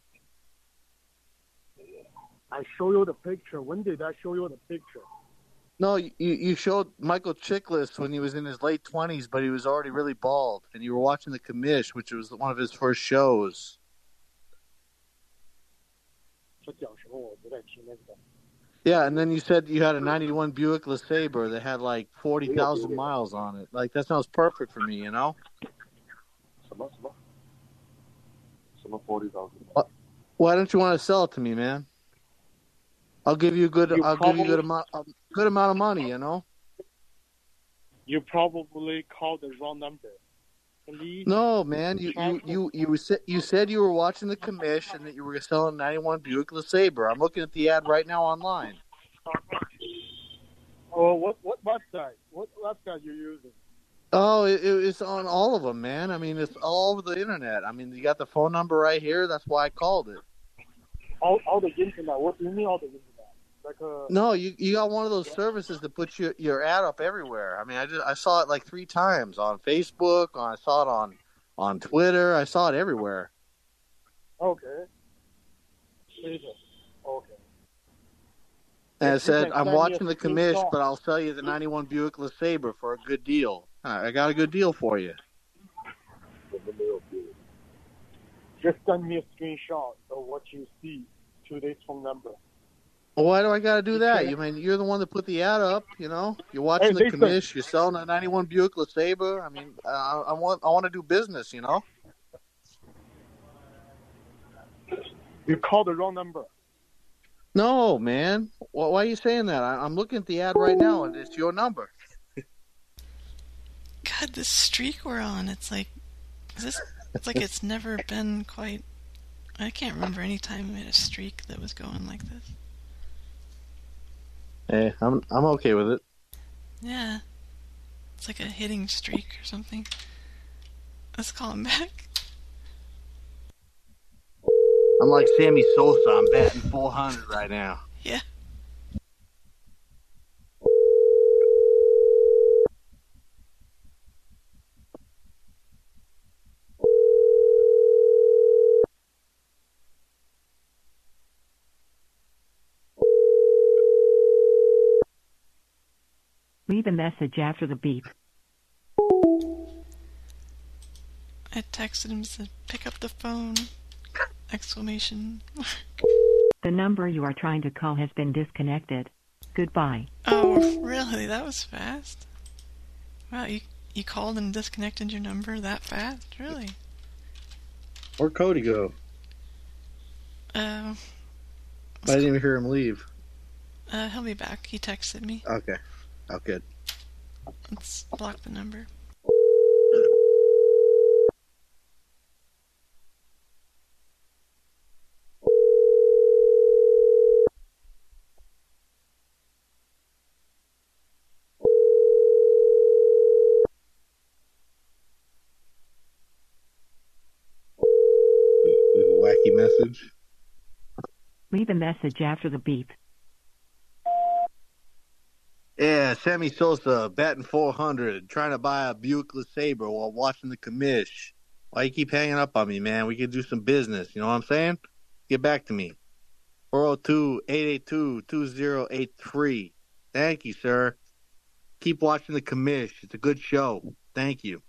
I show you the picture. When did I show you the picture? No, you you showed Michael Chiklis when he was in his late twenties, but he was already really bald, and you were watching the commish, which was one of his first shows. 这讲什么？我不太听那个。 Yeah, and then you said you had a '91 Buick LeSabre that had like forty thousand miles on it. Like that sounds perfect for me, you know. forty thousand. Why don't you want to sell it to me, man? I'll give you a good. You I'll probably, give you a good amount. A good amount of money, you know. You probably called the wrong number. Please. No, man, you, you, you, you, said, you said you were watching the commission that you were selling 91 Buick LeSabre. I'm looking at the ad right now online. Oh, what what website? What website you using? Oh, it, it's on all of them, man. I mean, it's all over the internet. I mean, you got the phone number right here. That's why I called it. All all the internet. What do you mean all the internet? Like uh. No, you you got one of those services that puts your your ad up everywhere. I mean, I just I saw it like three times on Facebook. I saw it on on Twitter. I saw it everywhere. Okay. Okay. And it You said, "I'm a watching the commish, but I'll sell you the '91 Buick LeSabre for a good deal. I I got a good deal for you." Just send me a screenshot of what you see to this phone number. Well, why do I got to do that? You mean you're the one that put the ad up? You know, you're watching Hey, the listen. commish. You're selling a '91 Buick LeSabre. I mean, uh, I want I want to do business. You know. You called the wrong number. No, man. Why, why are you saying that? I, I'm looking at the ad right now, and it's your number. God, this streak we're on, it's like, is this, it's like it's never been quite, I can't remember any time we had a streak that was going like this. Hey, I'm I'm okay with it. Yeah. It's like a hitting streak or something. Let's call him back. I'm like Sammy Sosa. I'm batting 400 right now. Yeah. Leave a message after the beep. I texted him to pick up the phone. Exclamation. The number you are trying to call has been disconnected. Goodbye. Oh, really? That was fast. Wow, you you called and disconnected your number that fast? Really? Where'd Cody go? Uh, I didn't even hear him leave. uh, he'll be back. He texted me. Okay. Oh, good. Let's block the number. Leave a wacky message. Leave a message after the beep. Yeah, Sammy Sosa batting 400, trying to buy a Buick LeSabre while watching the commish. Why you keep hanging up on me, man? We could do some business. You know what I'm saying? Get back to me. 402-882-2083. Thank you, sir. Keep watching the commish. It's a good show. Thank you.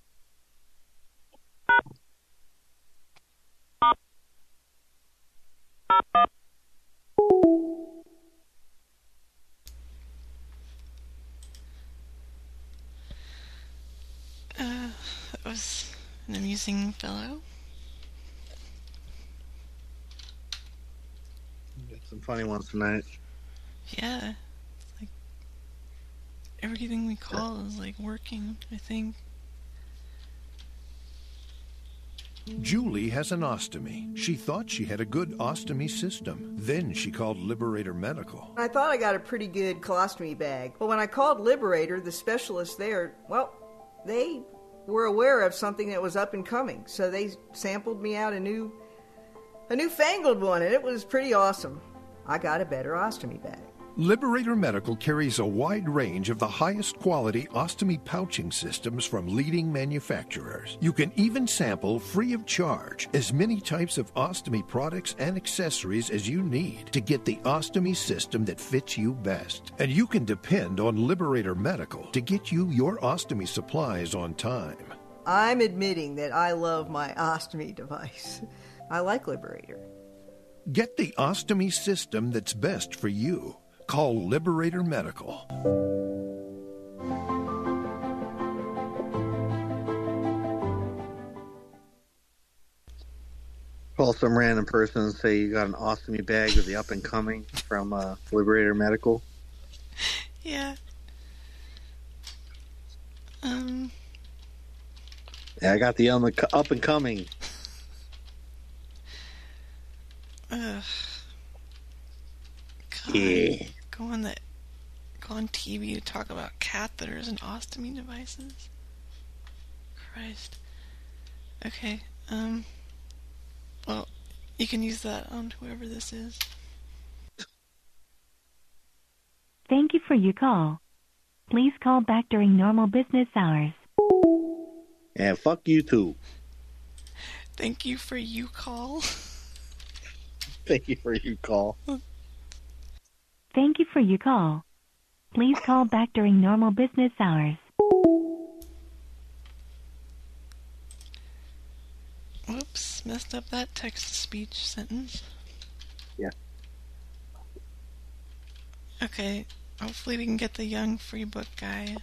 An amusing fellow. Got some funny ones tonight. Yeah. Like everything we call is like working, I think. Julie has an ostomy. She thought she had a good ostomy system. Then she called Liberator Medical. I thought I got a pretty good colostomy bag. But when I called Liberator, the specialist there, well, they were aware of something that was up and coming. So they sampled me out a new a newfangled one and it was pretty awesome. I got a better ostomy bag. Liberator Medical carries a wide range of the highest quality ostomy pouching systems from leading manufacturers. You can even sample free of charge as many types of ostomy products and accessories as you need to get the ostomy system that fits you best. And you can depend on Liberator Medical to get you your ostomy supplies on time. I'm admitting that I love my ostomy device. I like Liberator. Get the ostomy system that's best for you. Call Liberator Medical. Call some random person and say you got an ostomy bag of the up and coming from uh, Liberator Medical. <laughs> Yeah. Um, Yeah, I got the um, up and coming. ugh. God, Yeah. Go on the go on TV to talk about catheters and ostomy devices. Christ. Okay. Um. Well, you can use that on whoever this is. Thank you for your call. Please call back during normal business hours. And fuck you too. Thank you for you call. <laughs> Thank you for your call. Thank you for your call. Please call back during normal business hours. Whoops, messed up that text to speech sentence. Yeah. Okay, hopefully we can get the young free book guy.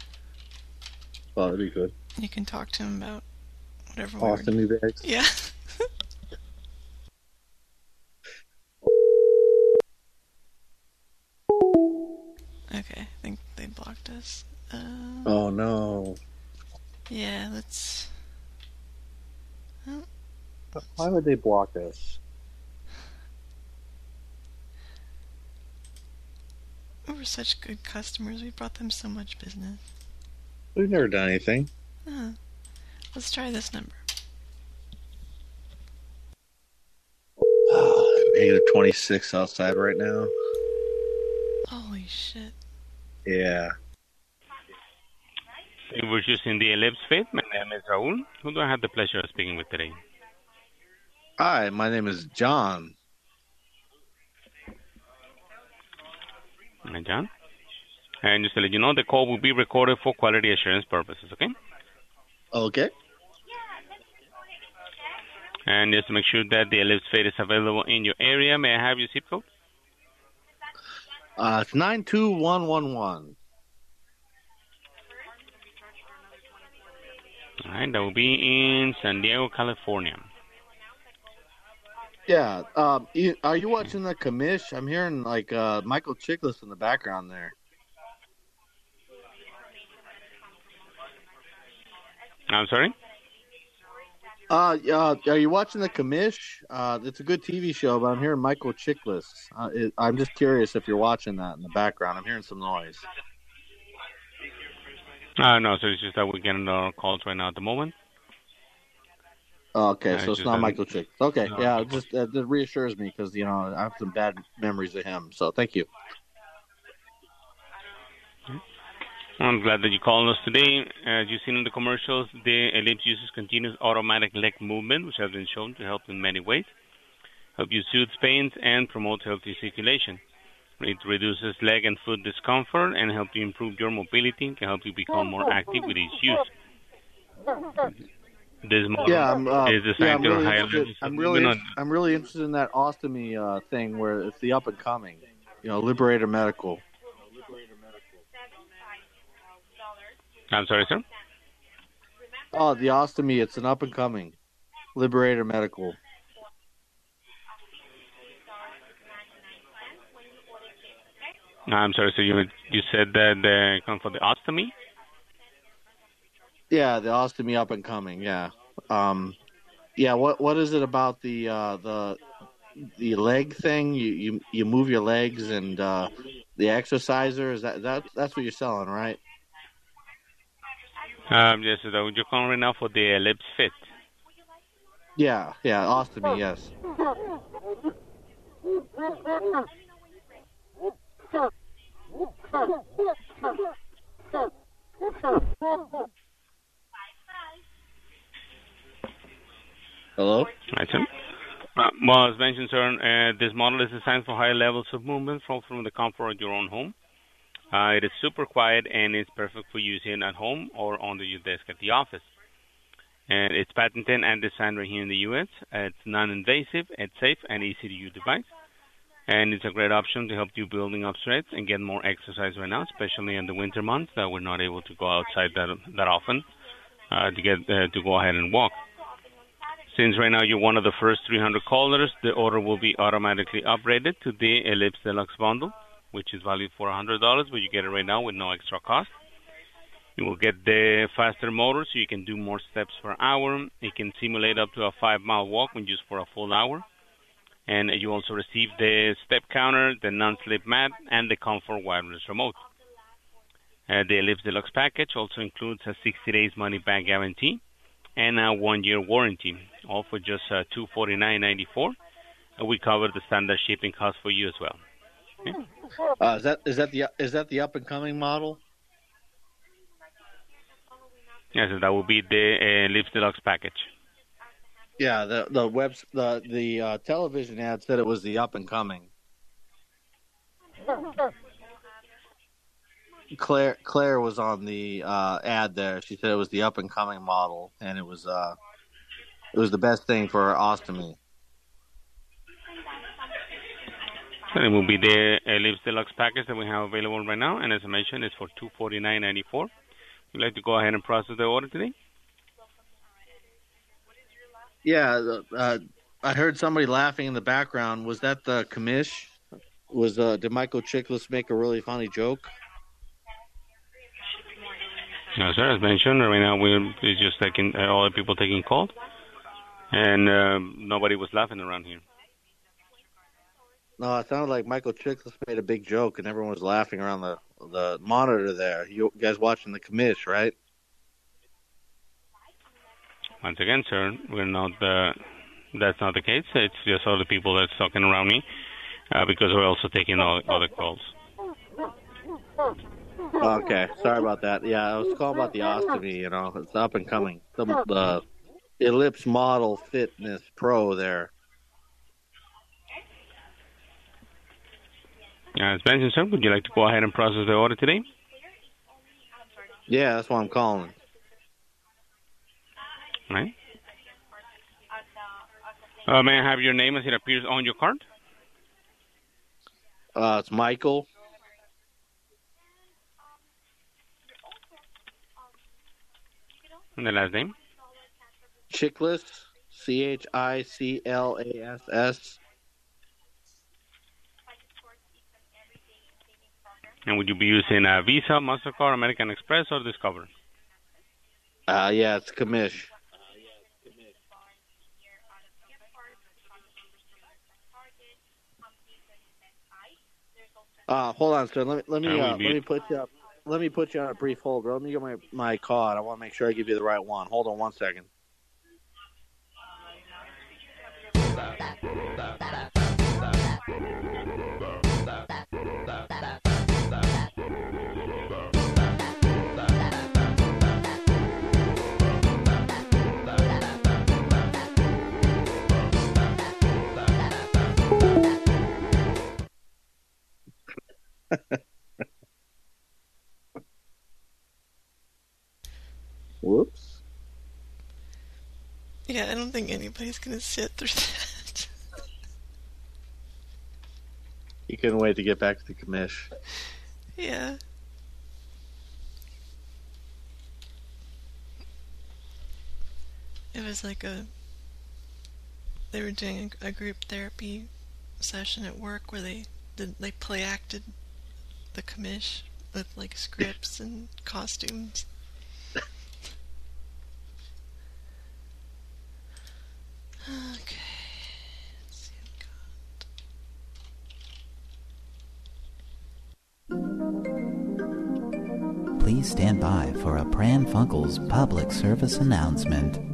Oh, that'd be good. You can talk to him about whatever we were- Ostomy bags. Yeah. <laughs> Oh no. yeah, let's. Oh, Why would they block us? we were such good customers. We brought them so much business. We've never done anything. Huh. Let's try this number. <sighs> Negative 26 outside right now. Holy shit. Yeah. It was using the Ellipse My name is Raul. Who do I have the pleasure of speaking with today? Hi, my name is John. Hi, John. And just to let you know, the call will be recorded for quality assurance purposes, okay? Okay. And just to make sure that the Ellipse is available in your area, may I have your zip code? Uh, it's 92111. All right, that will be in San Diego, California. Yeah. Um, you, are you watching the commish? I'm hearing like uh, Michael Chiklis in the background there. I'm sorry? Uh, uh, are you watching the commish? Uh, it's a good TV show, but I'm hearing Michael Chiklis. Uh, it, I'm just curious if you're watching that in the background. I'm hearing some noise. Uh, no, so it's just that we're getting our calls right now at the moment. Okay, Uh, so it's not doesn't- Michael Chick. Okay, No. yeah, it just uh, that reassures me because you know I have some bad memories of him. So thank you. I'm glad that you called us today. As you've seen in the commercials, the Ellipse uses continuous automatic leg movement, which has been shown to help in many ways. Help you soothe pains and promote healthy circulation. It reduces leg and foot discomfort and help you improve your mobility to help you become more active with each use. This model Yeah, I'm, uh, is yeah, I'm really interested. I'm really, movement I'm really interested in that ostomy uh, thing where it's the up and coming. You know, Liberator Medical. I'm sorry, sir. Oh, the ostomy. It's an up and coming. Liberator Medical. I'm sorry. So you you said that they come for the ostomy? Yeah, the ostomy up and coming. Yeah. Um, yeah. What What is it about the uh, the the leg thing? You you you move your legs and uh, the exerciser. Is that that that's what you're selling, right? Um, yes, so you're calling right now for the Ellipse Fit. Yeah. Yeah. Ostomy. Yes. <laughs> Hello. Right, sir. Uh, well, as mentioned, sir, uh, this model is designed for high levels of movement from, from the comfort of your own home. Uh, it is super quiet and it's perfect for using at home or on your desk at the office. And it's patented and designed right here in the U.S. It's non-invasive, it's safe, and easy to use device. And it's a great option to help you building up strength and get more exercise right now, especially in the winter months that we're not able to go outside that that often uh, to get uh, to go ahead and walk. Since right now you're one of the first 300 callers, the order will be automatically upgraded to the Ellipse Deluxe Bundle, which is valued for $100, but you get it right now with no extra cost. You will get the faster motor so you can do more steps per hour. It can simulate up to a five mile walk when used for a full hour. And you also receive the step counter, the non slip mat, and the comfort wireless remote. Uh, the Ellipse Deluxe package also includes a 60 days money back guarantee and a one year warranty, all for just uh, $249.94. And we cover the standard shipping cost for you as well. Uh, is that is that the is that the up and coming model? Yes, that will be the uh, Ellipse Deluxe package. Yeah, the the web the the uh, television ad said it was the up and coming. Claire Claire was on the uh, ad there. She said it was the up and coming model, and it was uh, it was the best thing for ostomy. So it will be the Ellipse Deluxe package that we have available right now, and as I mentioned, it's for $249.94. Would you like to go ahead and process the order today? Yeah, uh, I heard somebody laughing in the background. Was that the commish? Was uh, did Michael Chiklis make a really funny joke? No, sir. As mentioned, right now we're just taking uh, all the people taking calls, and um, nobody was laughing around here. No, it sounded like Michael Chiklis made a big joke, and everyone was laughing around the the monitor there. You guys watching the commish, right? Once again, sir, we're not. Uh, that's not the case. It's just all the people that's talking around me, uh, because we're also taking all other calls. Okay, sorry about that. Yeah, I was calling about the ostomy. You know, it's up and coming. The, the Ellipse Model Fitness Pro there. As mentioned, sir, would you like to go ahead and process the order today? Yeah, that's why I'm calling. Right. Uh, may I have your name as it appears on your card? Uh, it's Michael. And the last name? Chickless. C H I C L A S S. And would you be using a Visa, MasterCard, American Express, or Discover? Uh, yeah, it's commish. Uh, hold on, sir. Let me let me Uh, let me put you up. Let me put you on a brief hold. Bro. Let me get my my card. I want to make sure I give you the right one. Hold on one second. <laughs> Whoops. Yeah, I don't think anybody's gonna sit through that. You couldn't wait to get back to the commish. yeah. It was like a. They were doing a, a group therapy session at work where they did they play acted the commish with like scripts and costumes. Okay. Please stand by for a Pran Funkels public service announcement.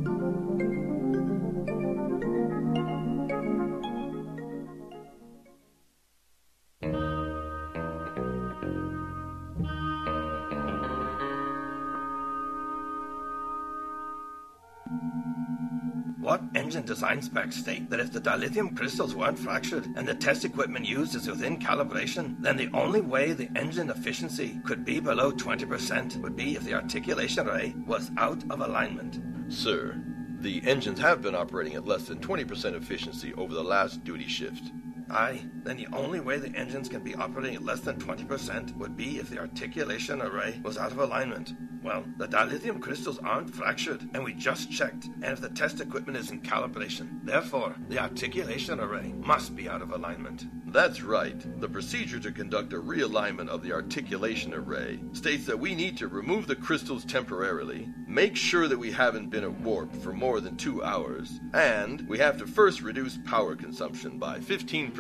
Design specs state that if the dilithium crystals weren't fractured and the test equipment used is within calibration, then the only way the engine efficiency could be below 20% would be if the articulation array was out of alignment? Sir, the engines have been operating at less than 20% efficiency over the last duty shift. Aye, then the only way the engines can be operating at less than 20% would be if the articulation array was out of alignment. Well, the dilithium crystals aren't fractured, and we just checked, and if the test equipment is in calibration, therefore, the articulation array must be out of alignment. That's right. The procedure to conduct a realignment of the articulation array states that we need to remove the crystals temporarily, make sure that we haven't been at warp for more than two hours, and we have to first reduce power consumption by 15%.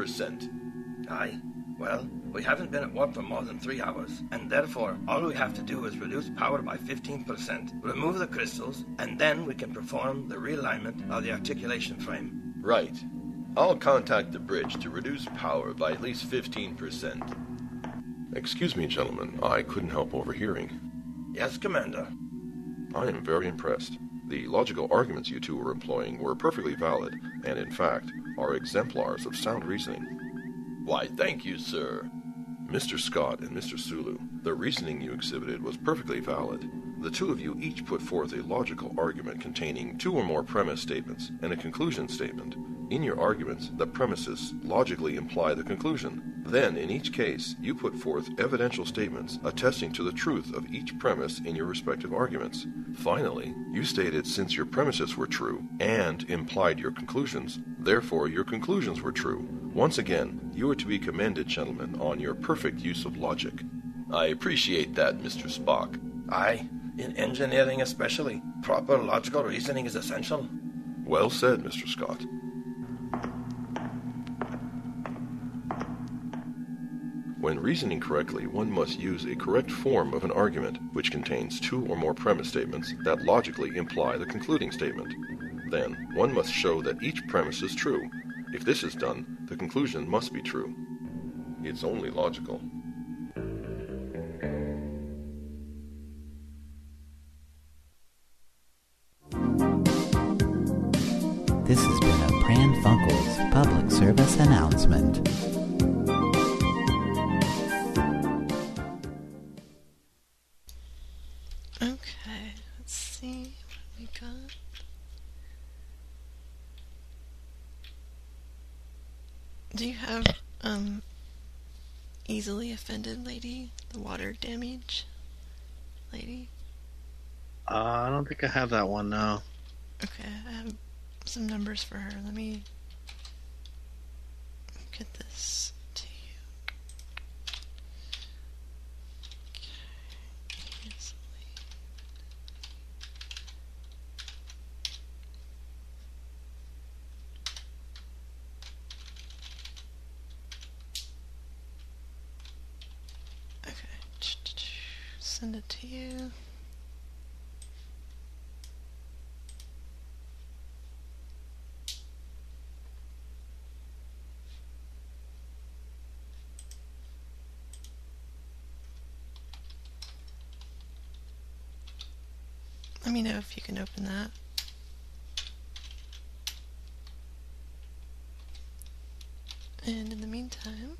Aye. Well, we haven't been at warp for more than three hours, and therefore all we have to do is reduce power by 15%, remove the crystals, and then we can perform the realignment of the articulation frame. Right. I'll contact the bridge to reduce power by at least 15%. Excuse me, gentlemen. I couldn't help overhearing. Yes, Commander. I am very impressed. The logical arguments you two were employing were perfectly valid, and in fact, are exemplars of sound reasoning. Why, thank you, sir. Mr. Scott and Mr. Sulu, the reasoning you exhibited was perfectly valid. The two of you each put forth a logical argument containing two or more premise statements and a conclusion statement. In your arguments, the premises logically imply the conclusion. Then, in each case, you put forth evidential statements attesting to the truth of each premise in your respective arguments. Finally, you stated since your premises were true and implied your conclusions, therefore your conclusions were true. Once again, you are to be commended, gentlemen, on your perfect use of logic. I appreciate that, Mr. Spock. Aye, in engineering especially, proper logical reasoning is essential. Well said, Mr. Scott. When reasoning correctly, one must use a correct form of an argument, which contains two or more premise statements that logically imply the concluding statement. Then, one must show that each premise is true. If this is done, the conclusion must be true. It's only logical. Pran Funkels public service announcement. Okay, let's see what we got. Do you have um easily offended lady, the water damage lady? Uh, I don't think I have that one now. Okay, I have some numbers for her. Let me get this to you. Okay. Okay, send it to you. Let me know if you can open that. And in the meantime,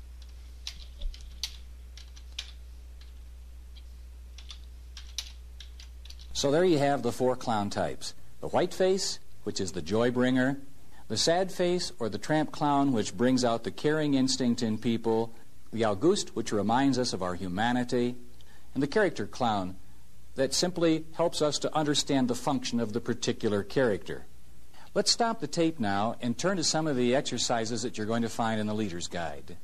So there you have the four clown types. The white face, which is the joy bringer, the sad face or the tramp clown, which brings out the caring instinct in people, the Auguste, which reminds us of our humanity, and the character clown, that simply helps us to understand the function of the particular character. Let's stop the tape now and turn to some of the exercises that you're going to find in the Leader's Guide.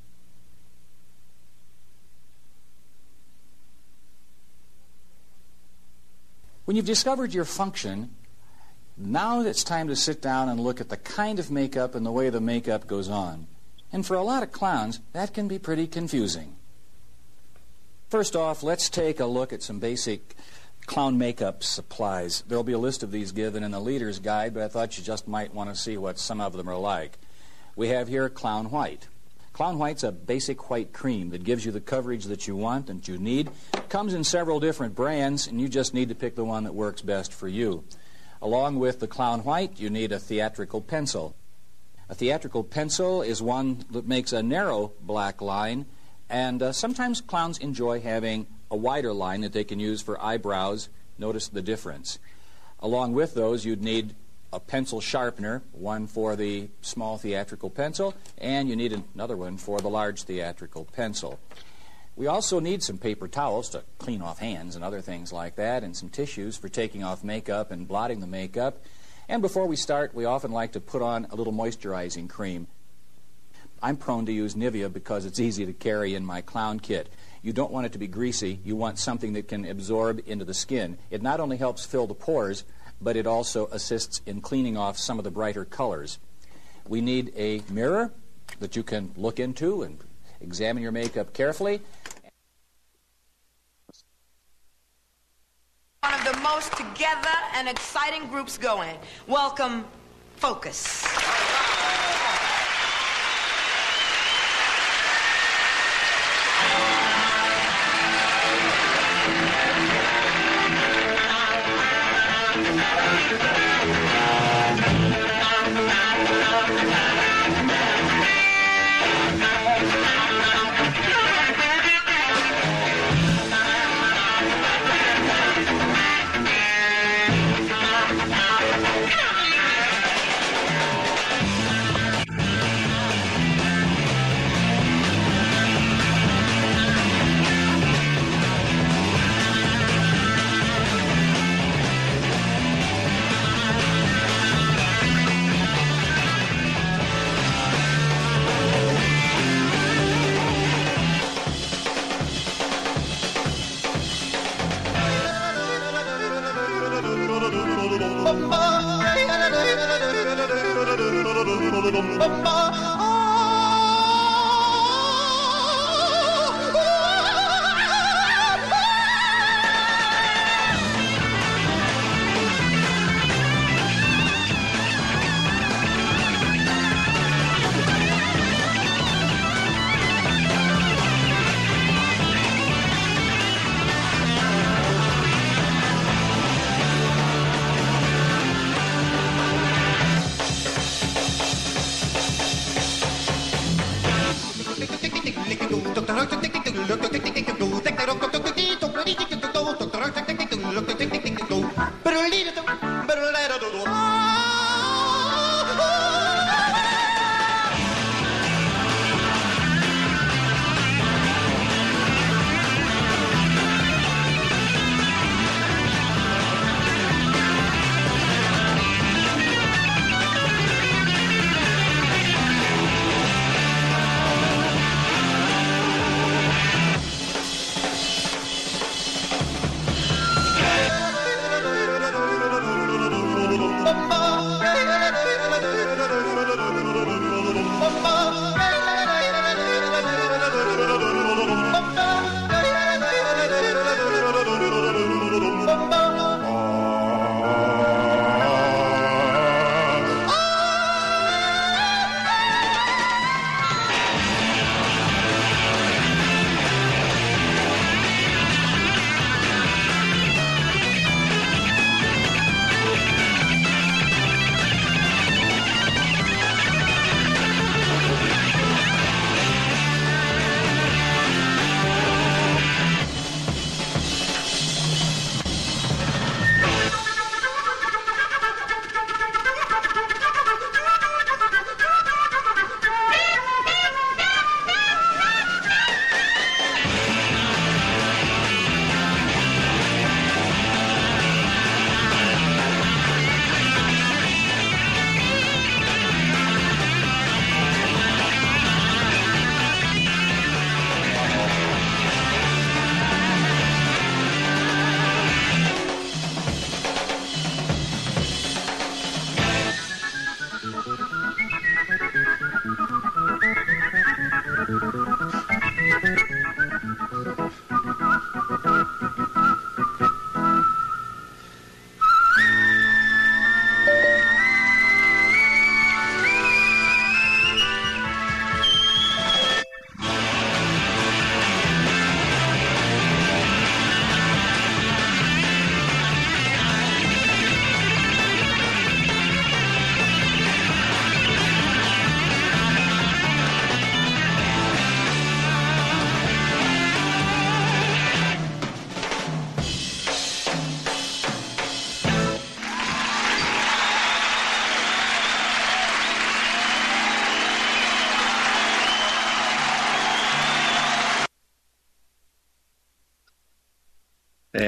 When you've discovered your function, now it's time to sit down and look at the kind of makeup and the way the makeup goes on. And for a lot of clowns, that can be pretty confusing. First off, let's take a look at some basic clown makeup supplies. There'll be a list of these given in the leader's guide, but I thought you just might want to see what some of them are like. We have here Clown White. Clown White's a basic white cream that gives you the coverage that you want and you need. Comes in several different brands, and you just need to pick the one that works best for you. Along with the Clown White, you need a theatrical pencil. A theatrical pencil is one that makes a narrow black line, and uh, sometimes clowns enjoy having a wider line that they can use for eyebrows. Notice the difference. Along with those, you'd need a pencil sharpener, one for the small theatrical pencil, and you need another one for the large theatrical pencil. We also need some paper towels to clean off hands and other things like that, and some tissues for taking off makeup and blotting the makeup. And before we start, we often like to put on a little moisturizing cream. I'm prone to use Nivea because it's easy to carry in my clown kit. You don't want it to be greasy. You want something that can absorb into the skin. It not only helps fill the pores, but it also assists in cleaning off some of the brighter colors. We need a mirror that you can look into and examine your makeup carefully. One of the most together and exciting groups going. Welcome, Focus.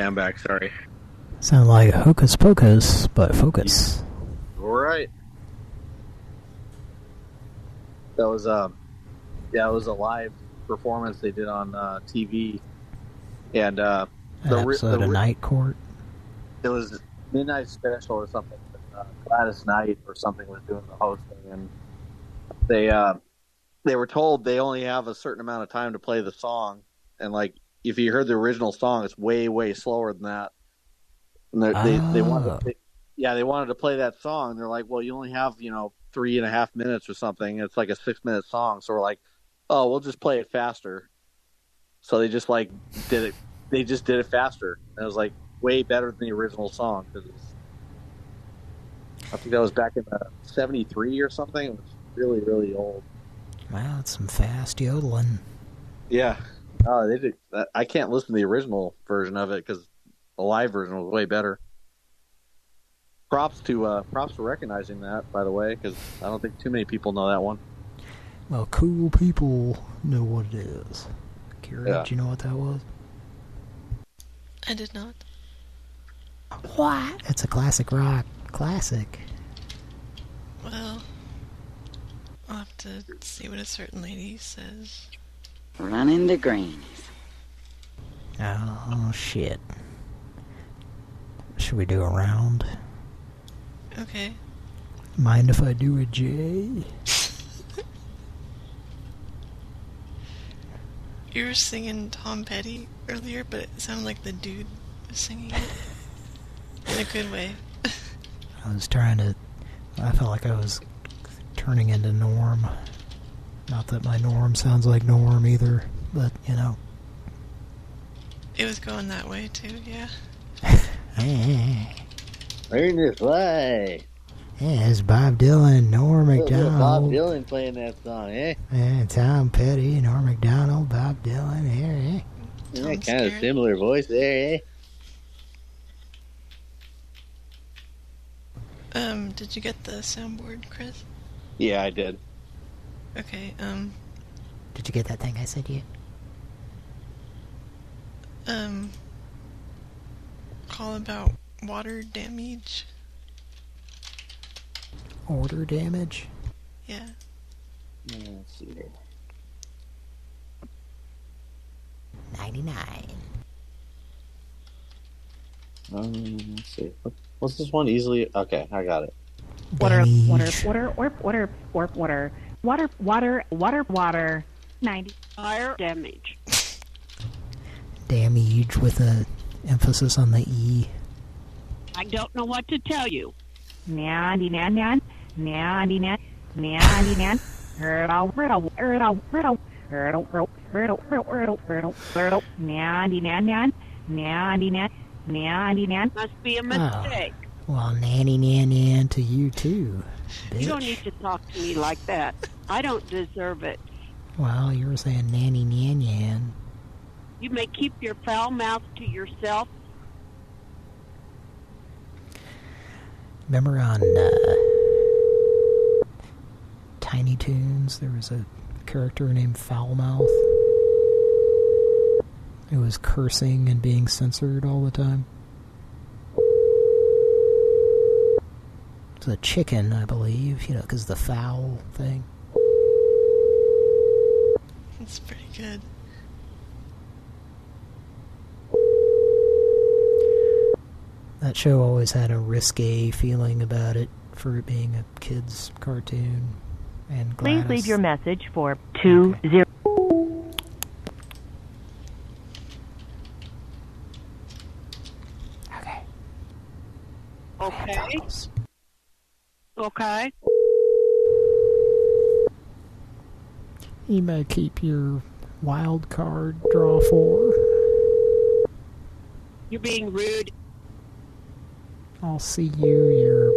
I'm back. Sorry. Sound like Hocus Pocus, but focus. All right. That was uh, yeah, it was a live performance they did on uh, TV, and uh, the, episode the of Night Court. it was midnight special or something. Uh, Gladys Knight or something was doing the hosting, and they uh, they were told they only have a certain amount of time to play the song, and like if you heard the original song, it's way way slower than that. And they they, they wanted, Oh. they, yeah, they wanted to play that song. and They're like, well, you only have you know three and a half minutes or something. It's like a six minute song, so we're like, oh, we'll just play it faster. So they just like did it. They just did it faster. And it was like way better than the original song because I think that was back in uh, '73 or something. It was really really old. Wow, it's some fast yodeling. Yeah. Oh, they did. I can't listen to the original version of it because the live version was way better. Props to uh, props for recognizing that, by the way, because I don't think too many people know that one. Well, cool people know what it is. Kira, Yeah. did you know what that was? I did not. What? It's a classic rock. Classic. Well, I'll have to see what a certain lady says. Running the greenies. Oh, shit. Should we do a round? Okay. Mind if I do a J? You were singing Tom Petty earlier, but it sounded like the dude was singing it. In a good way. I was trying to... I felt like I was turning into Norm. Not that my Norm sounds like Norm either, but, you know. It was going that way too, yeah. <laughs> Earn this way. Yeah, it's Bob Dylan, Norm Macdonald. Bob Dylan playing that song, eh? Yeah, Tom Petty, Norm Macdonald, Bob Dylan, here, eh? Yeah, kind of similar voice there, eh? Um, did you get the soundboard, Chris? Yeah, I did. Okay, um, Did you get that thing I said you? um, call about water damage. Order damage? Yeah. Let's see here. 99. Um, let's see. What, what's this one? Easily. Okay, I got it. Water, water, water, water, water, water, water, Water, water, water, water. 90. Fire damage. Damage with a emphasis on the E. I don't know what to tell you. Nandy nan nan. Nandy nan. Nandy nan. Hurdle, hurdle, hurdle, hurdle. Must be a mistake. Oh. Well, nanny nan nan to you too. You don't need to talk to me like that. I don't deserve it. Well, you were saying nanny nan nan. You may keep your foul mouth to yourself. Remember on uh, Tiny Toons, there was a character named Fowlmouth who was cursing and being censored all the time. It's a chicken, I believe, you know, because the fowl thing. It's pretty good. That show always had a risque feeling about it for it being a kid's cartoon. And Please leave your message for two zero. Okay. Okay. You may keep your wild card draw four. You're being rude. I'll see you your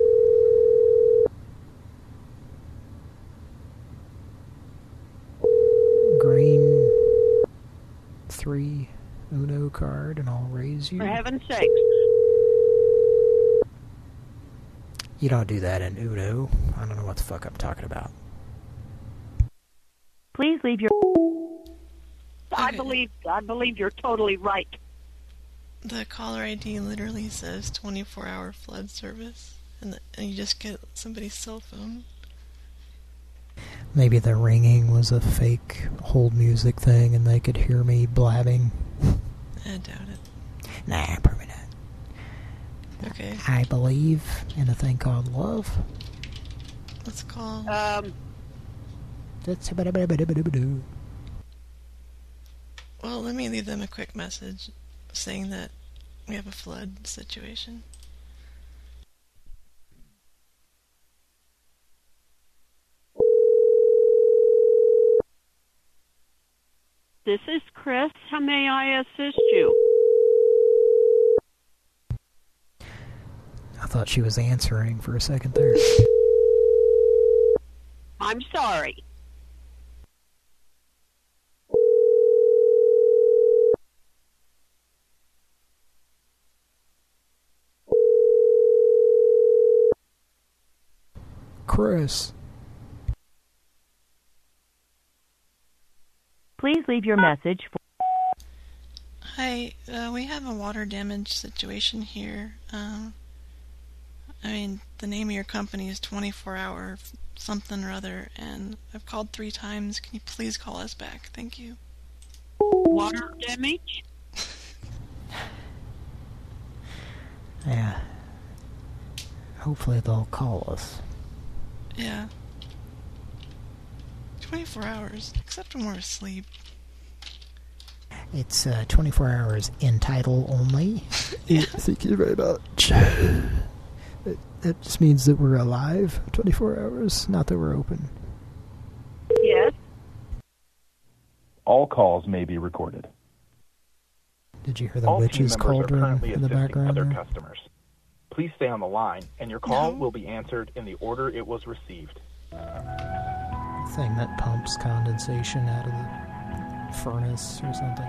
green three Uno card and I'll raise you. For heaven's sakes. You don't do that in Uno. I don't know what the fuck I'm talking about. Believe I believe you're totally right. The caller ID literally says 24-hour flood service, and, the, and you just get somebody's cell phone. Maybe the ringing was a fake hold music thing and they could hear me blabbing. I doubt it. Nah, probably not. Okay. I believe in a thing called love. Let's call. Um. That's Well, let me leave them a quick message saying that we have a flood situation. This is Chris. How may I assist you? I thought she was answering for a second there. I'm sorry. Chris. Please leave your message for. Hi, uh, we have a water damage situation here. Um, I mean, the name of your company is 24 Hour something or other, and I've called three times. Can you please call us back? Thank you. Water damage? Yeah. Hopefully they'll call us. Yeah. 24 hours, except when we're asleep. It's uh, 24 hours in title only. <laughs> <laughs> Thank you very much. That, that just means that we're alive 24 hours, not that we're open. Yes. All calls may be recorded. Did you hear the All team witch's members are cauldron in the assisting background other there? customers. Please stay on the line, and your call will be answered in the order it was received. Thing that pumps condensation out of the furnace or something.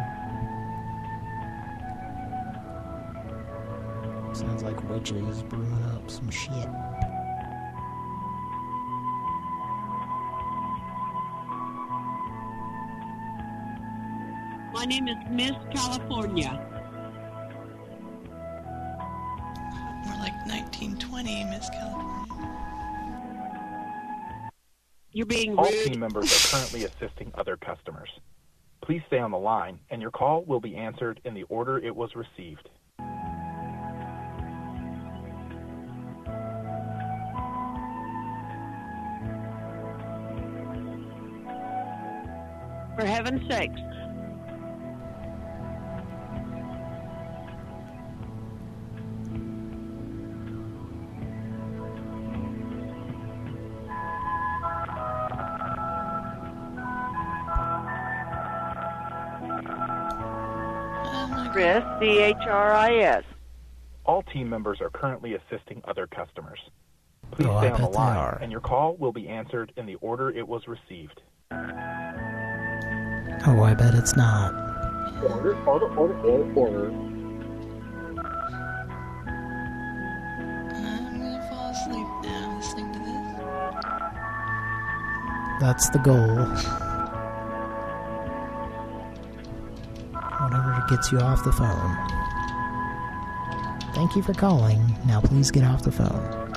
Sounds like witches brewing up some shit. My name is Miss California. 1920, Miss California. You're being rude. All team members are currently assisting other customers. Please stay on the line, and your call will be answered in the order it was received. For heaven's sakes. Chris, C-H-R-I-S. All team members are currently assisting other customers. Please Oh, stay on the line, are. and your call will be answered in the order it was received. Oh, I bet it's not. Order, order, order, order, order. I'm gonna fall asleep now listening to this. That's the goal. Gets you off the phone. Thank you for calling. Now please get off the phone.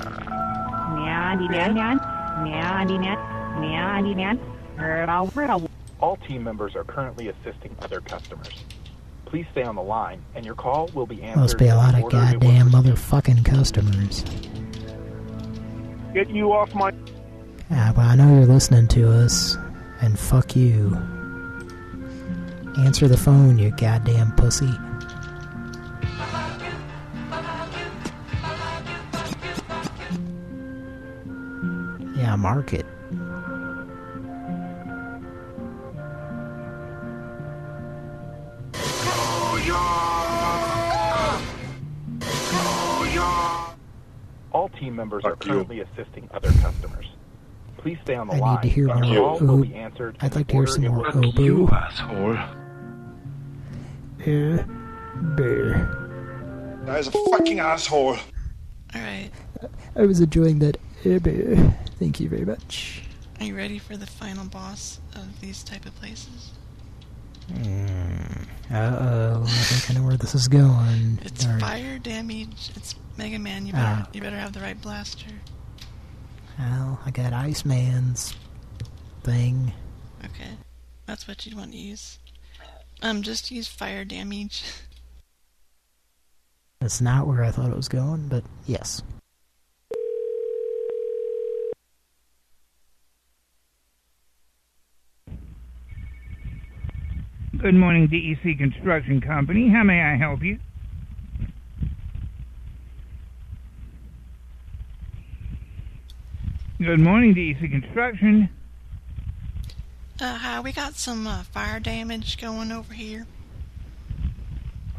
All team members are currently assisting other customers. Please stay on the line, and your call will be answered Must be a lot of order it was goddamn motherfucking customers. Get you off my. Ah, well, I know you're listening to us, and fuck you. Answer the phone, you goddamn pussy. Yeah, mark it. All team members are currently assisting other customers. Please stay on the I line. I need to hear and more your call will ooh. I'd like to hear some more was oh boo. asshole. Uh, bear. That is a fucking asshole. Alright, I was enjoying that. air bear. Thank you very much. are you ready for the final boss of these type of places? Mm, uh-oh, I think I know where this is going. It's Or- fire damage. It's Mega Man. You better Ah. you better have the right blaster. Well, I got Iceman's thing. Okay, that's what you'd want to use. Um, just use fire damage. That's not where I thought it was going, but yes. Good morning, DEC Construction Company. How may I help you? Good morning, DEC Construction. Uh, hi, we got some uh, fire damage going over here.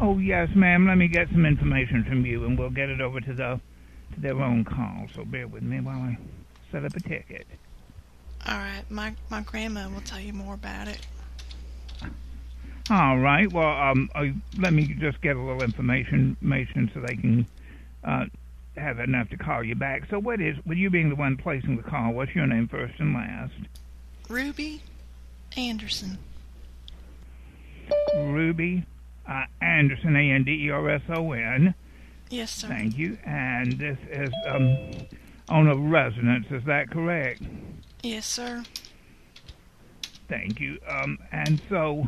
Oh, yes, ma'am. Let me get some information from you, and we'll get it over to the to their own call. So bear with me while I set up a ticket. All right, my my grandma will tell you more about it. All right. Well, um, uh, let me just get a little information, information so they can uh, have enough to call you back. So, what is, with you being the one placing the call, what's your name first and last? Ruby Anderson. Ruby uh, Anderson, A N D E R S O N. Yes, sir. Thank you. And this is um, on a residence. Is that correct? Yes, sir. Thank you. Um, and so,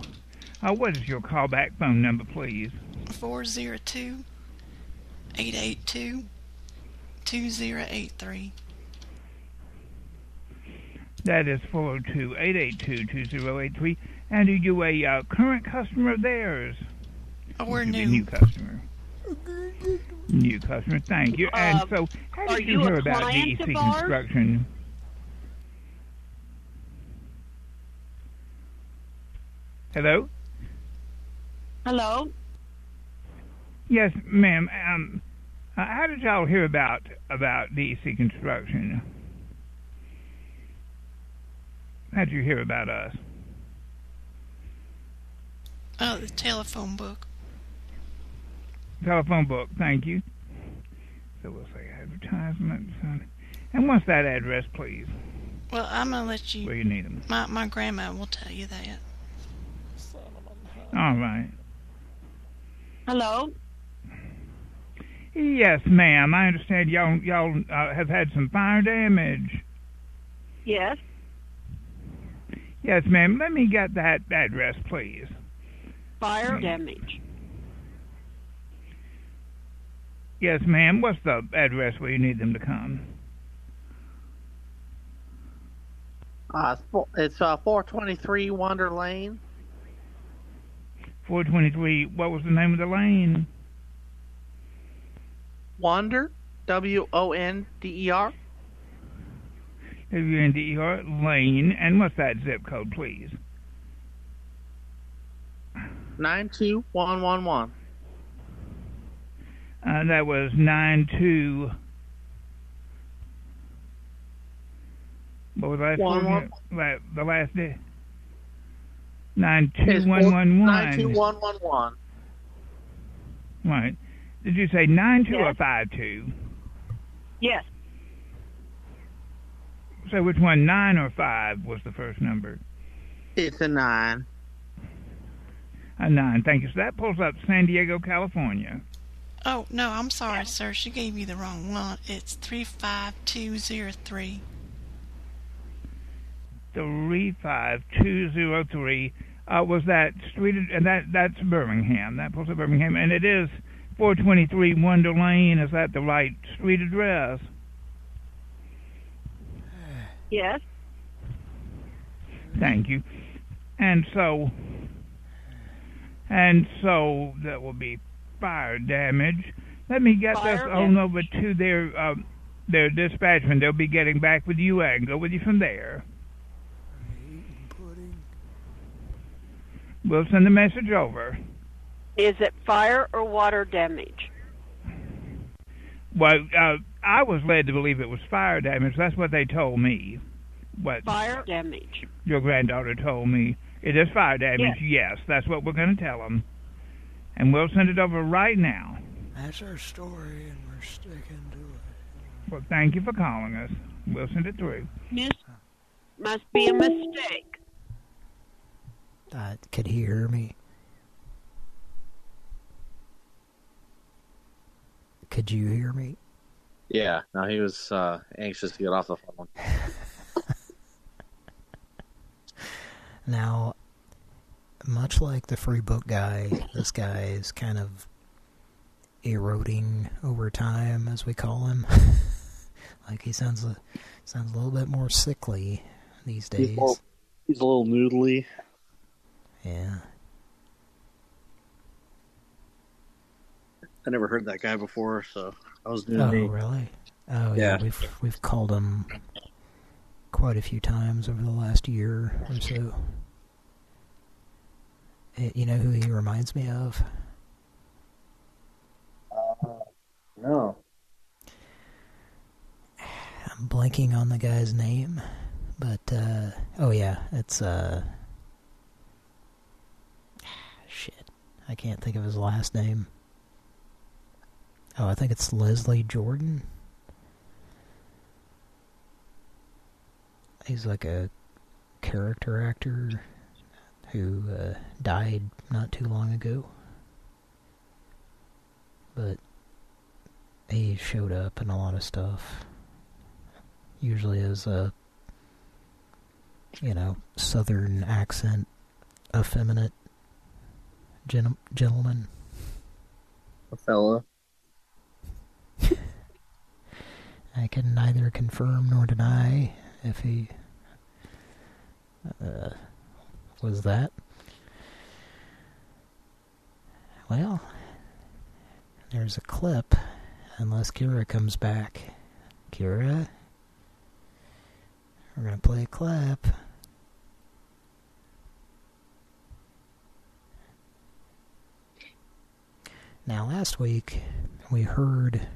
uh, what is your callback phone number, please? 402 882 2083. That is 402-882-2083. And are you a uh, current customer of theirs? Oh, we're new. new customer. New customer, thank you. And Uh, so, how did you you hear about DEC? Construction? Hello? Hello? Yes, ma'am. Um, uh, how did y'all hear about about DEC Construction? How did you hear about us? Oh, the telephone book. Telephone book, thank you. So we'll say advertisement. son. And what's that address, please? Well, I'm gonna let you. Where you need them. My my grandma will tell you that. All right. Hello? Yes, ma'am. I understand y'all y'all uh, have had some fire damage. Yes? Yes, ma'am. Let me get that address, please. Fire damage. Yes, ma'am. What's the address where you need them to come? Uh, it's uh, 423 Wonder Lane. 423. What was the name of the lane? Wonder, W O N D E R. W-N-D-E-R Lane. And what's that zip code, please? 92111. Uh, that was nine two. What was the last One, one. la- The last day. Nine two It's one one one. 92111. Right. Did you say nine two or Yes. five two? Yes. So which one, nine or five, was the first number? It's a 9. A nine. Thank you. So that pulls up San Diego, California. Oh no, I'm sorry, sir. She gave you the wrong one. It's three five two zero three. Three five two zero three. Uh, was that street? And that that's Birmingham. That pulls up Birmingham, and it is four twenty three Wonder Lane. Is that the right street address? Yes? Thank you. And so, and so that will be fire damage. Let me get this Fire on damage. over to their uh, their dispatchman. They'll be getting back with you. and go with you from there. We'll send the message over. Is it fire or water damage? Well, uh, I was led to believe it was fire damage. That's what they told me. What Fire damage. your granddaughter told me. It is fire damage. Yes. Yes, that's what we're going to tell them. And we'll send it over right now. That's our story, and we're sticking to it. Well, thank you for calling us. We'll send it through. Miss, must be a mistake. Uh, could he hear me? Could you hear me? Yeah, no, he was uh, anxious to get off the phone. <laughs> Now, much like the free book guy, this guy is kind of eroding over time, as we call him. <laughs> like he sounds a sounds a little bit more sickly these He's a days. little, he's a little noodly. Yeah. I never heard that guy before, so I was to Oh, me. really? Oh, yeah. Yeah. We've we've called him quite a few times over the last year or so. Eh, You know who he reminds me of? No. I'm blanking on the guy's name, but uh oh yeah, it's uh shit. I can't think of his last name. Oh, I think it's Leslie Jordan. He's like a character actor who uh, died not too long ago. But he showed up in a lot of stuff. Usually as a, you know, southern accent, effeminate gen gentleman. A fella. <laughs> I can neither confirm nor deny if he uh, was that. Well, there's a clip, unless Kira comes back. Kira? We're gonna play a clip. Now, last week, we heard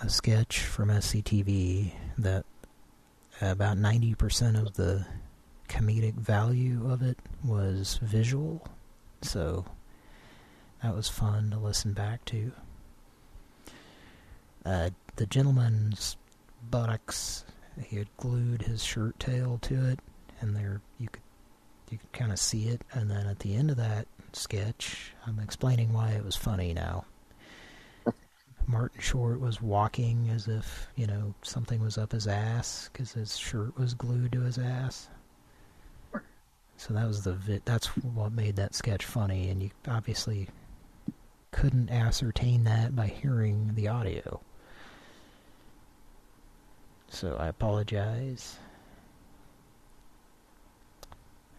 a sketch from SCTV that about 90% of the comedic value of it was visual. So that was fun to listen back to. Uh, the gentleman's buttocks, he had glued his shirt tail to it, and there you could you could kind of see it. And then at the end of that sketch, I'm explaining why it was funny now. Martin Short was walking as if, you know, something was up his ass because his shirt was glued to his ass. So that was the that's what made that sketch funny, and you obviously couldn't ascertain that by hearing the audio. So I apologize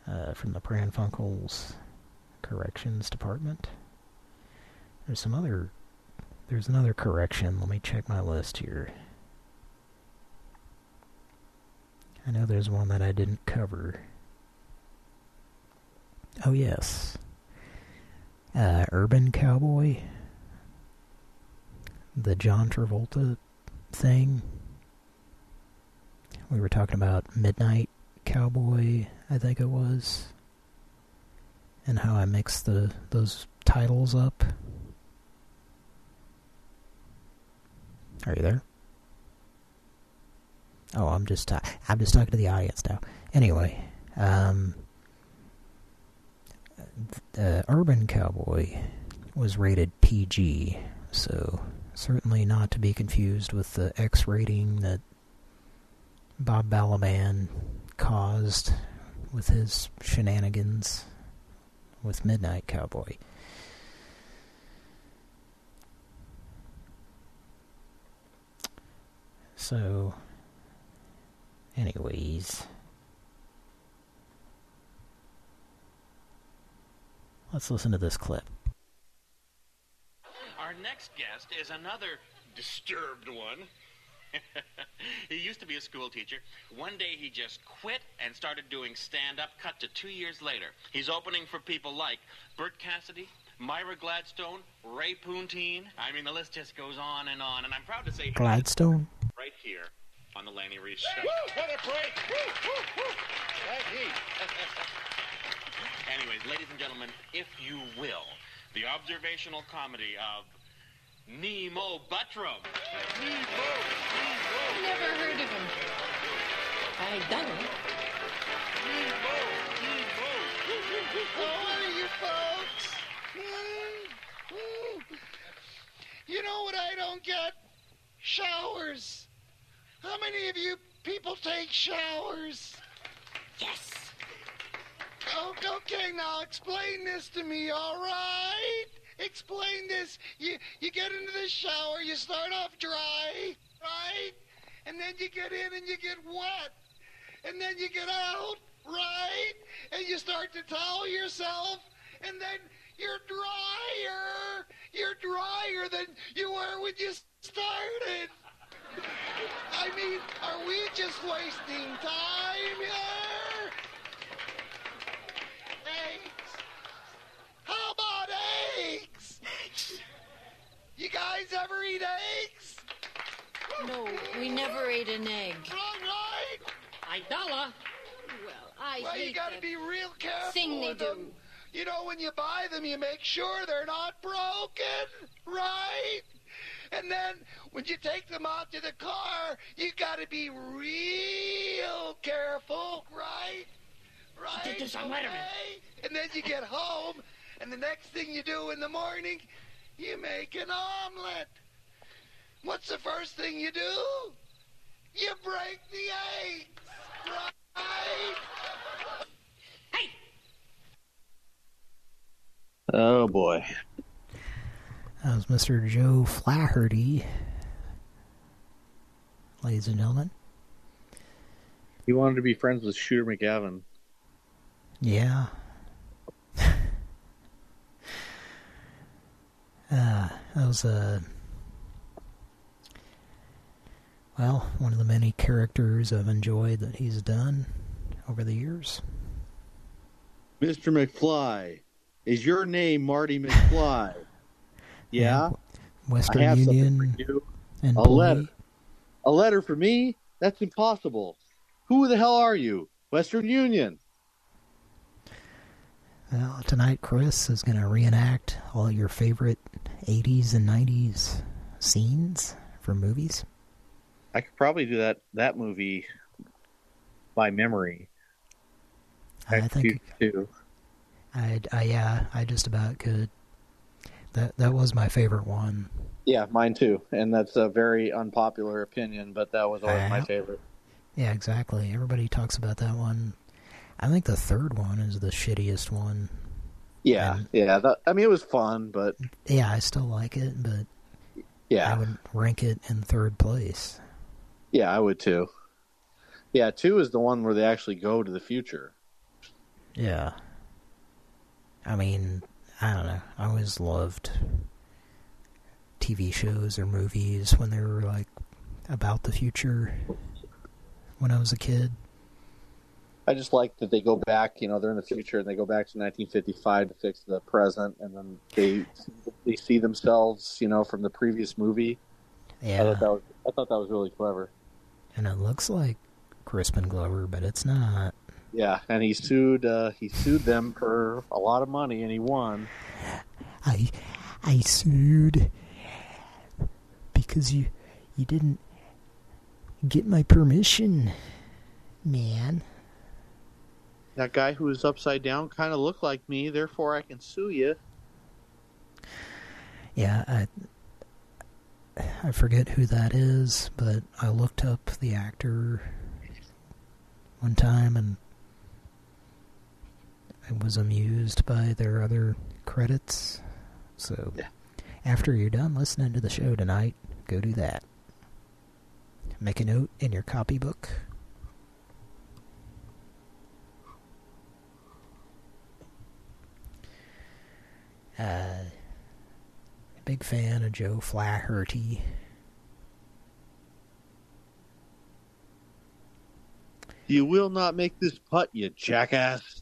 uh, from the Pran Funkels Corrections Department. There's some other there's another correction. Let me check my list here. I know there's one that I didn't cover. Oh, yes. Uh, Urban Cowboy. The John Travolta thing. We were talking about Midnight Cowboy, I think it was. And how I mixed the those titles up. Are you there? Oh, I'm just uh, I'm just talking to the audience now. Anyway, um, uh, Urban Cowboy was rated PG, so certainly not to be confused with the X rating that Bob Balaban caused with his shenanigans with Midnight Cowboy. So, anyways, let's listen to this clip. Our next guest is another disturbed one. <laughs> he used to be a school teacher. One day he just quit and started doing stand up. Cut to two years later. He's opening for people like Bert Cassidy, Myra Gladstone, Ray Poonteen. I mean, the list just goes on and on. And I'm proud to say Gladstone? Right here on the Lanny Reese Show. what a break! Woo, woo, woo. That heat. <laughs> Anyways, ladies and gentlemen, if you will, the observational comedy of Nemo Buttram. Nemo, Never heard of him. I done it. Nemo, Nemo. what are you folks? You know what I don't get? Showers. How many of you people take showers? Yes. Oh, okay, now explain this to me, all right? Explain this. You you get into the shower, you start off dry, right? And then you get in and you get wet. And then you get out, right? And you start to towel yourself, and then you're drier. You're drier than you were when you started. I mean, are we just wasting time here? Eggs. How about eggs? You guys ever eat eggs? No, we never ate an egg. Wrong, right? Idala. Well, I well, you hate got to that be real careful thing they with them. You know, when you buy them, you make sure they're not broken, right? And then when you take them out to the car, you got to be real careful, right? Right? did this on Letterman. okay? And then you get home, and the next thing you do in the morning, you make an omelet. What's the first thing you do? You break the eggs, right? Oh boy. That was Mr. Joe Flaherty. Ladies and gentlemen. He wanted to be friends with Shooter McGavin. Yeah. <laughs> uh, that was Uh, well, one of the many characters I've enjoyed that he's done over the years. Mr. McFly, is your name Marty McFly? <laughs> yeah. Western I have Union for you. and a Pulley. letter. A letter for me? That's impossible. Who the hell are you? Western Union. Well, tonight Chris is going to reenact all your favorite 80s and 90s scenes from movies. I could probably do that that movie by memory. I think too. I, I yeah, I just about could. That that was my favorite one. Yeah, mine too. And that's a very unpopular opinion, but that was always my Uh, favorite. Yeah, exactly. Everybody talks about that one. I think the third one is the shittiest one. Yeah, yeah. That, I mean, it was fun, but Yeah, I still like it, but yeah, I would rank it in third place. yeah, I would too. Yeah, two is the one where they actually go to the future. Yeah. I mean, I don't know. I always loved TV shows or movies when they were like about the future when I was a kid. I just like that they go back. You know, they're in the future and they go back to 1955 to fix the present, and then they they see themselves, you know, from the previous movie. I Yeah. thought that was I thought that was really clever. And it looks like Crispin Glover, but it's not. Yeah, and he sued uh, he sued them for a lot of money, and he won. I I sued because you you didn't get my permission, man. That guy who was upside down kind of looked like me, therefore I can sue you. Yeah, I I forget who that is, but I looked up the actor one time and I was amused by their other credits. So after you're done listening to the show tonight, go do that. Make a note in your copybook. Uh, big fan of Joe Flaherty. You will not make this putt, you jackass.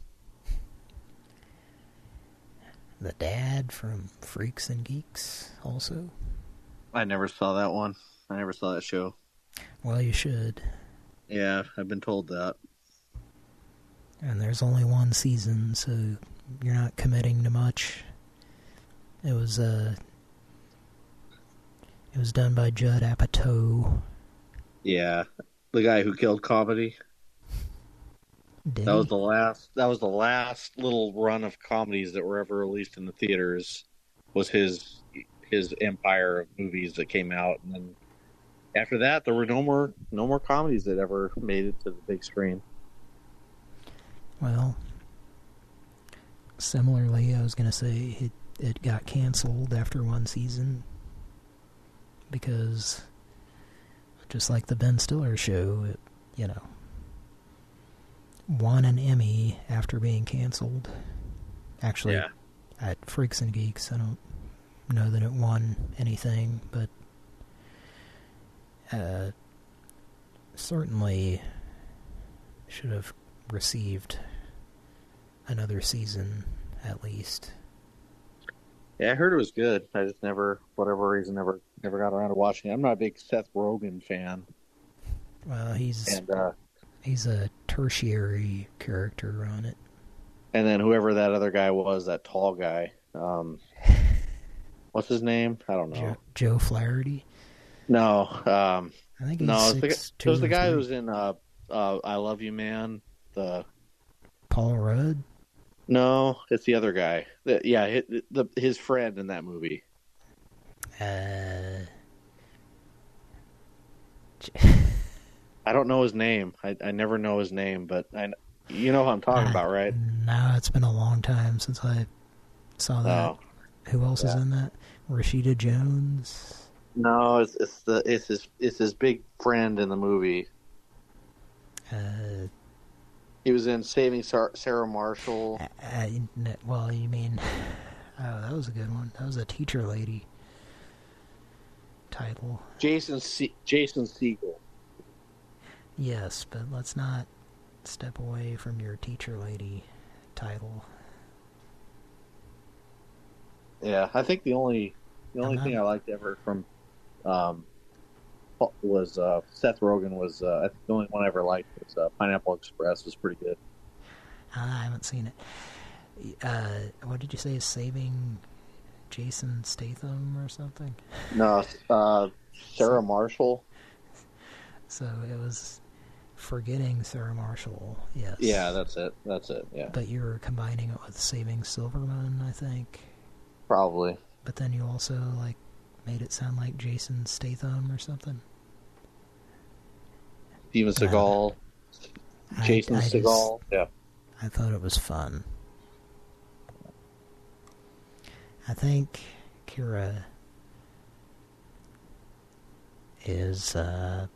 The dad from Freaks and Geeks, also. I never saw that one. I never saw that show. Well, you should. Yeah, I've been told that. And there's only one season, so you're not committing to much. It was uh it was done by Judd Apatow. Yeah, the guy who killed comedy. That was the last. That was the last little run of comedies that were ever released in the theaters. Was his his empire of movies that came out, and then after that, there were no more no more comedies that ever made it to the big screen. Well, similarly, I was going to say it, it got canceled after one season because just like the Ben Stiller show, it, you know, won an Emmy after being canceled. Actually, Yeah. at Freaks and Geeks, I don't know that it won anything, but uh, certainly should have received another season at least. Yeah, I heard it was good. I just never, whatever reason, never never got around to watching it. I'm not a big Seth Rogen fan. Well, he's And uh, he's a tertiary character on it. and then whoever that other guy was, that tall guy, um, <laughs> what's his name? I don't know. Joe, Joe Flaherty. No, um, I think he's no, it was the, guy- it was the guy who was in uh, uh, I Love You Man. The Paul Rudd. no, it's the other guy. The, yeah, his, the, his friend in that movie. Uh, <laughs> <laughs> I don't know his name. I, I never know his name, but I, you know who I'm talking about, right? no, it's been a long time since I saw that. Oh. Who else is in that? Rashida Jones. No, it's it's the it's his it's his big friend in the movie. Uh, He was in Saving Sar- Sarah Marshall. uh, n- well, you mean? <sighs> Oh, that was a good one. That was a teacher lady title. Jason Se- Jason Segel. Yes, but let's not step away from your teacher lady title. Yeah, I think the only the only thing I liked ever from um was uh, Seth Rogen was uh, I think the only one I ever liked was uh, Pineapple Express was pretty good. Ah, I haven't seen it. Uh, what did you say? Saving Jason Statham or something? No, uh, Sarah <laughs> Marshall. So it was forgetting Sarah Marshall. Yes. Yeah, that's it. That's it. Yeah, But you were combining it with Saving Silverman, I think. probably. But then you also like made it sound like Jason Statham or something. Steven Seagal. I- Jason I just- Seagal. Yeah. I thought it was fun. I think Kira is, uh...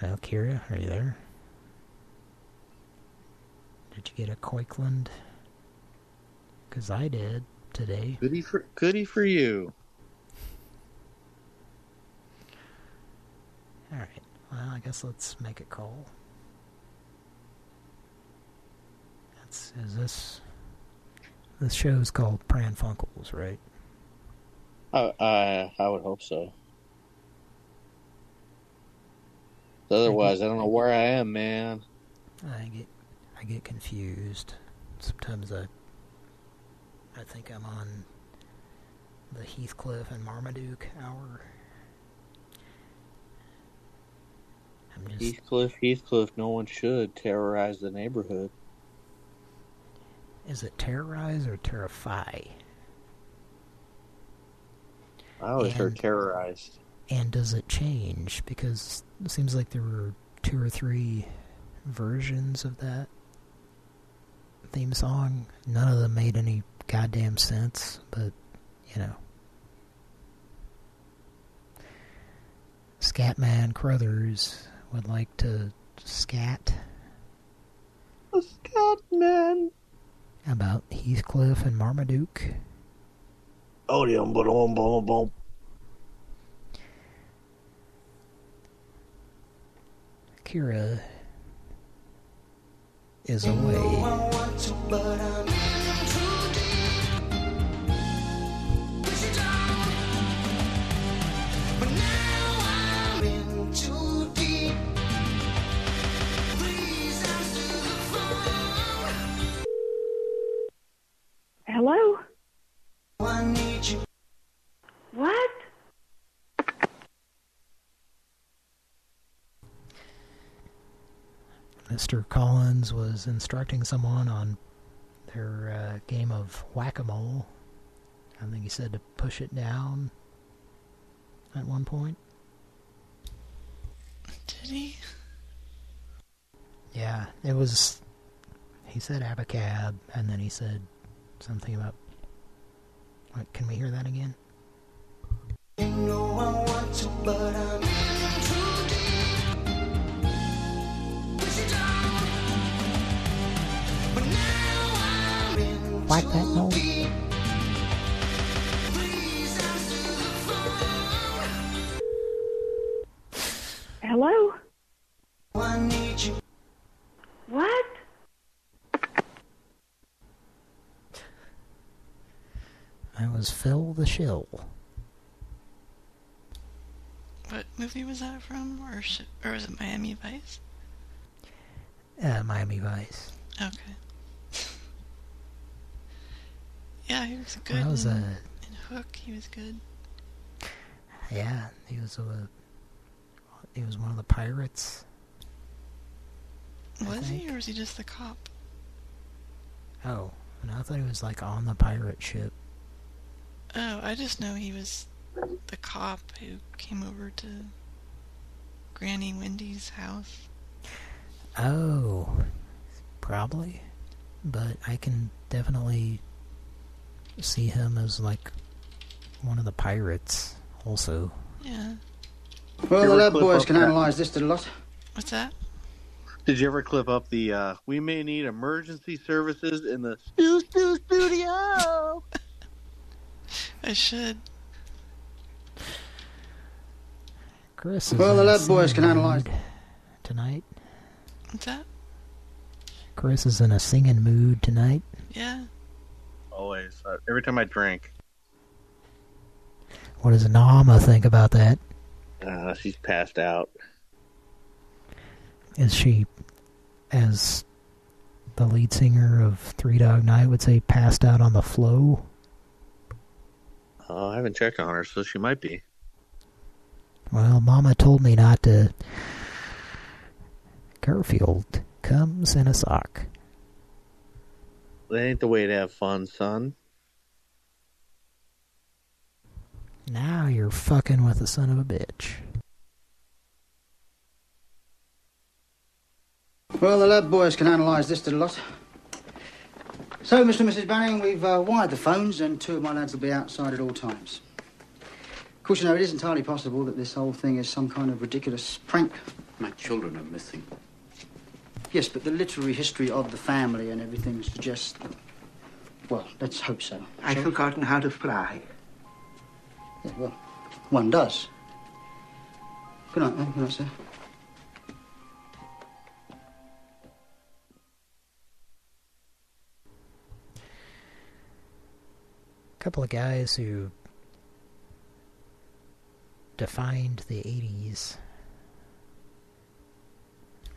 Hello, Kira? Are you there? Did you get a Koikland? Because I did today. Goody for goody for you. Alright, well, I guess let's make a call. That's, is this... This show's called Pran Funkels, right? I, I I would hope so. Otherwise, I don't know where I am, man. I get I get confused. Sometimes I I think I'm on the Heathcliff and Marmaduke hour. I'm just Heathcliff, Heathcliff. No one should terrorize the neighborhood. is it terrorize or terrify? I always heard And- terrorized. And does it change? Because it seems like there were two or three versions of that theme song. None of them made any goddamn sense, but, you know. Scatman Crothers would like to scat A Scatman. about Heathcliff and Marmaduke. Oh, yeah, boom, boom, boom, boom. Kira is away. Hello? What? Mr. Collins was instructing someone on their uh, game of whack-a-mole. I think he said to push it down at one point. Did he? Yeah, it was... He said abacab, and then he said something about... What, can we hear that again? You know in Whack that too mole? deep. Please answer the phone. Hello? I. What? That was Phil the Shill. What movie was that from? Or, or was it Miami Vice? Uh, Miami Vice. Okay. Yeah, he was good. That was in, a... in Hook, he was good. Yeah, he was a... He was one of the pirates. Was he, or was he just the cop? Oh, and I thought he was like on the pirate ship. Oh, I just know he was the cop who came over to Granny Wendy's house. Oh, probably. But I can definitely see him as like one of the pirates also. Yeah. Well, the lab boys can that- analyse this to a lot. What's that? Did you ever clip up the, uh, we may need emergency services in the Stu Stu Studio? <laughs> I should. Chris is Well, the lab boys can analyse. Tonight. What's that? Chris is in a singing mood tonight. Yeah. Always. Uh, every time I drink, What does Nama think about that? uh, she's passed out. Is she, as the lead singer of Three Dog Night would say, passed out on the flow? Uh, I haven't checked on her, so she might be. Well, Mama told me not to. Garfield comes in a sock. That ain't the way to have fun, son. Now you're fucking with the son of a bitch. Well, the lab boys can analyse this a lot. So, Mr. and Mrs. Banning, we've uh, wired the phones, and two of my lads will be outside at all times. Of course, you know, it is entirely possible that this whole thing is some kind of ridiculous prank. My children are missing. Yes, but the literary history of the family and everything suggests. that- Well, let's hope so. I've shall forgotten how to fly. Yeah, well, one does. Good night, then. Good night, sir. A couple of guys who defined the 80s.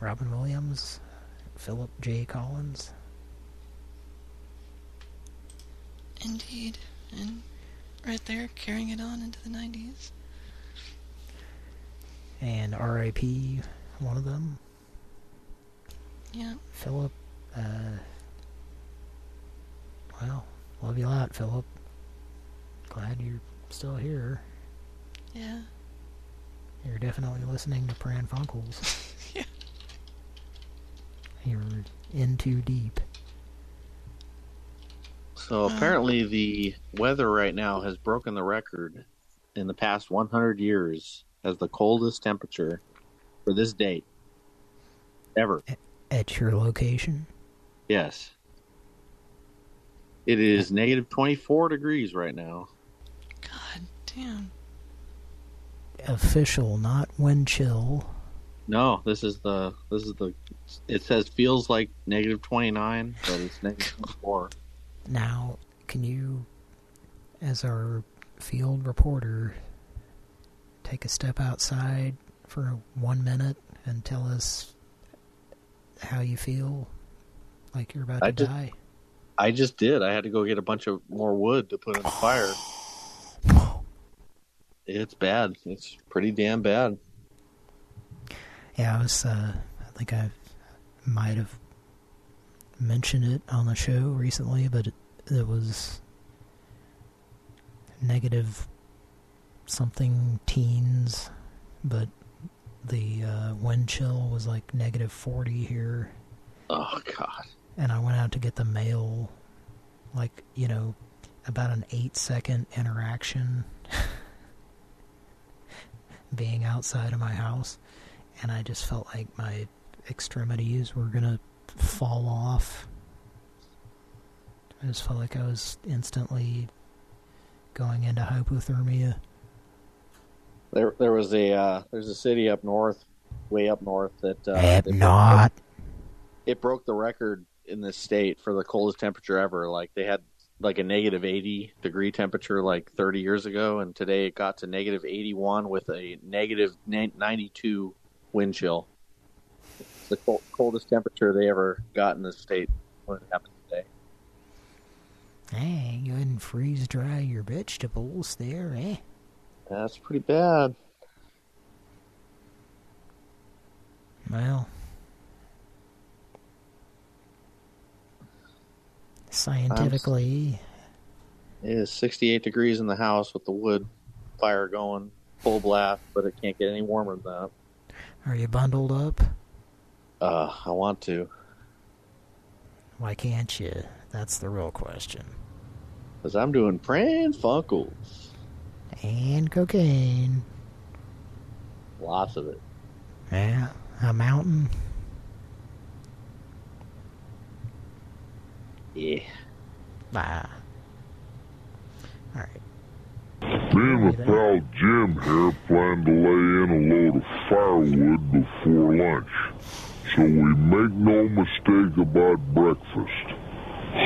Robin Williams, Philip J. Collins. Indeed. And right there, carrying it on into the 90s. and R.I.P. one of them. Yeah. Philip, uh, well, love you a lot, Philip. Glad you're still here. Yeah. You're definitely listening to Pran Funkels. <laughs> Yeah. You're in too deep. So uh, apparently, the weather right now has broken the record in the past 100 years as the coldest temperature for this date ever. At your location? Yes. It is uh, negative 24 degrees right now. God damn. Official, not wind chill. No, this is the this is the. It says feels like negative 29, but it's negative four. Now, can you, as our field reporter, take a step outside for one minute and tell us how you feel? Like you're about to just- die? I just did. I had to go get a bunch of more wood to put in the fire. <gasps> It's bad. It's pretty damn bad. Yeah, I was, uh, I think I might have mentioned it on the show recently, but it, it was negative something teens, but the uh, wind chill was like negative 40 here. Oh, God. And I went out to get the mail, like, you know, about an eight second interaction <laughs> being outside of my house. And I just felt like my extremities were going to fall off. I just felt like I was instantly going into hypothermia. There, there was a uh, there's a city up north, way up north that uh, they broke- not. It broke the record in this state for the coldest temperature ever. Like they had like a negative 80 degree temperature like 30 years ago, and today it got to negative 81 with a 92 wind chill. It's the cold, coldest temperature they ever got in the state when it happened today. Hey, you and freeze dry your vegetables there, eh? That's pretty bad. Well, scientifically, It is 68 degrees in the house with the wood fire going full blast, but it can't get any warmer than that. Are you bundled up? Uh, I want to. Why can't you? That's the real question. Because I'm doing Pran. And cocaine. Lots of it. Yeah, a mountain. Yeah. Bah. Alright. Me and my pal Jim here plan to lay in a load of firewood before lunch. So we make no mistake about breakfast.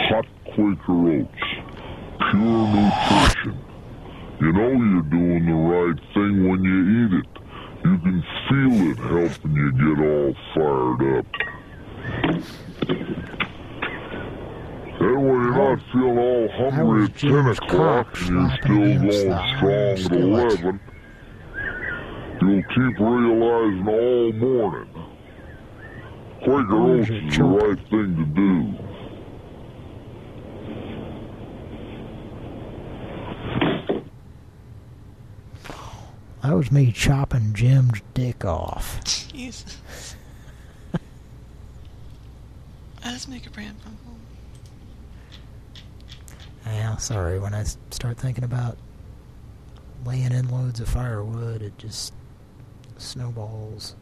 Hot Quaker oats. Pure nutrition. You know you're doing the right thing when you eat it. You can feel it helping you get all fired up. That way you're not feeling all hungry at 10 o'clock and you're still going strong at 11. You'll keep realizing all morning. Quaker Oats is the right thing to do. That was me chopping Jim's dick off. Jesus. <laughs> I just make a brand phone call. Yeah, sorry, when I start thinking about laying in loads of firewood, it just snowballs.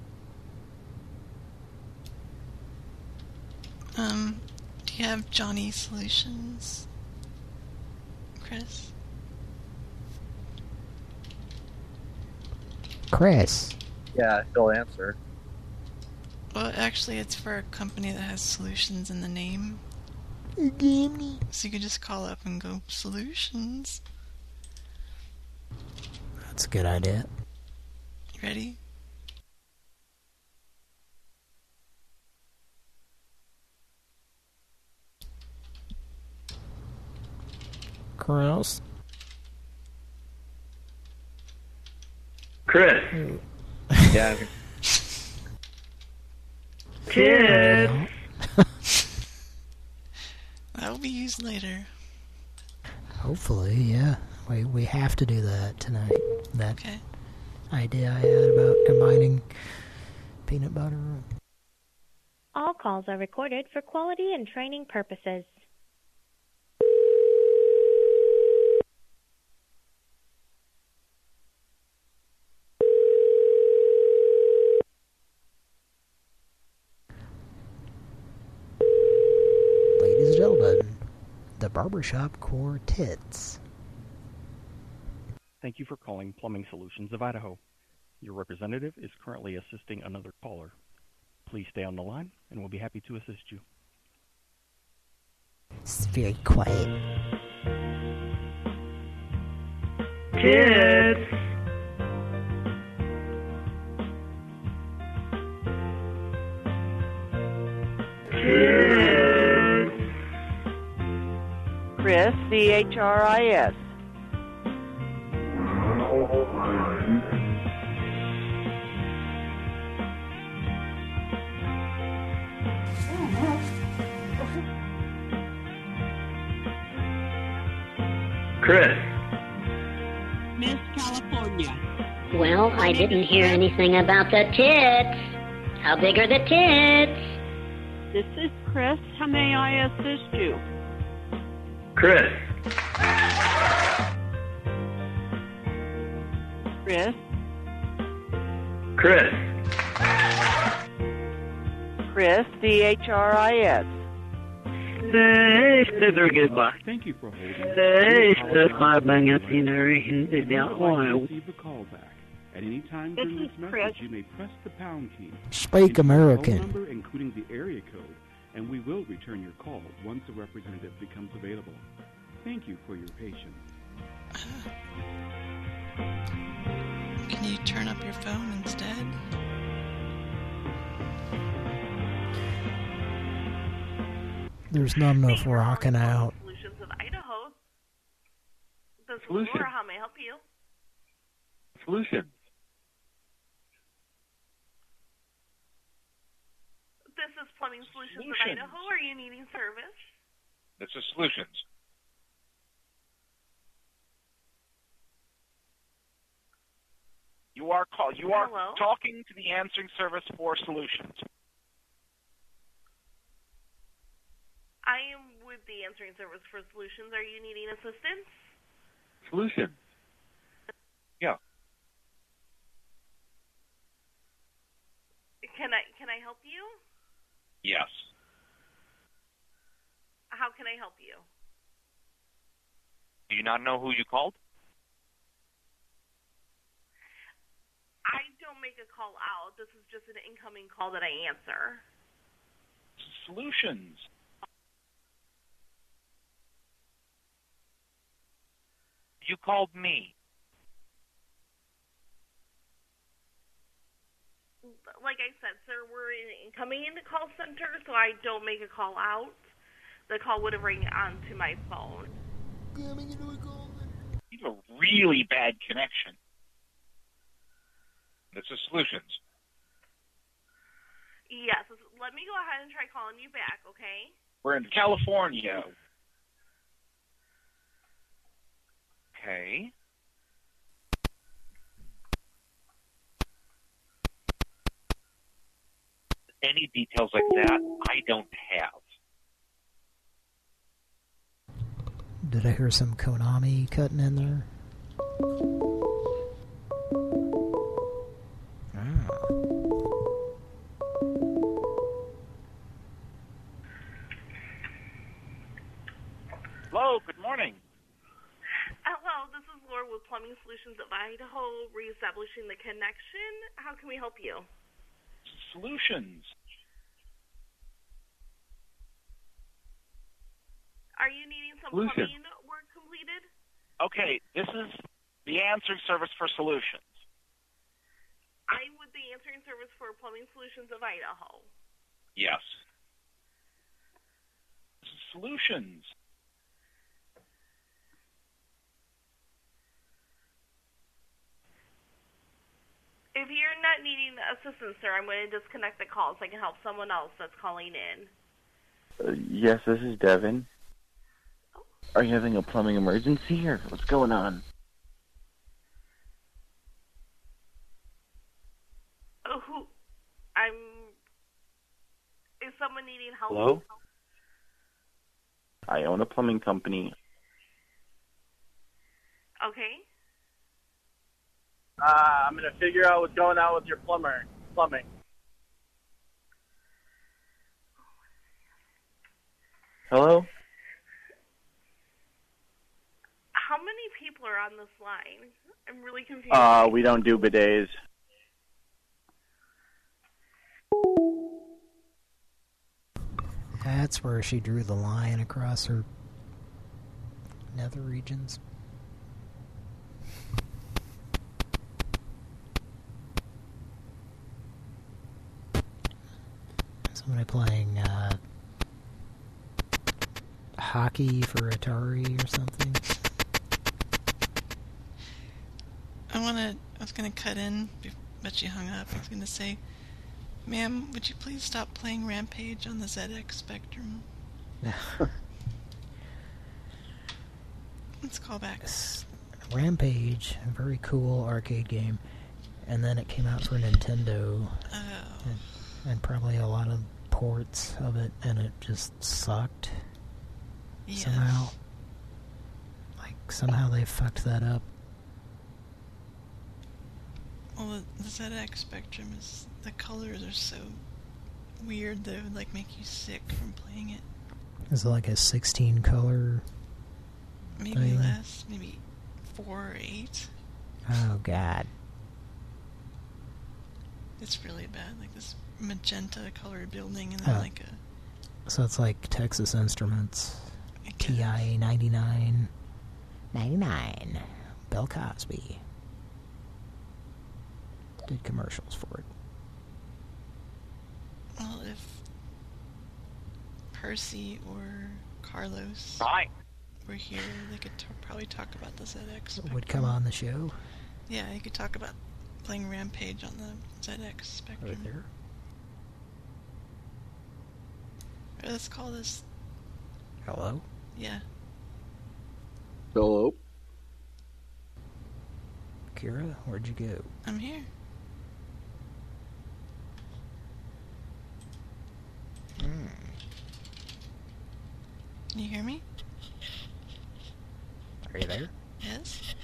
Um, do you have Johnny Solutions, Chris? Chris. Yeah, he'll answer. Well, actually, it's for a company that has solutions in the name. So you could just call up and go, Solutions. That's a good idea. You Ready? <laughs> Chris. Chris. Yeah. Kids. That will be used later. Hopefully, yeah. We we have to do that tonight. That Okay. idea I had about combining peanut butter. All calls are recorded for quality and training purposes. Ladies and gentlemen, the barbershop quartets. Thank you for calling Plumbing Solutions of Idaho. Your representative is currently assisting another caller. Please stay on the line, and we'll be happy to assist you. It's very quiet. Kids. Kids. Chris, C H R I S. Chris. Miss California. Well, I didn't hear anything about the tits. How big are the tits? This is Chris. How may I assist you? Chris. Chris. Chris. Chris, C H R I S. Hey, Scissor Goodbye. Thank you for holding. Hey, Stefan Bangasinari, the Ohio. Receive a call back. At any time This during is this Chris. message, you may press the pound key. Speak American. Phone number, including the area code, and we will return your call once a representative becomes available. Thank you for your patience. <sighs> Can you turn up your phone instead? There's not enough rocking out. Solutions of Idaho. This is Solution. Laura. How may I help you? Solutions. This is Plumbing Solutions, Solutions. of Idaho. Are you needing service? This is Solutions. You are call. You are Hello? talking to the answering service for Solutions. I am with the answering service for Solutions. Are you needing assistance? Solutions. Yeah. Can I can I help you? Yes. How can I help you? Do you not know who you called? I don't make a call out. This is just an incoming call that I answer. Solutions. You called me. Like I said, sir, we're in incoming in the call center, so I don't make a call out. The call would have rang onto my phone. You have a really bad connection. This is Solutions. Yes, let me go ahead and try calling you back, okay? We're in California. Okay. Any details like that, I don't have. Did I hear some Konami cutting in there? Ah. Hello, good morning. Uh, hello, this is Laura with Plumbing Solutions of Idaho, reestablishing the connection. How can we help you? Solutions. Are you needing some Solution. plumbing work completed? Okay, this is the answering service for Solutions. I'm with the answering service for Plumbing Solutions of Idaho. Yes. Solutions. If you're not needing assistance, sir, I'm going to disconnect the call so I can help someone else that's calling in. Uh, yes, this is Devin. Are you having a plumbing emergency or what's going on? Oh, who? I'm. Is someone needing help? Hello? I own a plumbing company. Okay. Uh, I'm gonna figure out what's going on with your plumber plumbing. Hello? How many people are on this line? I'm really confused. Uh, we don't do bidets. That's where she drew the line across her nether regions. Somebody playing uh, hockey for Atari or something. I want to. I was going to cut in, but you hung up. I was going to say, Ma'am, would you please stop playing Rampage on the ZX Spectrum? <laughs> Let's call back. Rampage, a very cool arcade game, and then it came out for Nintendo, Oh. and, and probably a lot of ports of it, and it just sucked somehow. Like somehow they fucked that up. Well, the, the ZX Spectrum is the colors are so weird that it would like make you sick from playing it. Is it like a 16 color? Maybe thing? less, maybe four or eight. Oh God. It's really bad. Like this magenta colored building, and then Oh. like a So it's like Texas Instruments, TI 99, 99, Bill Cosby. Did commercials for it. well, if Percy or Carlos Hi. were here, they could t- probably talk about the ZX. Spectrum. Would come on the show. Yeah, you could talk about playing Rampage on the ZX Spectrum. Right there. Or let's call this. Hello? Yeah. Hello. Kira, where'd you go? I'm here. Hmm. Can you hear me? Are you there? Yes.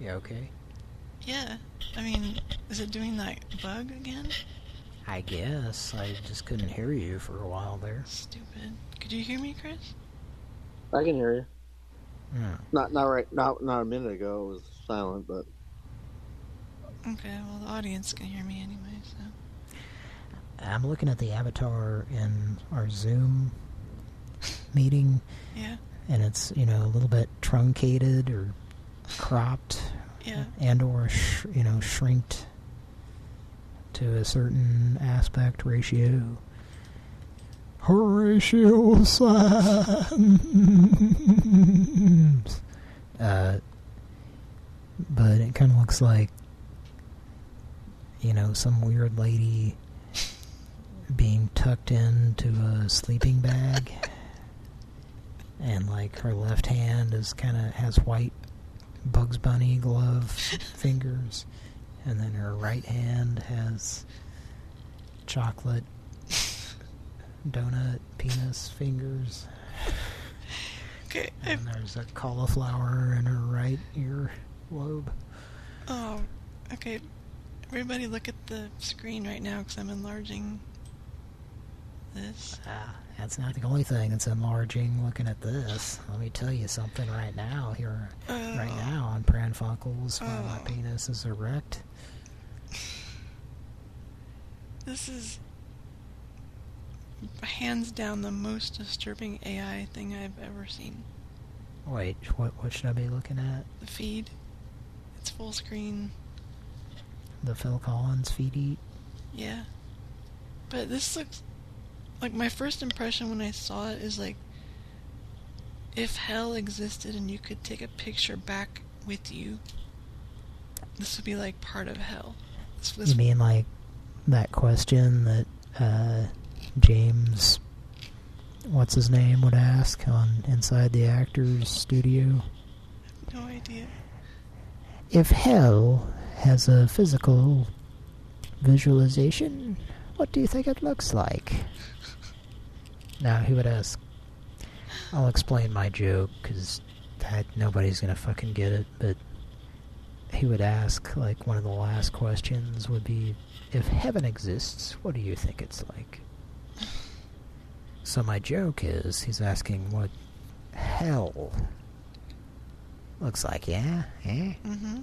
You okay? Yeah. I mean, is it doing that bug again? I guess. I just couldn't hear you for a while there. Stupid. Could you hear me, Chris? I can hear you. Hmm. Not not right not not a minute ago. It was silent, but Okay, well, the audience can hear me anyway, so. I'm looking at the avatar in our Zoom <laughs> meeting. Yeah. And it's, you know, a little bit truncated or cropped. Yeah. And or, sh you know, shrinked to a certain aspect ratio. Horatio Sanz. Uh, but it kind of looks like, you know, some weird lady being tucked into a sleeping bag. And, like, her left hand is kind of has white Bugs Bunny glove fingers. And then her right hand has chocolate donut penis fingers. Okay. And there's a cauliflower in her right ear lobe. Oh, okay. Everybody look at the screen right now because I'm enlarging this. Ah, that's not the only thing that's enlarging looking at this. Let me tell you something right now here. right now on Pran Funkels my penis is erect. This is hands down the most disturbing AI thing I've ever seen. Wait, what what should I be looking at? The feed. It's full screen. The Phil Collins feed eat? Yeah. But this looks like my first impression when I saw it is like if hell existed and you could take a picture back with you, this would be like part of hell. This, this You mean like that question that uh, James, what's his name, would ask on Inside the Actors Studio? no idea. If hell has a physical visualization, what do you think it looks like? Now, he would ask, I'll explain my joke, because nobody's going to fucking get it, but he would ask, like, one of the last questions would be, if heaven exists, what do you think it's like? So my joke is, he's asking what hell looks like, yeah? Yeah? Mm-hmm.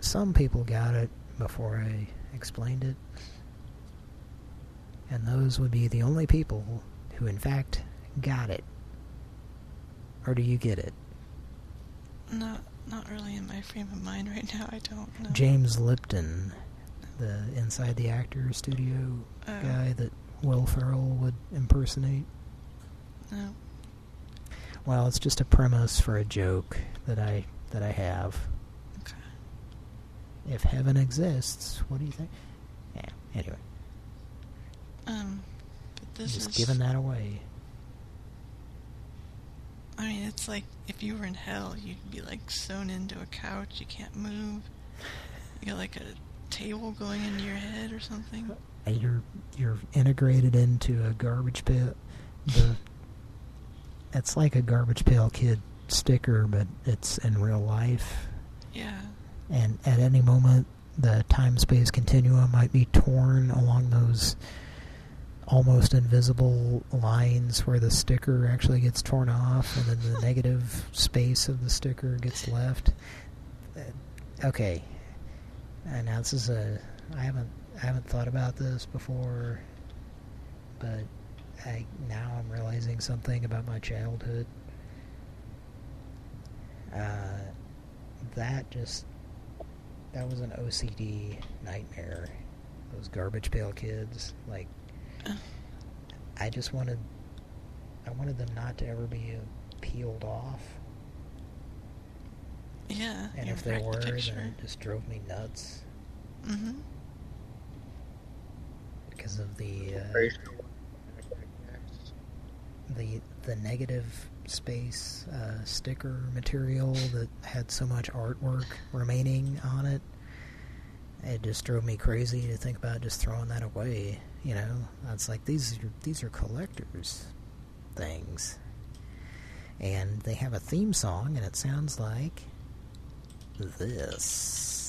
Some people got it before I explained it. And those would be the only people who, in fact, got it. Or do you get it? Not not really in my frame of mind right now. I don't know. James Lipton, the Inside the Actor Studio Oh. guy that Will Ferrell would impersonate. No. Well, it's just a premise for a joke that I that I have. Okay. If heaven exists, what do you think? Yeah. Anyway, Um, but this just is giving that away. I mean, it's like if you were in hell, you'd be like sewn into a couch. You can't move. You're like a table going into your head or something. You're you're integrated into a garbage pail. The it's like a garbage pail kid sticker, but it's in real life. Yeah. And at any moment, the time-space continuum might be torn along those almost invisible lines where the sticker actually gets torn off and then the <laughs> negative space of the sticker gets left. Uh, Okay. And now this is a I haven't I haven't thought about this before but I now I'm realizing something about my childhood. Uh that just that was an OCD nightmare. Those garbage pail kids, like I just wanted I wanted them not to ever be peeled off. Yeah. And if they wrecked the were, then it just drove me nuts Mm-hmm. because of the uh, the the negative space uh, sticker material that had so much artwork remaining on it. It just drove me crazy to think about just throwing that away. You know, it's like these are these are collectors things, and they have a theme song, and it sounds like this.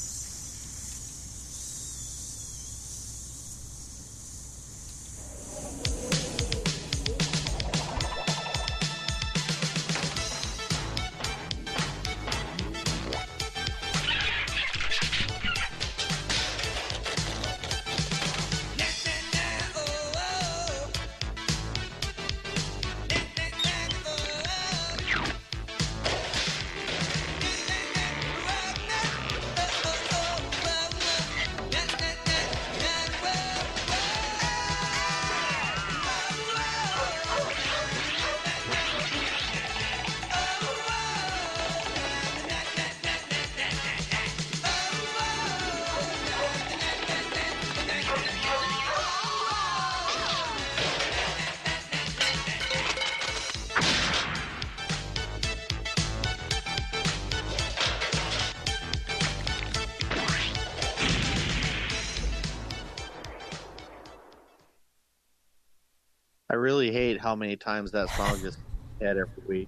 How many times that song just <laughs> had every week.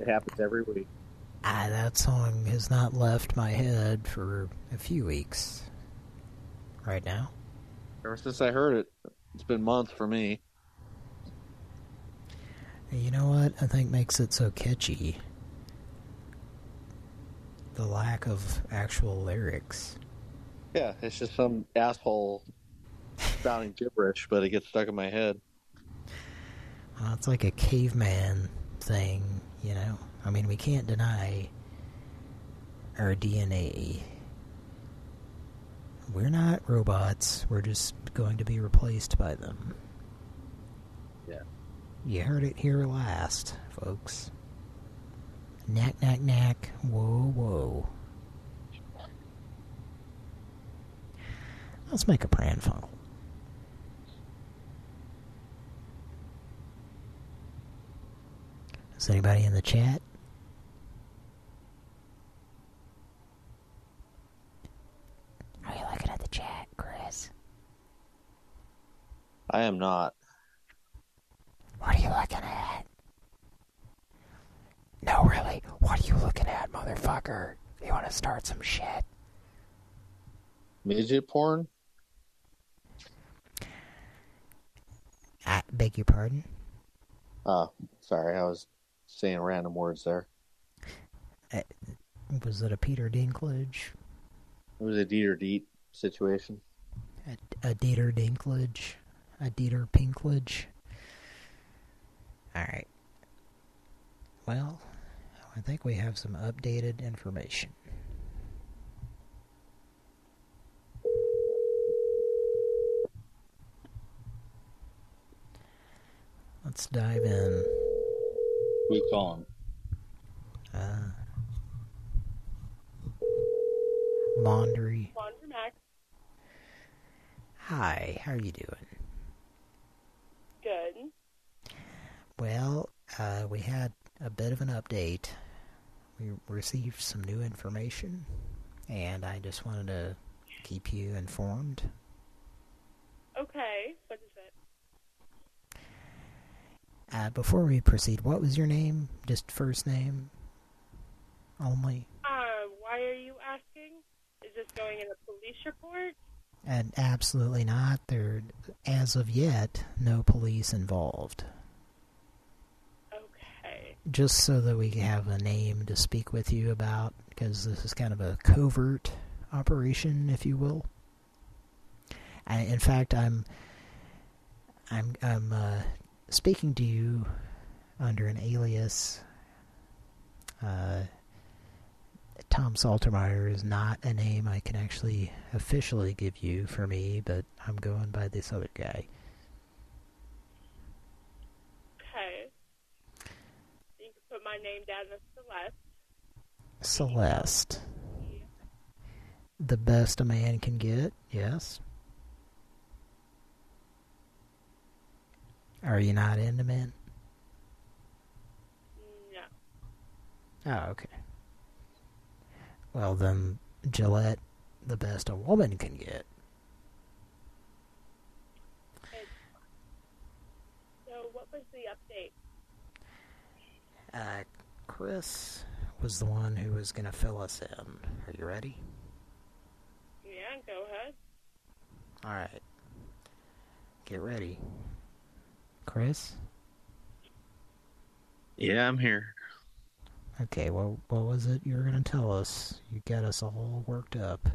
It happens every week. Ah, that song has not left my head for a few weeks. Right now. Ever since I heard it, it's been months for me. You know what I think makes it so catchy? The lack of actual lyrics. Yeah, it's just some asshole spouting gibberish, but it gets stuck in my head. Well, it's like a caveman thing, you know? I mean, we can't deny our DNA. We're not robots. We're just going to be replaced by them. Yeah. You heard it here last, folks. Knack, knack, knack. Whoa, whoa. Let's make a Pran Funkel. Is anybody in the chat? Are you looking at the chat, Chris? I am not. What are you looking at? No, really. What are you looking at, motherfucker? You want to start some shit? Midget porn? I beg your pardon? Oh, sorry, I was saying random words there. Uh, was it a Peter Dinklage? It was a Dieter Deet situation. A, a Dieter Dinklage? A Dieter Pinklage? Alright. Well, I think we have some updated information. Let's dive in. Who you calling? Uh, Laundry. Laundromat. Hi, how are you doing? Good. Well, uh, we had a bit of an update. We received some new information, and I just wanted to keep you informed. Okay. What is it? Uh, before we proceed, what was your name? Just first name only? Uh, why are you asking? Is this going in a police report? And absolutely not. There, as of yet, no police involved. Okay. Just so that we have a name to speak with you about, because this is kind of a covert operation, if you will. I, in fact, I'm I'm I'm uh, speaking to you under an alias. Uh, Tom Saltermeyer is not a name I can actually officially give you for me, but I'm going by this other guy. Okay. You can put my name down as Celeste. Celeste. The best a man can get, yes. Are you not into men? No. Oh, okay. Well, then, Gillette, the best a woman can get. So what was the update? Uh, Chris was the one who was going to fill us in. Are you ready? Yeah, go ahead. All right. Get ready. Chris? Yeah, I'm here. Okay, well, what was it you were going to tell us? You got us all worked up.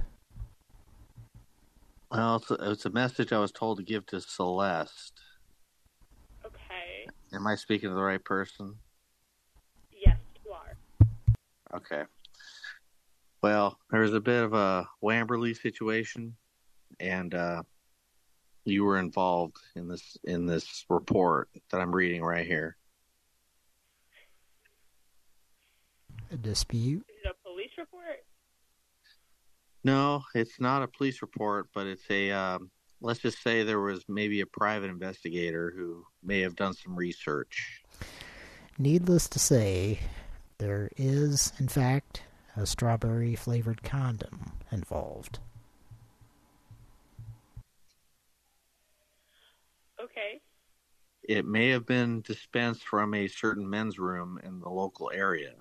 Well, it's a, it's a message I was told to give to Celeste. Okay. Am I speaking to the right person? Yes, you are. Okay. Well, there's a bit of a Wamberley situation, and uh, you were involved in this in this report that I'm reading right here. A dispute? Is it a police report? No, it's not a police report, but it's a. Um, let's just say there was maybe a private investigator who may have done some research. Needless to say, there is, in fact, a strawberry-flavored condom involved. Okay. It may have been dispensed from a certain men's room in the local area.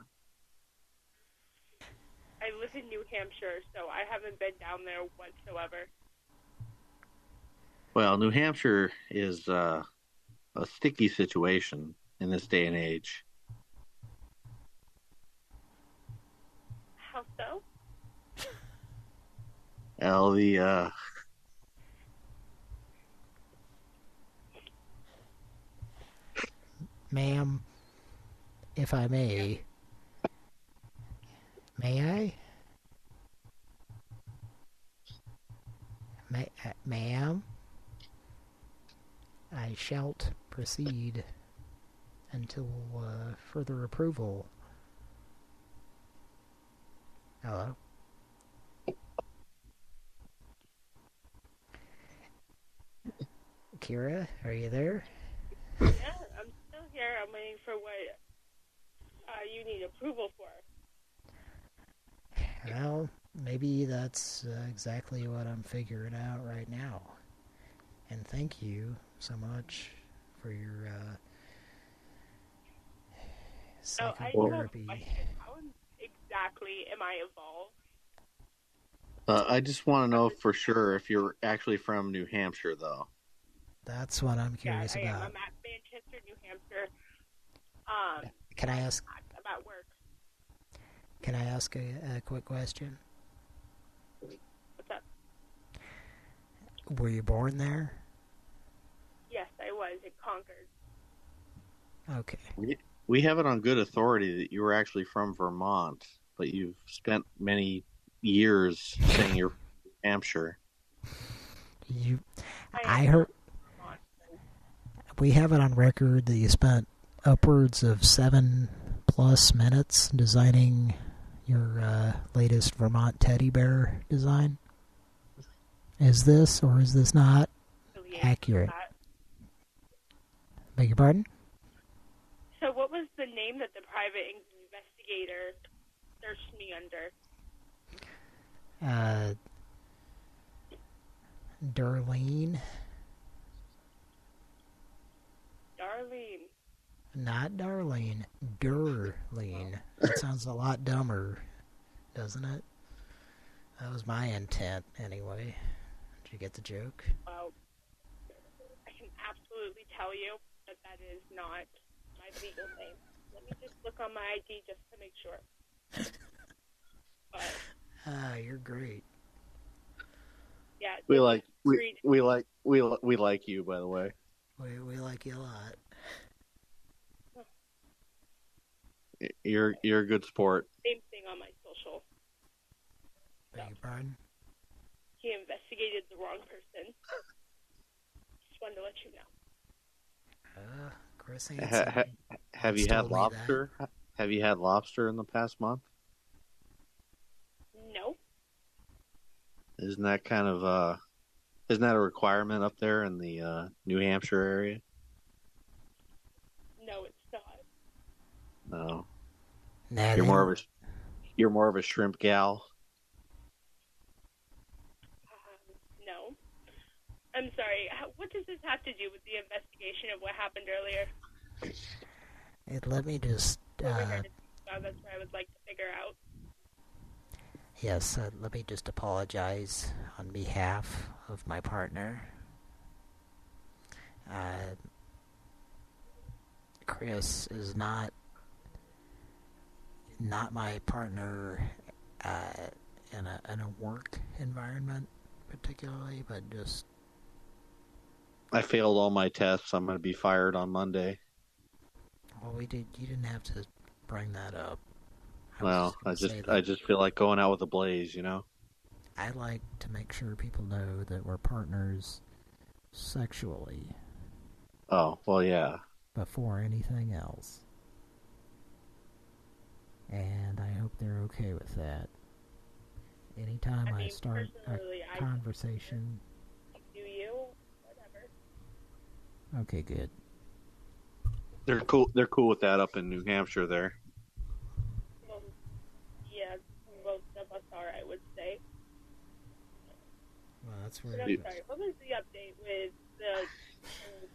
I live in New Hampshire, so I haven't been down there whatsoever. Well, New Hampshire is uh, a sticky situation in this day and age. How so? Well, the uh, Ma'am, if I may, may I? Uh, ma'am, I shalt proceed until uh, further approval. Hello? Kira, are you there? Yeah, I'm. I'm waiting for what uh, you need approval for. Well, maybe that's uh, exactly what I'm figuring out right now. And thank you so much for your uh, Oh, I do have a psychotherapy. question. How exactly am I involved? uh, I just want to know for sure if you're actually from New Hampshire, though. That's what I'm Yeah, curious I am. about. I'm at Manchester, New Hampshire. Um, Can I ask? I'm work. Can I ask a, a quick question? What's up? Were you born there? Yes, I was in Concord. Okay. We, we have it on good authority that you were actually from Vermont, but you've spent many years saying you're <laughs> from New Hampshire. You, I heard. We have it on record that you spent upwards of seven plus minutes designing your uh, latest Vermont teddy bear design? Is this or is this not accurate? Beg your pardon? So, what was the name that the private investigator searched me under? Uh, Darlene, Darlene. not Darlene, Durlene. That sounds a lot dumber, doesn't it? That was my intent, anyway. Did you get the joke? Well, I can absolutely tell you that that is not my legal name. Let me just look on my ID just to make sure. But <laughs> Ah, you're great. yeah, We like we, we like we we like you by the way. We we like you a lot. You're you're a good sport. same thing on my social. Beg your pardon? He investigated the wrong person. Just wanted to let you know. Uh, Chris Ha, ha, have you had told me that. lobster? Have you had lobster in the past month? No, Isn't that kind of uh isn't that a requirement up there in the uh New Hampshire area? no, it's not. No. Nah, You're they more of a you're more of a shrimp gal. Um, no. I'm sorry. What does this have to do with the investigation of what happened earlier? It, let me just, uh, here to talk about, that's what I would like to figure out. Yes, uh, let me just apologize on behalf of my partner. Uh, Chris is not, not my partner, uh, in a, in a work environment particularly, but just, I failed all my tests. I'm going to be fired on Monday. well, we did, you didn't have to bring that up. I was Well, I just I just feel like going out with a blaze, you know. I like to make sure people know that we're partners sexually Oh, well yeah. before anything else. And I hope they're okay with that. Anytime I, mean, start a conversation. Do you? Whatever. Okay, good. They're cool they're cool with that up in New Hampshire there. Well, yeah, most of I would say. Well, that's But where. I'm sorry. What was the update with the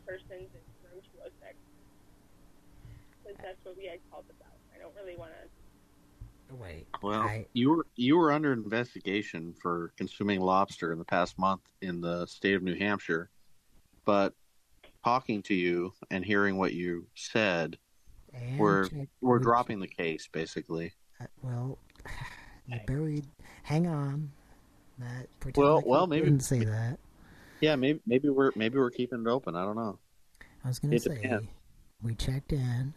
persons in room 206? Because that's what we had called about. I don't really want to. Wait. Well, I, you were you were under investigation for consuming lobster in the past month in the state of New Hampshire, but talking to you and hearing what you said, and we're check- we're we- dropping the case basically. uh, well, you buried. Hang on. That pretend Well, like well, maybe- didn't say that. Yeah, maybe maybe we're maybe we're keeping it open. I don't know. I was going to say, depends. we checked in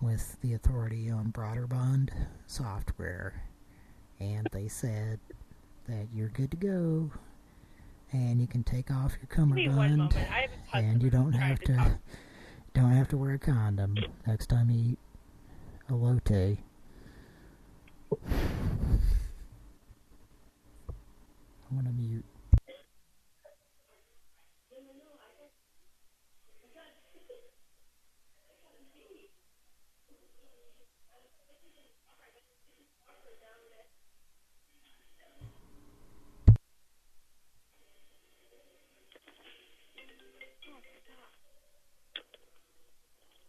with the authority on Broderbund software, and they said that you're good to go, and you can take off your Give cummerbund, moment. I have a and you don't have to to don't have to wear a condom next time you eat elote. I'm gonna mute.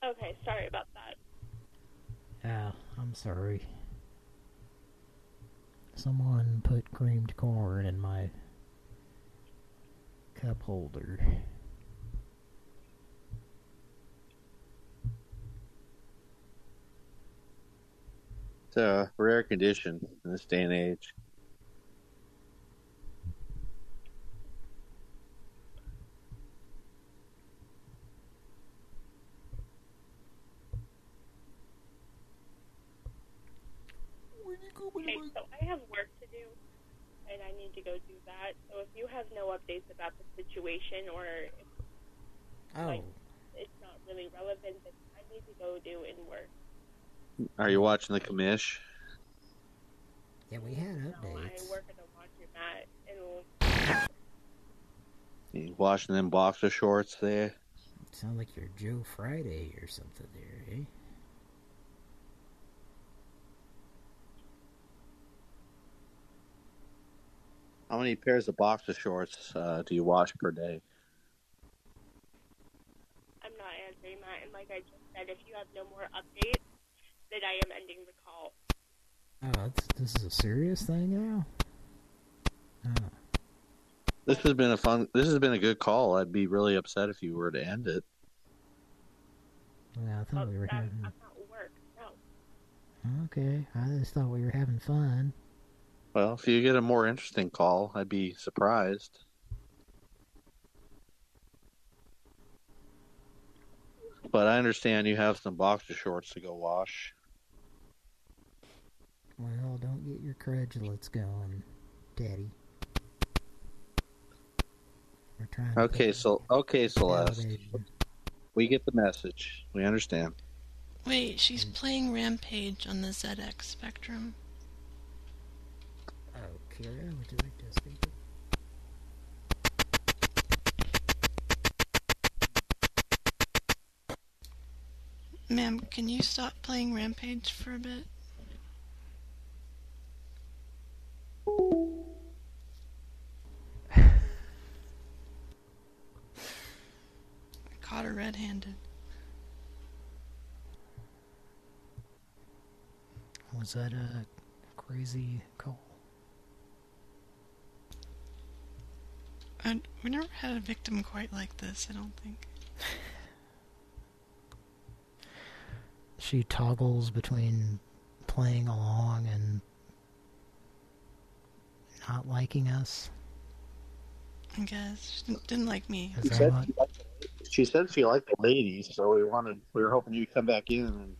Okay, sorry about that. Yeah, I'm sorry. Someone put creamed corn in my cup holder. It's a rare condition in this day and age. Okay, so I have work to do, and I need to go do that. So if you have no updates about the situation, or if Oh, like it's not really relevant, then I need to go do in work. Are you watching the commish? Yeah, we had updates. I work at a laundromat. It'll You washing them boxer shorts there? Sound like you're Joe Friday or something there, eh? How many pairs of boxer shorts uh, do you wash per day? I'm not answering that. And like I just said, if you have no more updates, then I am ending the call. Oh, it's, this is a serious thing now? Oh. This has been a fun. This has been a good call. I'd be really upset if you were to end it. Yeah, I thought we were I'm, having... I'm not work. No. Okay, I just thought we were having fun. Well, if you get a more interesting call, I'd be surprised. But I understand you have some boxer shorts to go wash. Well, don't get your credulets going, Daddy. We're trying Okay, put so okay, Celeste. validation. We get the message. We understand. Wait, she's mm. playing Rampage on the ZX Spectrum. Kira, would you like speak? Ma'am, can you stop playing Rampage for a bit? I caught her red-handed. Was that a crazy call? I, we never had a victim quite like this, I don't think. <laughs> She toggles between playing along and not liking us. I guess. She didn't, didn't like me. Is She said, she liked the- she said she liked the ladies, so we wanted. We were hoping you'd come back in and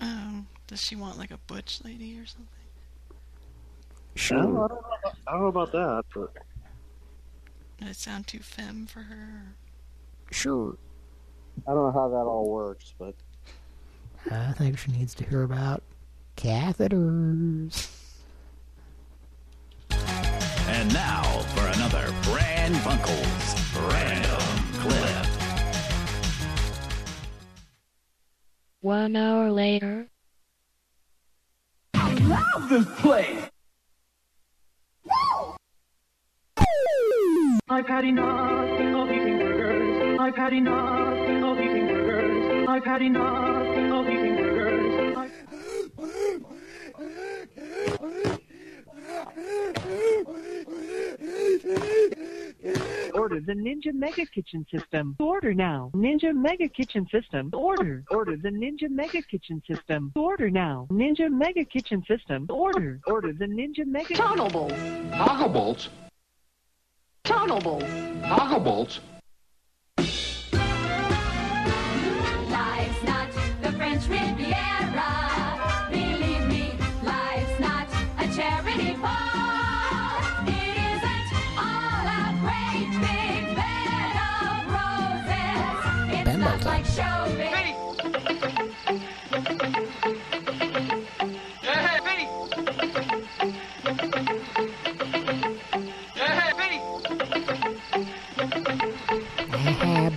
Um, does she want like a butch lady or something? Sure. don't, I don't know about- I don't know about that, but Did it sound too femme for her? Sure. I don't know how that all works. But I think she needs to hear about catheters. And now for another Pran Funkels Random Clip. One hour later. I love this place. I've had enough of eating burgers. I've had enough of eating burgers. I've had enough of eating burgers. Order the Ninja Mega Kitchen System. Order now. Ninja Mega Kitchen System. Order. Order the Ninja Mega Kitchen System. Order now. Ninja Mega Kitchen System. Order. Order the Ninja Mega Tunnel bolts. Toggle bolts. Tunnel bolts. Toggle bolts.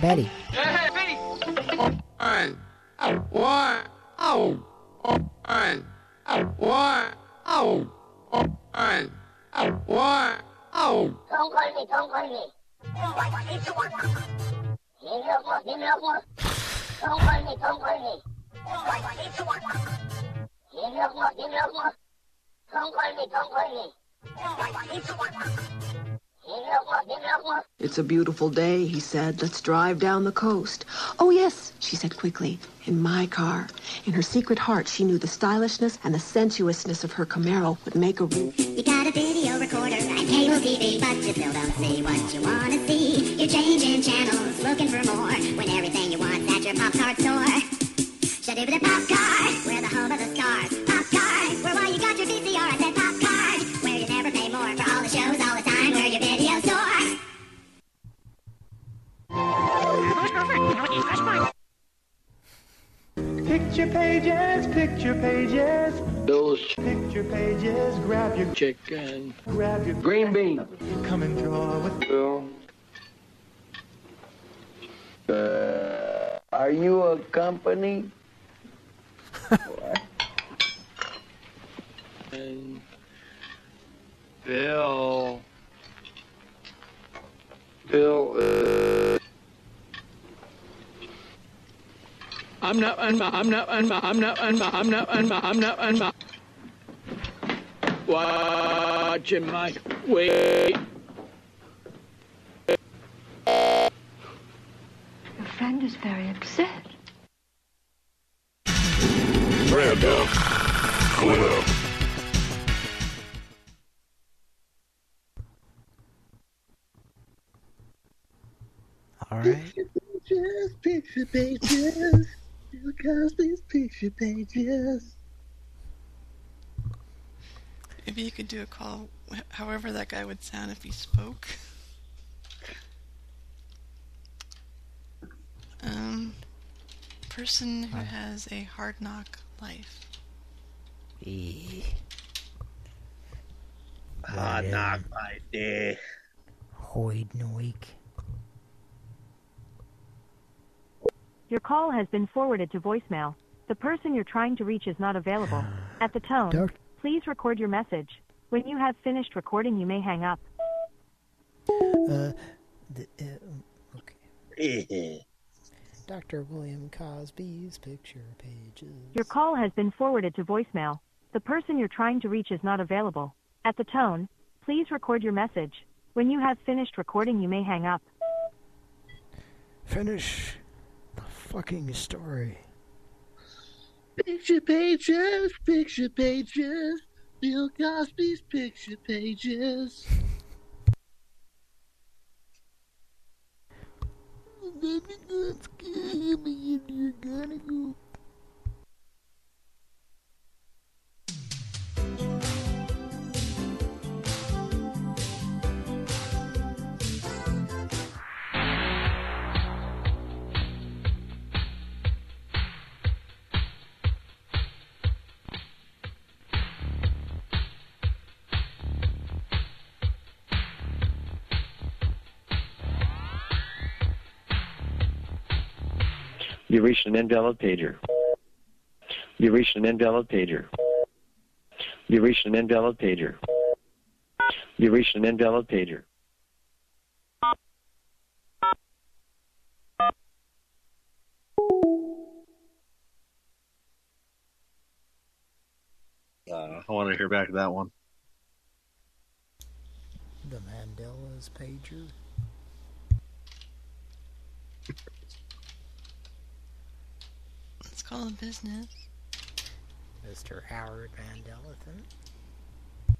Betty. Hey, Benny! One. One. Oh. One. One. Oh. One. One. Oh. Don't call me, don't call me. Give me up more, give me up more. Don't call me, don't call me. Give me up more, give me up more. Don't call me, don't call me. It's a beautiful day, he said. Let's drive down the coast. Oh, yes, she said quickly. In my car. In her secret heart, she knew the stylishness and the sensuousness of her Camaro would make her. You got a video recorder and cable TV, but you still don't see what you want to see. You're changing channels, looking for more, when everything you want's at your Pop Tart store. Shadooba Pop Card, we're the home of the scars. Picture pages, picture pages. Those Picture pages, grab your chicken. grab your Green bean. Come and draw with Bill. Uh, are you a company? and Bill. Bill. Uh, I'm not, I'm not, I'm not, I'm not, I'm not, I'm not, I'm not, I'm not, I'm not, I'm not. Watching my way. Your friend is very upset. Random clip. All right. Pages, picture pages. Bill Cosby's picture pages. Maybe you could do a call however that guy would sound if he spoke. Um, person who has a hard knock life. E. Hard knock right there. Hoid Noik. Your call has been forwarded to voicemail. The person you're trying to reach is not available. <sighs> At the tone, Doc- please record your message. When you have finished recording, you may hang up. Uh, the, uh, okay. <laughs> Dr. William Cosby's picture pages. Your call has been forwarded to voicemail. The person you're trying to reach is not available. At the tone, please record your message. When you have finished recording, you may hang up. Finish the fucking story. Picture pages, picture pages. Bill Cosby's picture pages. You're gonna go. You reached an invalid pager. You reached an invalid pager. You reached an invalid pager. You reached an invalid pager. Uh, I want to hear back to that one. The Mandela's pager. Let's call a business. Mr. Howard Van Mandelathan.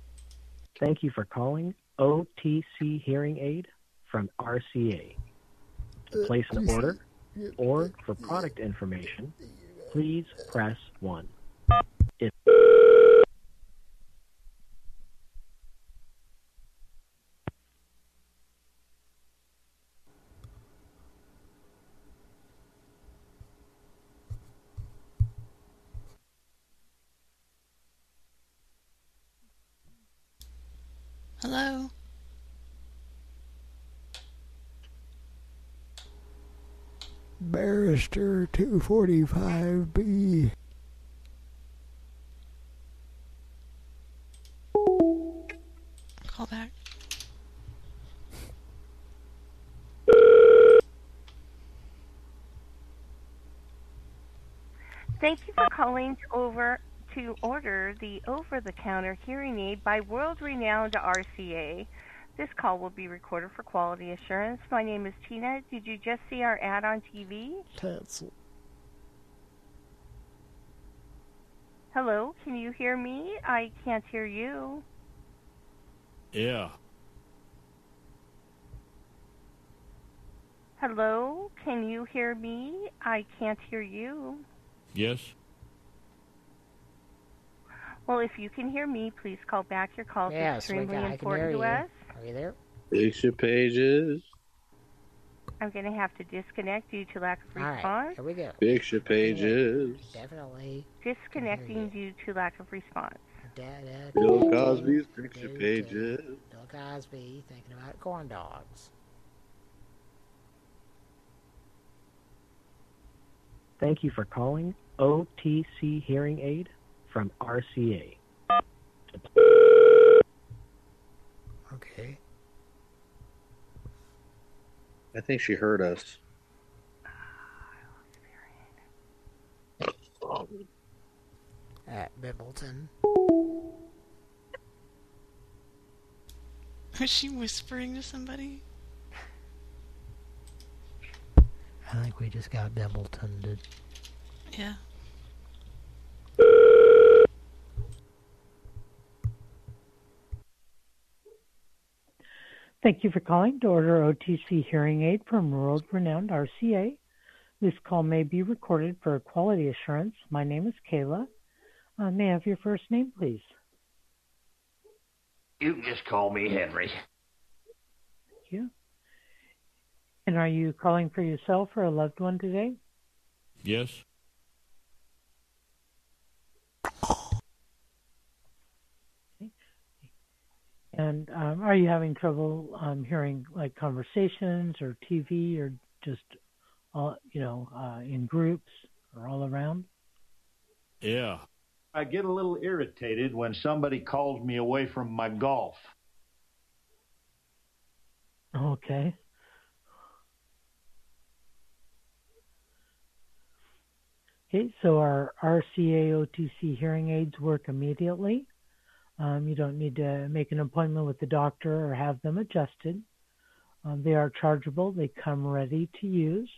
Thank you for calling OTC Hearing Aid from RCA. To place an order or for product information, please press 1. If Hello? Barrister 245B. Call back. Thank you for calling over to order the over-the-counter hearing aid by world-renowned RCA. This call will be recorded for quality assurance. My name is Tina. Did you just see our ad on TV? Cancel. Hello, can you hear me? I can't hear you. Yeah. Hello, can you hear me? I can't hear you. Yes. Well, if you can hear me, please call back. Your call is Yes, extremely can, I can important hear to us. Are you there? Picture pages. I'm going to have to disconnect due to lack of All right, response. here we go. Picture pages. Definitely. Disconnecting due to lack of response. Da, da, Bill Cosby's picture da, da. pages. Bill Cosby thinking about corn dogs. Thank you for calling OTC Hearing Aid from RCA. Okay. I think she heard us. At Bibbleton. Was <laughs> she whispering to somebody? I think we just got Bibbleton. Yeah. Thank you for calling to order OTC hearing aid from world renowned RCA. This call may be recorded for quality assurance. My name is Kayla. Uh, may I have your first name, please? You can just call me Henry. Thank you. And are you calling for yourself or a loved one today? Yes. And um, are you having trouble um, hearing like conversations or TV or just all you know uh, in groups or all around? Yeah. I get a little irritated when somebody calls me away from my golf. Okay. Okay, so our RCA OTC hearing aids work immediately. Um, you don't need to make an appointment with the doctor or have them adjusted. Um, they are chargeable. They come ready to use.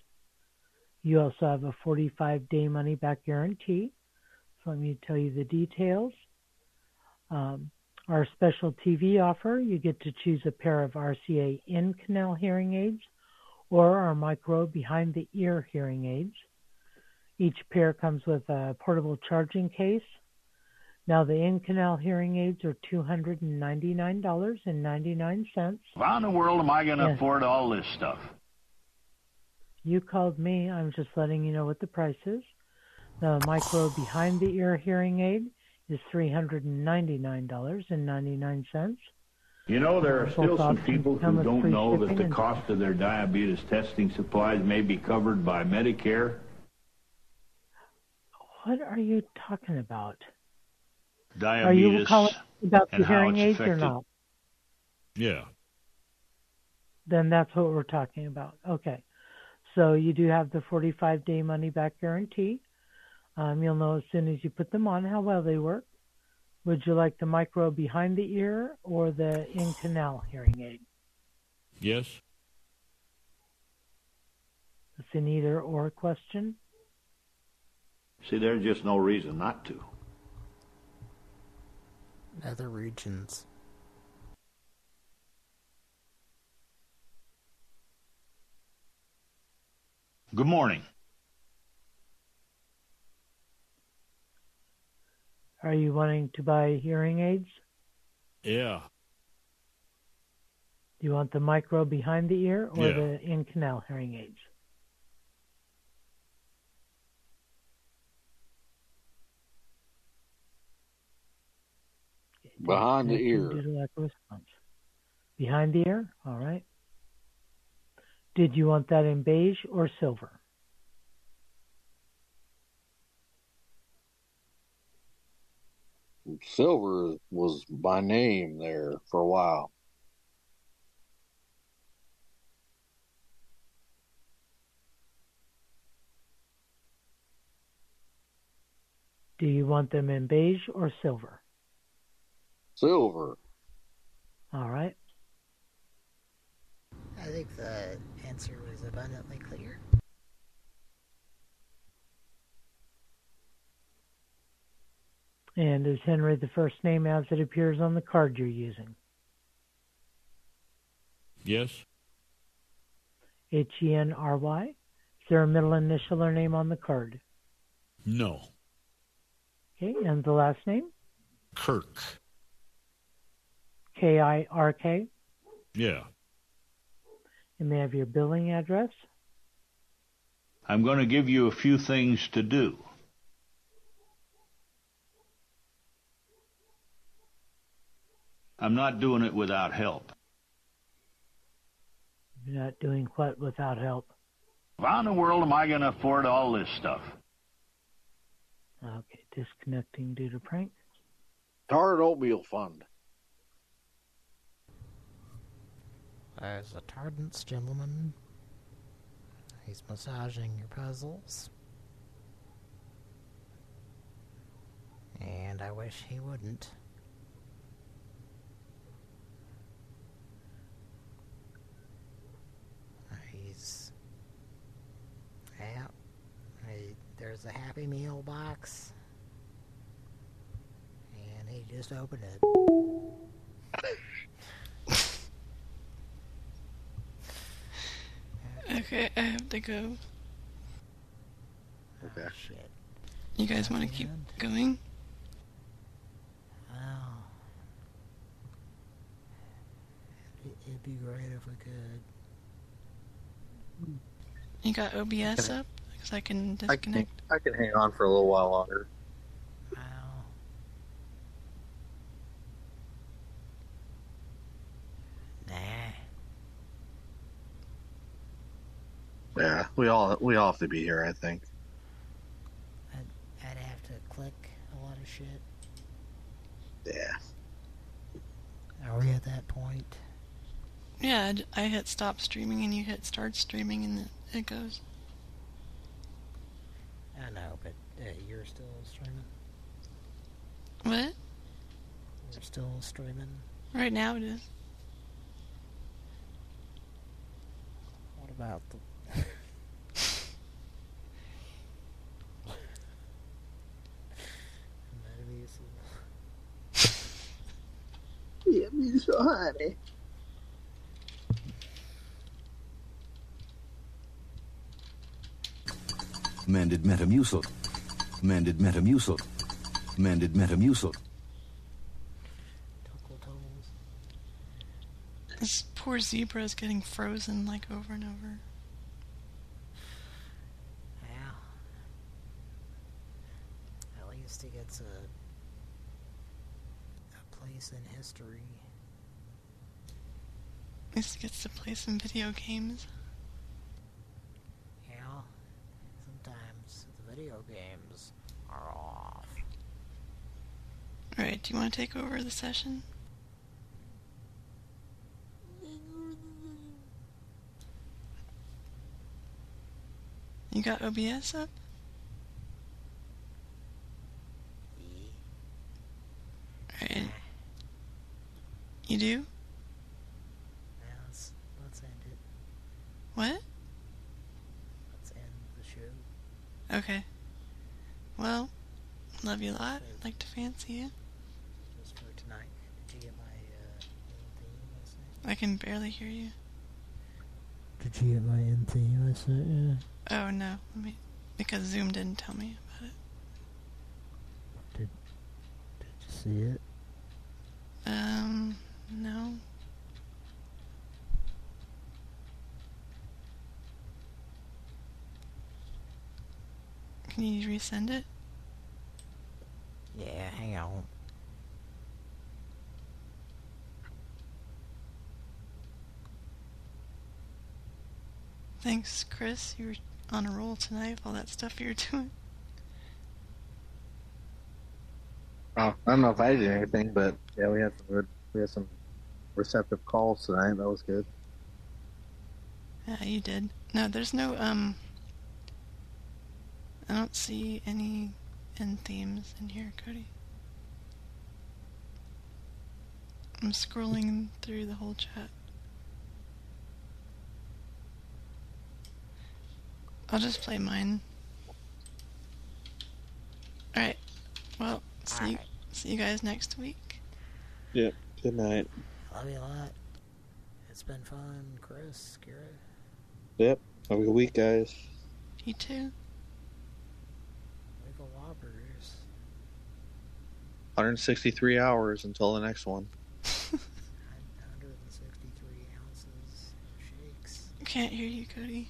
You also have a 45 day money back guarantee. So let me tell you the details. Um, our special TV offer, you get to choose a pair of RCA in canal hearing aids or our micro behind the ear hearing aids. Each pair comes with a portable charging case. Now the in canal hearing aids are $299.99. How in the world am I going to Yes. afford all this stuff? You called me. I'm just letting you know what the price is. The micro behind the ear hearing aid is $399.99. You know, there are still some people who don't know that the cost of their diabetes testing supplies may be covered by Medicare. What are you talking about? Are Diabetes you calling about and the how hearing it's aids or affected- not? Yeah. Then that's what we're talking about. Okay. So you do have the 45 day money back guarantee. Um, you'll know as soon as you put them on how well they work. Would you like the micro behind the ear or the in canal hearing aid? Yes. It's an either or question. See, there's just no reason not to. Other regions. Good morning. Are you wanting to buy hearing aids? Yeah. Do you want the micro behind the ear or Yeah. the in canal hearing aids? Behind the ear. due to lack of response. Behind the ear? All right. Did you want that in beige or silver? Silver was by name there for a while. Do you want them in beige or silver? Silver. All right. I think the answer was abundantly clear. And is Henry the first name as it appears on the card you're using? Yes. H E N R Y? Is there a middle initial or name on the card? No. Okay, and the last name? Kirk. K I R K. Yeah. And may I have your billing address? I'm going to give you a few things to do. I'm not doing it without help. You're not doing what without help. How in the world am I going to afford all this stuff? Okay, disconnecting due to prank. Tard Oatmeal Fund. There's a Tardance gentleman. He's massaging your puzzles. And I wish he wouldn't. He's... Yeah. He, there's a Happy Meal box. And he just opened it. <laughs> Okay, I have to go. Okay. Oh, shit. You guys want to keep going? Wow. It'd, it'd be great if we could. You got OBS up? Because I can I can, disconnect. I can hang on for a little while longer. Wow. Nah. Yeah, we all we all have to be here. I think. I'd, I'd have to click a lot of shit. Yeah. Are we at that point? Yeah, I hit stop streaming and you hit start streaming and it- it goes. I know, but uh, you're still streaming? What? You're still streaming? Right now it is. What about the... Yeah, so honey. Mended Metamucil. Mended Metamucil. Mended Metamucil. This poor zebra is getting frozen like over and over. Yeah. At least he gets a... a place in history. At least it gets to play some video games. Yeah. Sometimes the video games are off. Alright, do you want to take over the session? You got OBS up? Alright. You do? Yeah, let's, let's end it. What? Let's end the show. Okay. Well, love you a lot. Like to fancy you. Just for tonight. Did you get my, uh, theme? I can barely hear you. Did you get my end theme last night? Yeah. Oh no, let me because Zoom didn't tell me about it. Did you see it? Um, no. Can you resend it? Yeah, hang on. Thanks, Chris. You were on a roll tonight with all that stuff you were <laughs> doing. Oh, I don't know if I did anything, but yeah, we had some good, we had some receptive calls tonight. That was good. Yeah, you did. No, there's no, um... I don't see any end themes in here, Cody. I'm scrolling through the whole chat. I'll just play mine. Alright. Well, see, you, see you guys next week. Yep. Good night. Love you a lot. It's been fun, Chris, Kira. Yep. Have a good week, guys. You too. 163 hours until the next one. 163 ounces of shakes. can't hear you, Cody.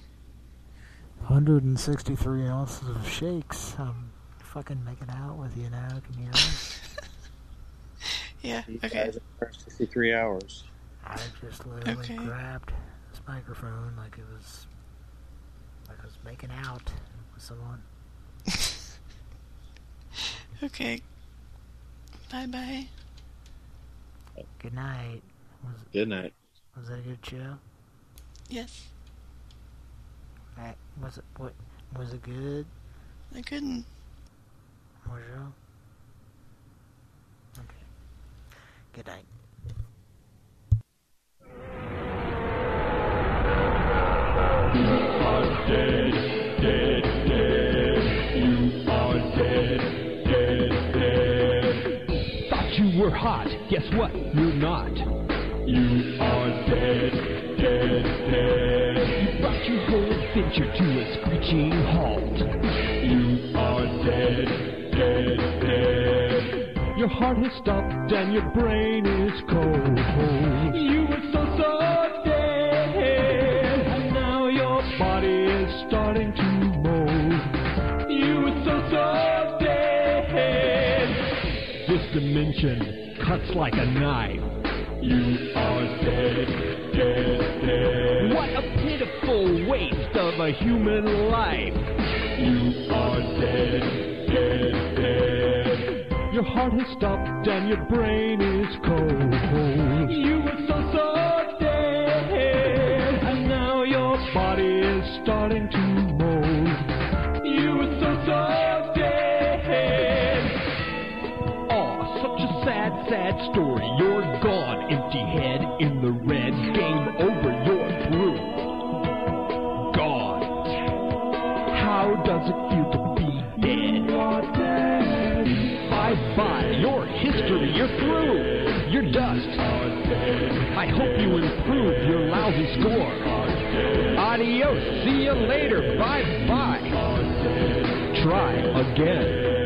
163 ounces of shakes. I'm fucking making out with you now. Can you hear me? <laughs> Yeah, You okay. guys 63 hours. I just literally Okay. grabbed this microphone like it was like I was making out with someone. <laughs> Okay. Bye bye. Good night. Was Good night. was that a good show? Yes. Uh, was it what? Was it good? I couldn't. More show? Okay. Good night. Guess what? You're not. You are dead, dead, dead. You brought your whole adventure to a screeching halt. You are dead, dead, dead. Your heart has stopped and your brain is cold. You were so, so dead. And now your body is starting to mold. You were so, so dead. This dimension cuts like a knife. You are dead, dead, dead. What a pitiful waste of a human life. You are dead, dead, dead. Your heart has stopped and your brain is cold. You were so, so score. Adios, see you later, bye bye. Try again.